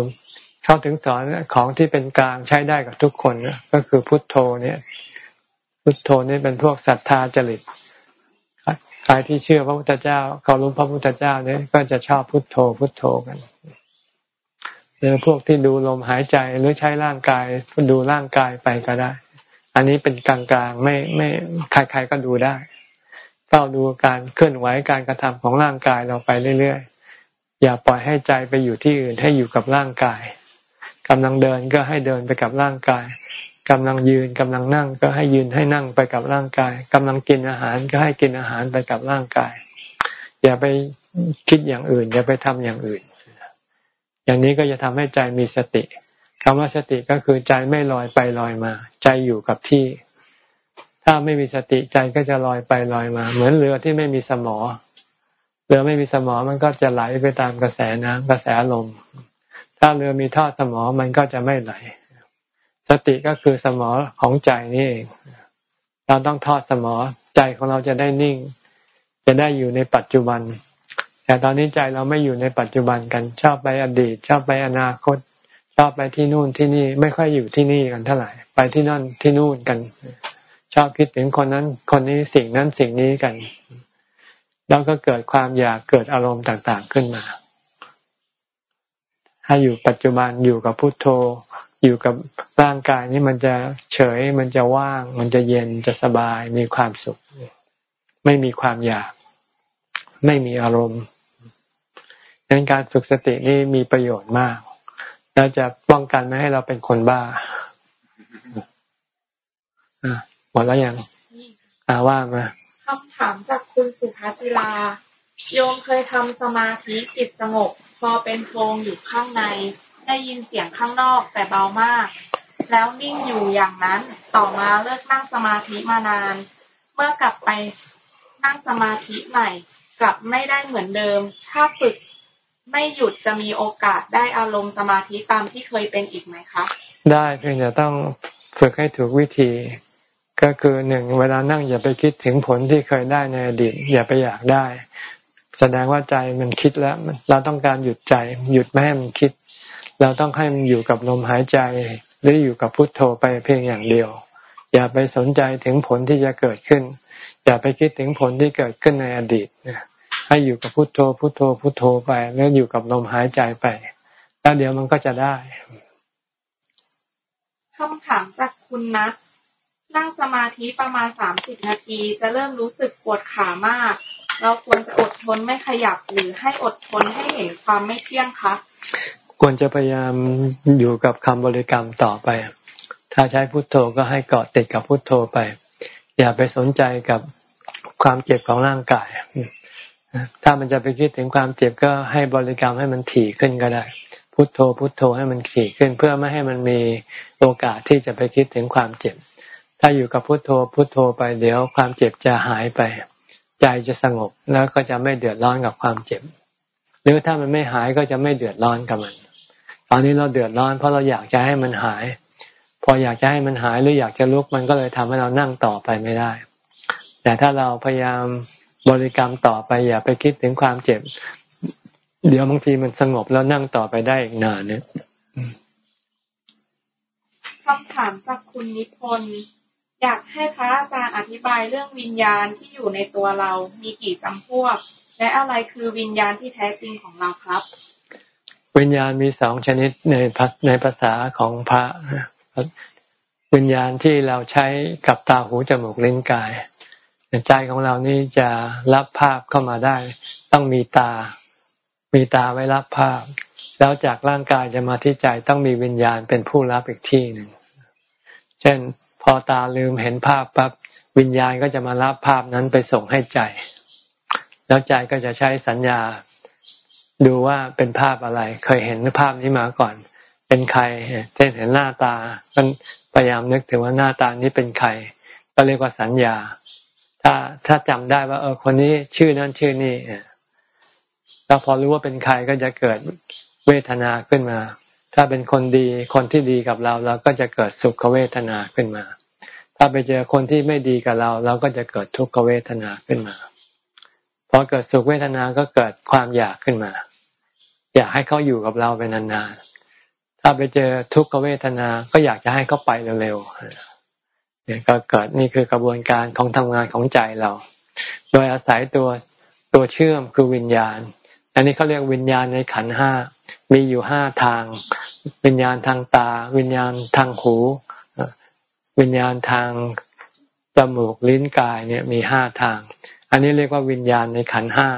เข้าถึงสอนของที่เป็นกลางใช้ได้กับทุกคนก็คือพุทโธเนี่ย พุทโธนี่เป็นพวกศรัทธาจริตใครที่เชื่อพระพุทธเจ้าเคารพพระพุทธเจ้าเนี่ยก็จะชอบพุทโธพุทโธกันหรือพวกที่ดูลมหายใจหรือใช้ร่างกายดูร่างกายไปก็ได้ อันนี้เป็นกลางๆไม่ไม่ใครๆก็ดูได้เฝ้าดูการเคลื่อนไหวการกระทำของร่างกายเราไปเรื่อยๆ อย่าปล่อยให้ใจไปอยู่ที่อื่นให้อยู่กับร่างกายกำลังเดินก็ให้เดินไปกับร่างกาย กำลังยืนกำลังนั่งก็ให้ยืนให้นั่งไปกับร่างกายกำลังกินอาหารก็ให้กินอาหารไปกับร่างกาย อย่าไปคิดอย่างอื่น อย่าไปทำอย่างอื่น อย่างนี้ก็จะทำให้ใจมีสติคำว่าสติก็คือใจไม่ลอยไปลอยมา ใจอยู่กับที่ ถ้าไม่มีสติใจก็จะลอยไปลอยมา เหมือนเรือที่ไม่มีสมอ เรือไม่มีสมอมันก็จะไหลไปตามกระแสน้ำกระแสลม ถ้าเรือมีท่อสมอมันก็จะไม่ไหล สติก็คือสมอของใจนี่เอง เราต้องทอดสมอใจของเราจะได้นิ่ง จะได้อยู่ในปัจจุบัน แต่ตอนนี้ใจเราไม่อยู่ในปัจจุบันกัน ชอบไปอดีต ชอบไปอนาคต ชอบไปที่นู่นที่นี่ ไม่ค่อยอยู่ที่นี่กันเท่าไหร่ ไปที่นั่นที่นู่นกัน ชอบคิดถึงคนนั้น คนนี้สิ่งนั้นสิ่งนี้กัน แล้วก็เกิดความอยากเกิดอารมณ์ต่างๆขึ้นมา ถ้าอยู่ปัจจุบันอยู่กับพุทโธ อยู่กับร่างกายนี่มันจะเฉยมันจะว่าง มันจะเย็นจะสบายมีความสุข ไม่มีความอยาก ไม่มีอารมณ์ดังนั้นการฝึกสตินี่มีประโยชน์มาก แล้วจะป้องกันไม่ให้เราเป็นคนบ้าหมดแล้วยังอาว่ามาคำถามจากคุณสุภาจิลาโยมเคยทำสมาธิจิตสงบ พอเป็นโพรงอยู่ข้างใน ได้ยินเสียงข้างนอกแต่เบามาก แล้วนิ่งอยู่อย่างนั้น ต่อมาเลิกนั่งสมาธิมานาน เมื่อกลับไปนั่งสมาธิใหม่ กลับไม่ได้เหมือนเดิม ถ้าฝึกไม่หยุดจะมีโอกาสได้อารมณ์สมาธิตามที่เคยเป็นอีกไหมคะ ได้เพียงแต่ต้องฝึกให้ถูกวิธี ก็คือหนึ่งเวลานั่งอย่าไปคิดถึงผลที่เคยได้ในอดีตอย่าไปอยากได้ แสดงว่าใจมันคิดแล้วเราต้องการหยุดใจ หยุดไม่ให้มันคิด เราต้องให้มันอยู่กับลมหายใจหรืออยู่กับพุทโธไปเพียงอย่างเดียว อย่าไปสนใจถึงผลที่จะเกิดขึ้น อย่าไปคิดถึงผลที่เกิดขึ้นในอดีตให้อยู่กับพุทโธพุทโธพุทโธไป แล้วอยู่กับลมหายใจไป แล้วเดี๋ยวมันก็จะได้คำถามจากคุณนัทนั่งสมาธิประมาณสามสิบนาที จะเริ่มรู้สึกปวดขามาก เราควรจะอดทนไม่ขยับหรือให้อดทนให้เห็นความไม่เที่ยงคะ ควรจะพยายามอยู่กับคำบริกรรมต่อไป ถ้าใช้พุทโธก็ให้เกาะติดกับพุทโธไป อย่าไปสนใจกับความเจ็บของร่างกาย ถ้ามันจะไปคิดถึงความเจ็บก็ให้บริกรรมให้มันถี่ขึ้นก็ได้ พุทโธ พุทโธให้มันถี่ขึ้น เพื่อไม่ให้มันมีโอกาสที่จะไปคิดถึงความเจ็บ ถ้าอยู่กับพุทโธ พุทโธไปเดี๋ยวความเจ็บจะหายไป ใจจะสงบแล้วก็จะไม่เดือดร้อนกับความเจ็บ หรือถ้ามันไม่หายก็จะไม่เดือดร้อนกับมัน ตอนนี้เราเดือดร้อนเพราะเราอยากจะให้มันหาย พออยากจะให้มันหายหรืออยากจะลุกมันก็เลยทำให้เรานั่งต่อไปไม่ได้ แต่ถ้าเราพยายามบริกรรมต่อไปอย่าไปคิดถึงความเจ็บ เดี๋ยวบางทีมันสงบแล้วนั่งต่อไปได้อีกนานเนี่ยคำถามจากคุณนิพนธ์อยากให้พระอาจารย์อธิบายเรื่องวิญญาณที่อยู่ในตัวเรา มีกี่จำพวก และอะไรคือวิญญาณที่แท้จริงของเราครับ วิญญาณมีสองชนิดในในภาษาของพระวิญญาณที่เราใช้กับตาหูจมูกลิ้นกาย ใจของเรานี่จะรับภาพเข้ามาได้ ต้องมีตา มีตาไว้รับภาพ แล้วจากร่างกายจะมาที่ใจต้องมีวิญญาณเป็นผู้รับอีกที่หนึ่งเช่น พอตาลืมเห็นภาพปั๊บวิญญาณก็จะมารับภาพนั้นไปส่งให้ใจ แล้วใจก็จะใช้สัญญา ดูว่าเป็นภาพอะไร เคยเห็นภาพนี้มาก่อน เป็นใครเช่นเห็นหน้าตาก็พยายามนึกถึงว่าหน้าตานี้เป็นใคร ก็เรียกว่าสัญญา ถ้าถ้าจำได้ว่าเออคนนี้ชื่อนั้นชื่อนี้แล้วพอรู้ว่าเป็นใครก็จะเกิดเวทนาขึ้นมา ถ้าเป็นคนดีคนที่ดีกับเราเราก็จะเกิดสุขเวทนาขึ้นมา ถ้าไปเจอคนที่ไม่ดีกับเรา เราก็จะเกิดทุกขเวทนาขึ้นมา พอเกิดสุขเวทนาก็เกิดความอยากขึ้นมา อยากให้เขาอยู่กับเราไปนานๆถ้าไปเจอทุกขเวทนา ก็อยากจะให้เขาไปเร็วๆเนี่ยก็เกิดนี่คือกระบวนการของทำงานของใจเรา โดยอาศัยตัวตัวเชื่อมคือวิญญาณ อันนี้เขาเรียกวิญญาณในขันห้ามีอยู่ห้าทาง วิญญาณทางตา วิญญาณทางหู วิญญาณทางจมูกลิ้นกายเนี่ยมีห้าทาง อันนี้เรียกว่าวิญญาณในขันห้า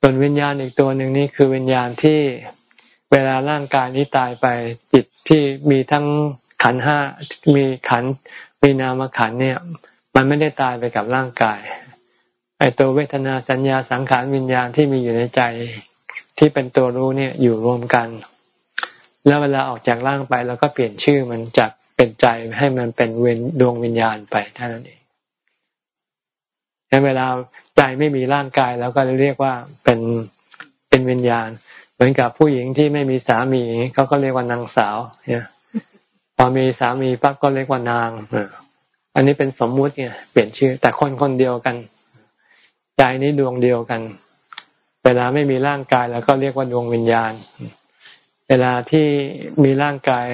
ส่วนวิญญาณอีกตัวหนึ่งนี่คือวิญญาณที่เวลาร่างกายนี้ตายไปจิตที่มีทั้งขันห้ามีขันมีนามขันเนี่ย มันไม่ได้ตายไปกับร่างกายไอตัวเวทนาสัญญาสังขารวิญญาณที่มีอยู่ในใจที่เป็นตัวรู้เนี่ยอยู่รวมกัน แล้วเวลาออกจากร่างไปเราก็เปลี่ยนชื่อมันจากเป็นใจให้มันเป็นเวนดวงวิญญาณไปเท่านั้นเอง เวลาใจไม่มีร่างกายเราก็เรียกว่าเป็นเป็นวิญญาณ เหมือนกับผู้หญิงที่ไม่มีสามีเขาก็เรียกว่านางสาวเนี่ยพอมีสามีปั๊บก็เรียกว่านางอันนี้เป็นสมมุติเนี่ยเปลี่ยนชื่อ แต่คนคนเดียวกันใจนี้ดวงเดียวกัน เวลาไม่มีร่างกายเราก็เรียกว่าดวงวิญญาณ เวลาที่มีร่างกาย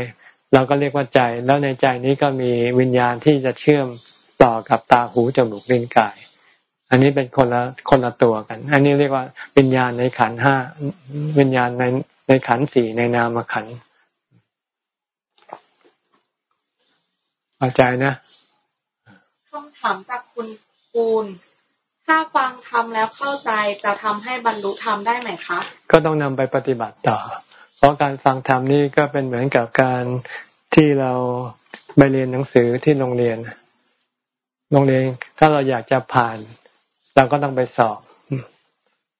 เราก็เรียกว่าใจ แล้วในใจนี้ก็มีวิญญาณที่จะเชื่อมต่อกับตาหูจมูกลิ้นกาย อันนี้เป็นคนละคนละตัวกัน อันนี้เรียกว่าวิญญาณในขันห้าวิญญาณในในขันสี่ในนามขันเข้าใจนะคำถามจากคุณคูณถ้าฟังทำแล้วเข้าใจจะทำให้บรรลุธรรมได้ไหมคะ ก็ต้องนำไปปฏิบัติต่อ เพราะการฟังธรรมนี่ก็เป็นเหมือนกับการที่เราไปเรียนหนังสือที่โรงเรียน โรงเรียนถ้าเราอยากจะผ่าน เราก็ต้องไปสอบ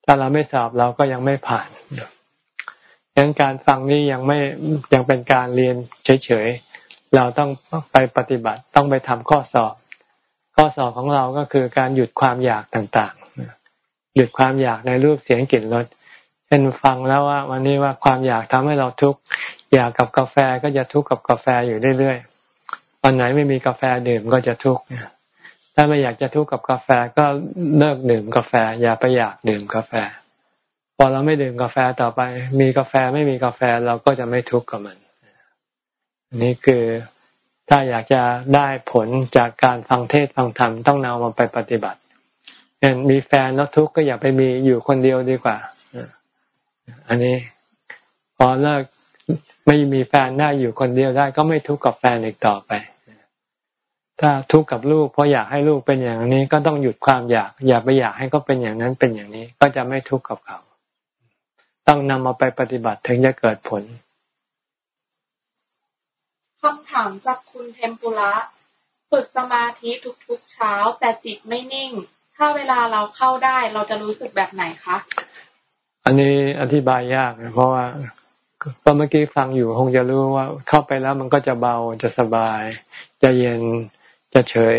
ถ้าเราไม่สอบเราก็ยังไม่ผ่านดังนั้นการฟังนี่ยังไม่ยังเป็นการเรียนเฉยๆ เราต้องไปปฏิบัติต้องไปทำข้อสอบ ข้อสอบของเราก็คือการหยุดความอยากต่างๆ หยุดความอยากในรูปเสียงกลิ่นรสเป็นฟังแล้วว่า วันนี้ว่าความอยากทำให้เราทุกข์อยากกับกาแฟก็จะทุกข์กับกาแฟอยู่เรื่อยๆวันไหนไม่มีกาแฟดื่มก็จะทุกข์ ถ้าไม่อยากจะทุกข์กับกาแฟก็เลิกดื่มกาแฟ อย่าไปอยากดื่มกาแฟ พอเราไม่ดื่มกาแฟต่อไป มีกาแฟไม่มีกาแฟเราก็จะไม่ทุกข์กับมัน นี่คือถ้าอยากจะได้ผลจากการฟังเทศฟังธรรมต้องนำมาไปปฏิบัติเช่นมีแฟนแล้วทุกข์ก็อย่าไปมีอยู่คนเดียวดีกว่าอันนี้พอเลิกไม่มีแฟนได้อยู่คนเดียวได้ ก็ไม่ทุกข์กับแฟนอีกต่อไป ถ้าทุกข์กับลูกเพราะอยากให้ลูกเป็นอย่างนี้ ก็ต้องหยุดความอยาก อย่าไปอยากให้เขาเป็นอย่างนั้นเป็นอย่างนี้ ก็จะไม่ทุกข์กับเขา ต้องนำมาไปปฏิบัติถึงจะเกิดผลคำถามจากคุณเทมปุระฝึกสมาธิทุกๆเช้า แต่จิตไม่นิ่ง ถ้าเวลาเราเข้าได้เราจะรู้สึกแบบไหนคะ อันนี้อธิบายยากเพราะว่าก็เมื่อกี้ฟังอยู่คงจะรู้ว่าเข้าไปแล้วมันก็จะเบาจะสบาย จะเย็น จะเฉย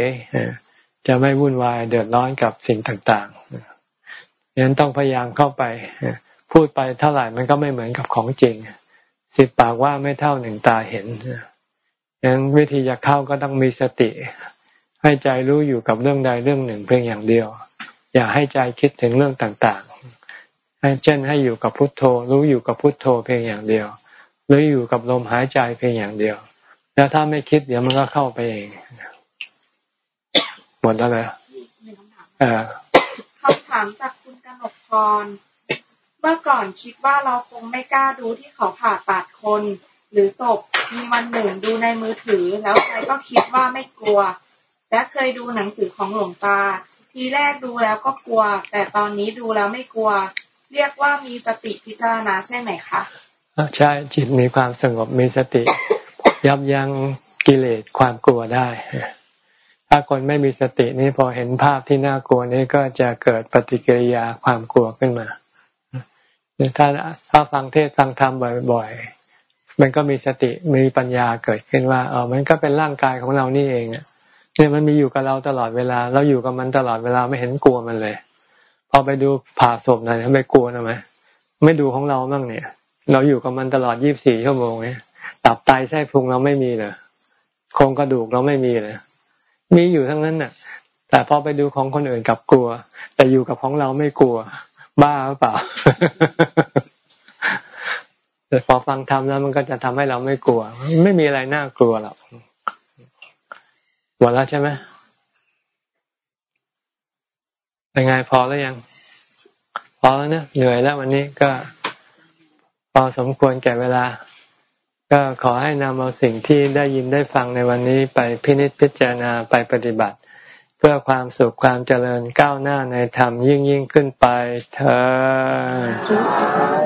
จะไม่วุ่นวายเดือดร้อนกับสิ่งต่างๆยังนั้นต้องพยายามเข้าไปพูดไปเท่าไหร่มันก็ไม่เหมือนกับของจริงสิบปากว่าไม่เท่าหนึ่งตาเห็นยังนั้นวิธีจะเข้าก็ต้องมีสติ ให้ใจรู้อยู่กับเรื่องใดเรื่องหนึ่งเพียงอย่างเดียว อย่าให้ใจคิดถึงเรื่องต่างๆ ให้เช่นให้อยู่กับพุทโธ รู้อยู่กับพุทโธเพียงอย่างเดียว หรืออยู่กับลมหายใจเพียงอย่างเดียว แล้วถ้าไม่คิดเดี๋ยวมันก็เข้าไปเอง หมดแล้วเลยคำถามจากคุณกนกพร เมื่อก่อนคิดว่าเราคงไม่กล้าดูที่เขาผ่าตัดคน หรือศพมีวันหนึ่งดูในมือถือ แล้วใจก็คิดว่าไม่กลัว และเคยดูหนังสือของหลวงตา ทีแรกดูแล้วก็กลัว แต่ตอนนี้ดูแล้วไม่กลัว เรียกว่ามีสติพิจารณาใช่ไหมคะใช่จิตมีความสงบมีสติ ยับยั้งกิเลสความกลัวได้ ถ้าคนไม่มีสตินี่พอเห็นภาพที่น่ากลัวนี่ก็จะเกิดปฏิกิริยาความกลัวขึ้นมาถ้าถ้าฟังเทศฟังธรรมบ่อยๆ มันก็มีสติมีปัญญาเกิดขึ้นว่าเออมันก็เป็นร่างกายของเรานี่เองเนี่ยมันมีอยู่กับเราตลอดเวลา เราอยู่กับมันตลอดเวลาไม่เห็นกลัวมันเลย พอไปดูผ่าศพหน่อยไม่กลัวนะไหมไม่ดูของเราบ้างเนี่ย เราอยู่กับมันตลอดยี่บสี่ชั่วโมงเนี่ยตับไตไส้พุงเราไม่มีเลยโครงกระดูกเราไม่มีเลย มีอยู่ทั้งนั้นน่ะ แต่พอไปดูของคนอื่นกับกลัว แต่อยู่กับของเราไม่กลัว บ้าหรือเปล่าแต่พอฟังธรรมแล้วมันก็จะทำให้เราไม่กลัว ไม่มีอะไรน่ากลัวหรอกหมดแล้วใช่ไหมเป็นไงพอแล้วยัง พอแล้วเนะเหนื่อยแล้ววันนี้ก็พอสมควรแก่เวลา ก็ขอให้นำเอาสิ่งที่ได้ยินได้ฟังในวันนี้ไปพินิจพิจารณาไปปฏิบัติ เพื่อความสุขความเจริญก้าวหน้าในธรรมยิ่งยิ่งขึ้นไปเธอ